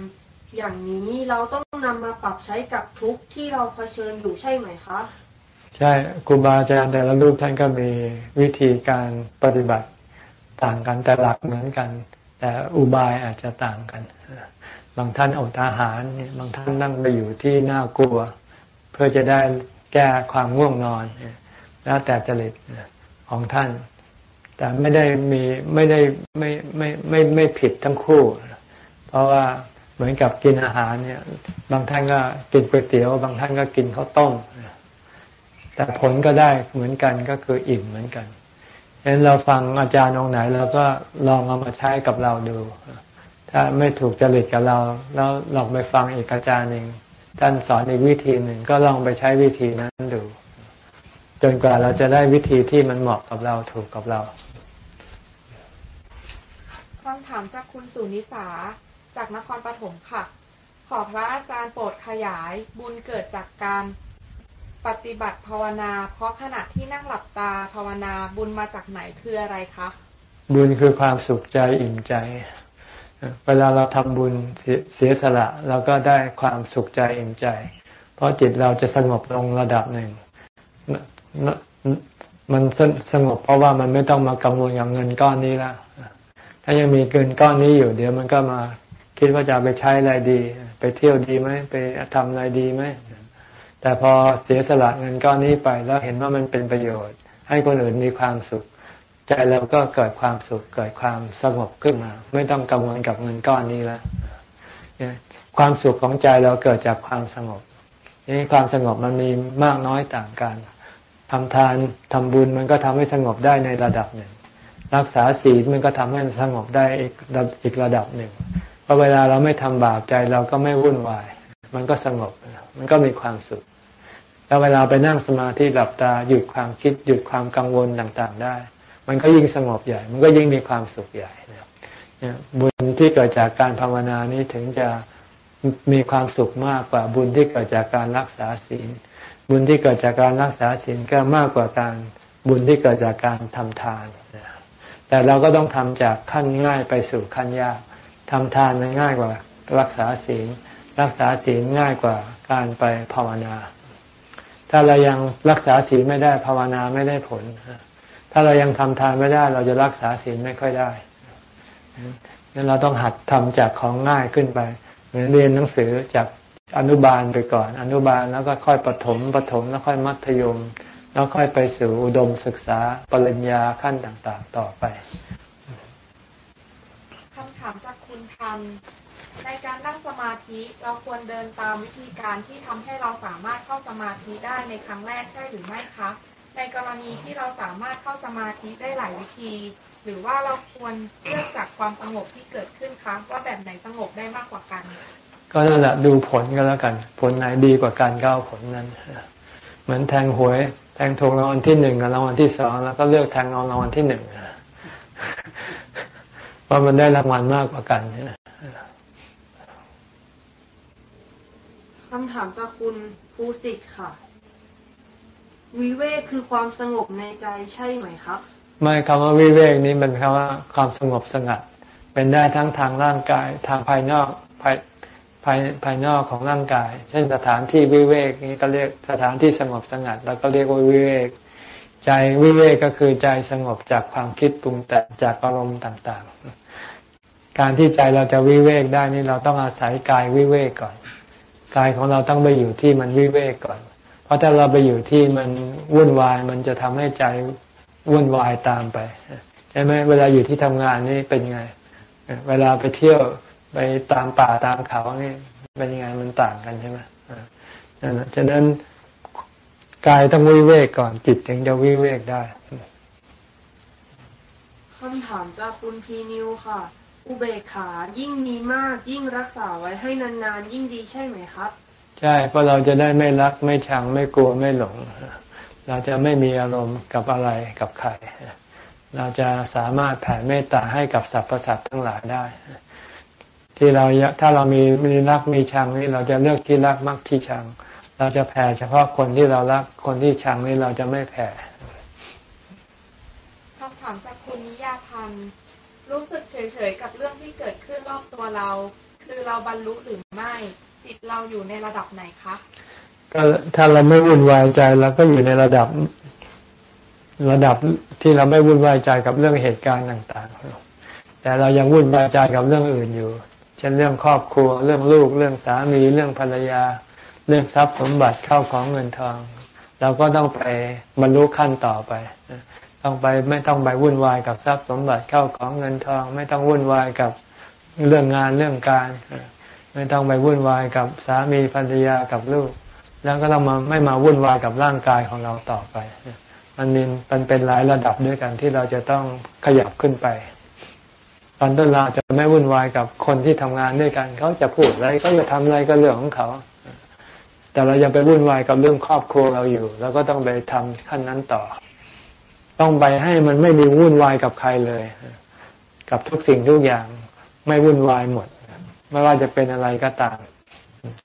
อย่างนี้เราต้องนำมาปรับใช้กับทุกที่เราเผชิญอยู่ใช่ไหมคะใช่ครูบาอาจารย์แต่ละรูปท่านก็มีวิธีการปฏิบัติต่างกันแต่หลักเหมือนกัน แต่อุบายอาจจะต่างกัน บางท่านอดอาหารบางท่านนั่งไปอยู่ที่น่ากลัว เพื่อจะได้แก้ความง่วงนอน แล้วแต่จริตของท่าน แต่ไม่ได้มีไม่ได้ไม่ไม่ไม่ไม่ผิดทั้งคู่ เพราะว่า เหมือนกับกินอาหารเนี่ย บางท่านก็กินก๋วยเตี๋ยว บางท่านก็กินข้าวต้ม แต่ผลก็ได้เหมือนกันก็คืออิ่มเหมือนกันฉะนั้นเราฟังอาจารย์องไหนเราก็ลองเอามาใช้กับเราดู ถ้าไม่ถูกจริตกับเรา แล้วลองไปฟังอีกอาจารย์หนึ่งท่านสอนอีกวิธีหนึ่งก็ลองไปใช้วิธีนั้นดู จนกว่าเราจะได้วิธีที่มันเหมาะกับเราถูกกับเราคำถามจากคุณสุนิสา จากนครปฐมค่ะ ขอพระอาจารย์โปรดขยายบุญเกิดจากการปฏิบัติภาวนา เพราะขณะที่นั่งหลับตาภาวนาบุญมาจากไหนคืออะไรคะบุญคือความสุขใจอิ่มใจ เวลาเราทำบุญเสียสละเราก็ได้ความสุขใจอิ่มใจ เพราะจิตเราจะสงบลงระดับหนึ่ง มันสงบเพราะว่ามันไม่ต้องมากังวลกับเงินก้อนนี้แล้วถ้ายังมีเกินก้อนนี้อยู่ เดี๋ยวมันก็มา คิดว่าจะไปใช้อะไรดี ไปเที่ยวดีไหมไปทำอะไรดีไหมแต่พอเสียสละเงินก้อนนี้ไปแล้วเห็นว่ามันเป็นประโยชน์ ให้คนอื่นมีความสุข ใจเราก็เกิดความสุข เกิดความสงบขึ้นมา ไม่ต้องกังวลกับเงินก้อนนี้แล้วความสุขของใจเราเกิดจากความสงบนี่ความสงบมันมีมากน้อยต่างกันทำทานทำบุญมันก็ทำให้สงบได้ในระดับหนึ่ง รักษาศีลมันก็ทำให้สงบได้อีกอีกระดับหนึ่ง พอเวลาเราไม่ทำบาปใจเราก็ไม่วุ่นวาย มันก็สงบ มันก็มีความสุข แล้วเวลาไปนั่งสมาธิหลับตาหยุดความคิดหยุดความกังวลต่างๆ ได้ มันก็ยิ่งสงบใหญ่ มันก็ยิ่งมีความสุขใหญ่นี่ยบุญที่เกิดจากการภาวนานี้ถึงจะมีความสุขมากกว่าบุญที่เกิดจากการรักษาศีล บุญที่เกิดจากการรักษาศีลก็มากกว่าการบุญที่เกิดจากการทำทาน แต่เราก็ต้องทำจากขั้นง่ายไปสู่ขั้นยาก ทำทานง่ายกว่ารักษาศีล รักษาศีลง่ายกว่าการไปภาวนา ถ้าเรายังรักษาศีลไม่ได้ภาวนาไม่ได้ผล ถ้าเรายังทำทานไม่ได้เราจะรักษาศีลไม่ค่อยได้นั้นเราต้องหัดทำจากของง่ายขึ้นไป เหมือนเรียนหนังสือจากอนุบาลไปก่อน อนุบาลแล้วก็ค่อยปถมปถมแล้วค่อยมัธยม แล้วค่อยไปสู่อุดมศึกษาปริญญาขั้นต่างๆ ต่อไปคำถามจาก คุณทันในการนั่งสมาธิเราควรเดินตามวิธีการที่ทำให้เราสามารถเข้าสมาธิได้ในครั้งแรกใช่หรือไม่คะในกรณีที่เราสามารถเข้าสมาธิได้หลายวิธี หรือว่าเราควรเลือกจากความสงบที่เกิดขึ้นคะว่าแบบไหนสงบได้มากกว่ากัน ก็นั่นแหละดูผลก็แล้วกัน ผลไหนดีกว่าการก้าวผลนั้น เหมือนแทงหวย แทงทงรางวัลที่หนึ่งกับรางวัลที่สองแล้วก็เลือกแทงเอารางวัลที่หนึ่งเพราะมันได้รางวัลมากกว่ากันใช่ไหมคำถามจากคุณภูสิทธิ์ค่ะ วิเวกคือความสงบในใจใช่ไหมครับ ไม่คำว่าวิเวกนี้เป็นคำว่าความสงบสงัด เป็นได้ทั้งทางร่างกายทางภายนอกภายภายภายนอกของร่างกาย เช่นสถานที่วิเวกนี้ก็เรียกสถานที่สงบสงัด แล้วก็เรียกว่าวิเวก ใจวิเวกก็คือใจสงบจากความคิดปรุงแต่งจากอารมณ์ต่างๆ การที่ใจเราจะวิเวกได้นี่เราต้องอาศัยกายวิเวกก่อน กายของเราต้องไปอยู่ที่มันวิเวกก่อน เพราะถ้าเราไปอยู่ที่มันวุ่นวายมันจะทำให้ใจวุ่นวายตามไปใช่ไหมเวลาอยู่ที่ทำงานนี่เป็นยังไง เวลาไปเที่ยวไปตามป่าตามเขานี่เป็นยังไงมันต่างกันใช่ไหมนั่นฉะนั้น กายต้องวิเวกก่อนจิตถึงจะวิเวกได้คำถามจากคุณพีนิวค่ะ อุเบกขายิ่งมีมากยิ่งรักษาไว้ให้นานๆ ยิ่งดีใช่ไหมครับ ใช่เพราะเราจะได้ไม่รักไม่ชังไม่กลัวไม่หลง เราจะไม่มีอารมณ์กับอะไรกับใครเราจะสามารถแผ่เมตตาให้กับสรรพสัตว์ทั้งหลายได้ ที่เราถ้าเรามีมีรักมีชังนี่เราจะเลือกที่รักมักที่ชัง เราจะแผ่เฉพาะคนที่เรารักคนที่ชังนี่เราจะไม่แผ่คำถำถามจากคุณนิยาพันธ์รู้สึกเฉยๆกับเรื่องที่เกิดขึ้นรอบตัวเรา คือเราบรรลุหรือไม่ จิตเราอยู่ในระดับไหนคะก็ถ้าเราไม่วุ่นวายใจเราก็อยู่ในระดับระดับที่เราไม่วุ่นวายใจกับเรื่องเหตุการณ์ต่างๆ แต่เรายังวุ่นวายใจกับเรื่องอื่นอยู่ เช่นเรื่องครอบครัว เรื่องลูก เรื่องสามี เรื่องภรรยา เรื่องทรัพย์สมบัติเข้าของเงินทอง เราก็ต้องไปบรรลุขั้นต่อไป ต้องไปไม่ต้องไปวุ่นวายกับทรัพย์สมบัติเข้าของเงินทอง ไม่ต้องวุ่นวายกับเรื่องงานเรื่องการ ไม่ต้องไปวุ่นวายกับสามีภรรยากับลูก แล้วก็ต้องมาไม่มาวุ่นวายกับร่างกายของเราต่อไปมันมีมันเป็นหลายระดับด้วยกันที่เราจะต้องขยับขึ้นไป ตอนต้นเราจะไม่วุ่นวายกับคนที่ทำงานด้วยกัน เขาจะพูดอะไรก็จะทำอะไรก็เรื่องของเขา แต่เรายังไปวุ่นวายกับเรื่องครอบครัวเราอยู่ แล้วก็ต้องไปทำขั้นนั้นต่อ ต้องไปให้มันไม่มีวุ่นวายกับใครเลย กับทุกสิ่งทุกอย่างไม่วุ่นวายหมด ไม่ว่าจะเป็นอะไรก็ตาม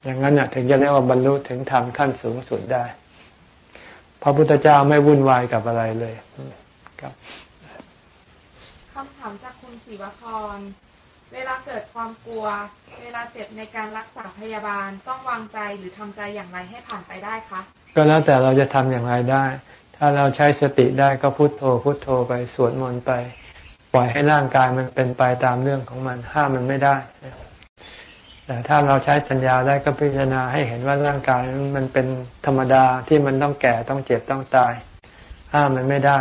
อย่างนั้นถึงจะเรียกว่าบรรลุถึงธรรมขั้นสูงสุดได้ พระพุทธเจ้าไม่วุ่นวายกับอะไรเลย ครับคำถามจากคุณศิวพร เวลาเกิดความกลัว เวลาเจ็บในการรักษาพยาบาลต้องวางใจหรือทำใจอย่างไรให้ผ่านไปได้คะก็แล้วแต่เราจะทำอย่างไรได้ ถ้าเราใช้สติได้ก็พุโทโธ พุโทโธไปสวดมนต์ไป ปล่อยให้ร่างกายมันเป็นไปตามเรื่องของมันห้ามมันไม่ได้แต่ถ้าเราใช้ปัญญาได้ก็พิจารณาให้เห็นว่าร่างกายมันเป็นธรรมดาที่มันต้องแก่ต้องเจ็บต้องตาย ห้ามมันไม่ได้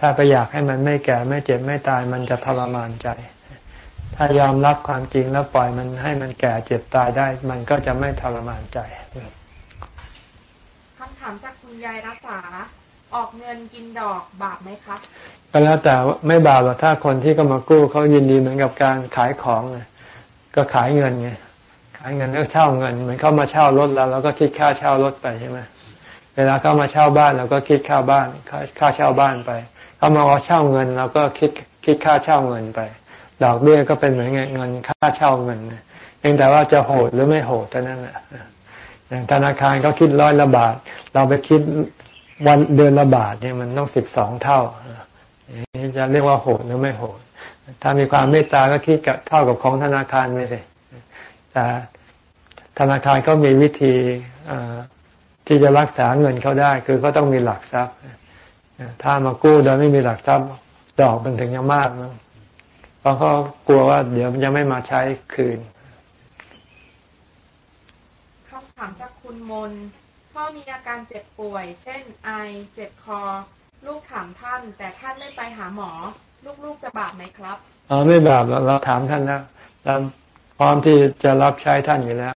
ถ้าไปอยากให้มันไม่แก่ไม่เจ็บไม่ตายมันจะทรมานใจ ถ้ายอมรับความจริงแล้วปล่อยมันให้มันแก่เจ็บตายได้ มันก็จะไม่ทรมานใจคำถามจากคุณยายรักษา ออกเงินกินดอกบาปไหมคะก็แล้วแต่ไม่บาปหรอกถ้าคนที่ก็มากู้เขายินดีเหมือนกับการขายของไงก็ขายเงินไงขายเงินแล้วเช่าเงินเหมือนเขามาเช่ารถแล้วเราก็คิดค่าเช่ารถไปใช่ไหมเวลาเขามาเช่าบ้านเราก็คิดค่าบ้านค่าค่าเช่าบ้านไปเขามาเอาเช่าเงินเราก็คิดคิดค่าเช่าเงินไป ดอกเบี้ยก็เป็นเหมือนเงินค่าเช่าเงินเพียงแต่ว่าจะโหดหรือไม่โหดเท่านั้นแหละอย่างธนาคารเขาคิดร้อยละบาท เราไปคิดวันเดือนละบาทเนี่ยมันต้องสิบสองเท่านี่จะเรียกว่าโหดหรือไม่โหด ถ้ามีความเมตตาก็คิดกับเท่ากับของธนาคารไปสิแต่ธนาคารก็มีวิธีที่จะรักษาเงินเขาได้ คือเขาต้องมีหลักทรัพย์ ถ้ามากู้โดยไม่มีหลักทรัพย์ดอกมันถึงจะมากนะ ราะเขากลัวว่าเดี๋ยวมันจะไม่มาใช้คืนคำถามจากคุณมนพ่อมีอาการเจ็บป่วย เช่น ไอ เจ็บคอ ลูกถามท่าน แต่ท่านไม่ไปหาหมอ ลูกๆจะบาปไหมครับอ๋อไม่บาปเราเราถามท่านแล้วเราพร้อมที่จะรับใช้ท่านอยู่แล้ว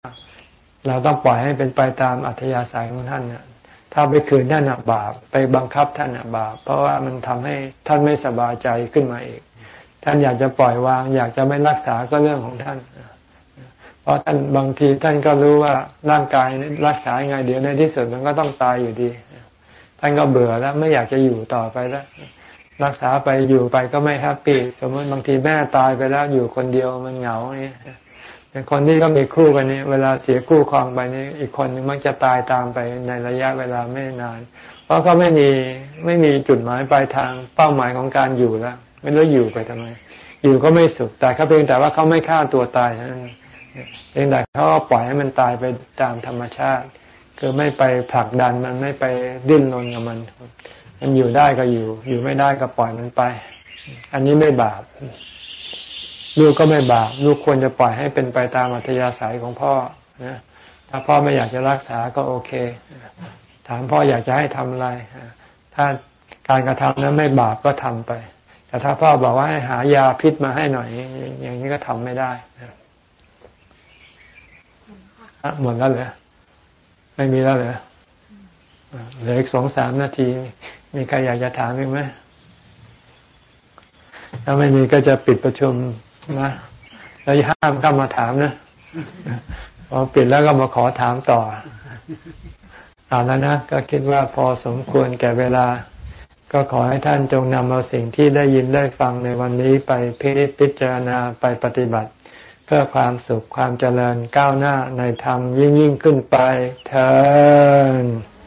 เราต้องปล่อยให้เป็นไปตามอัธยาศัยของท่านเนี่ยถ้าไปคืนท่านบาป ไปบังคับท่านบาป เพราะว่ามันทำให้ท่านไม่สบายใจขึ้นมาเอง ท่านอยากจะปล่อยวาง อยากจะไม่รักษาก็เรื่องของท่าน เพราะท่านบางทีท่านก็รู้ว่าร่างกายรักษายังไงเดี๋ยวในที่สุดมันก็ต้องตายอยู่ดี ท่านก็เบื่อแล้วไม่อยากจะอยู่ต่อไปแล้ว รักษาไปอยู่ไปก็ไม่แฮปปี้สมมติบางทีแม่ตายไปแล้วอยู่คนเดียวมันเหงาเนี่ยคนที่ก็มีคู่กันนี่เวลาเสียคู่ครองไปนี่อีกคนนึงมักจะตายตามไปในระยะเวลาไม่นาน เพราะเขาไม่มีไม่มีจุดหมายปลายทางเป้าหมายของการอยู่แล้ว ไม่รู้อยู่ไปทำไม อยู่ก็ไม่สุขแต่เขาเพียงแต่ว่าเขาไม่ฆ่าตัวตายเพียงแต่เขาปล่อยให้มันตายไปตามธรรมชาติ คือไม่ไปผลักดันมันไม่ไปดิ้นรนกับมัน มันอยู่ได้ก็อยู่ อยู่ไม่ได้ก็ปล่อยมันไป อันนี้ไม่บาปลูกก็ไม่บาปลูกควรจะปล่อยให้เป็นไปตามอัธยาศัยของพ่อนะถ้าพ่อไม่อยากจะรักษาก็โอเค ถามพ่ออยากจะให้ทำอะไร ถ้าการกระทำนั้นไม่บาปก็ทำไป แต่ถ้าพ่อบอกว่าให้หายาพิษมาให้หน่อย อย่างนี้ก็ทำไม่ได้หมดแล้วเหรอไม่มีแล้วเหรอเหลืออีกสองสามนาที มีใครอยากจะถามอีกไหมถ้าไม่มีก็จะปิดประชุมนะแล้วห้ามเข้ามาถามนะพอปิดแล้วก็มาขอถามต่อเอาแล้วนะ ก็คิดว่าพอสมควรแก่เวลา ก็ขอให้ท่านจงนำเอาสิ่งที่ได้ยินได้ฟังในวันนี้ไปพิพิจารณาไปปฏิบัติ เพื่อความสุขความเจริญก้าวหน้าในธรรมยิ่งยิ่งขึ้นไปเถิด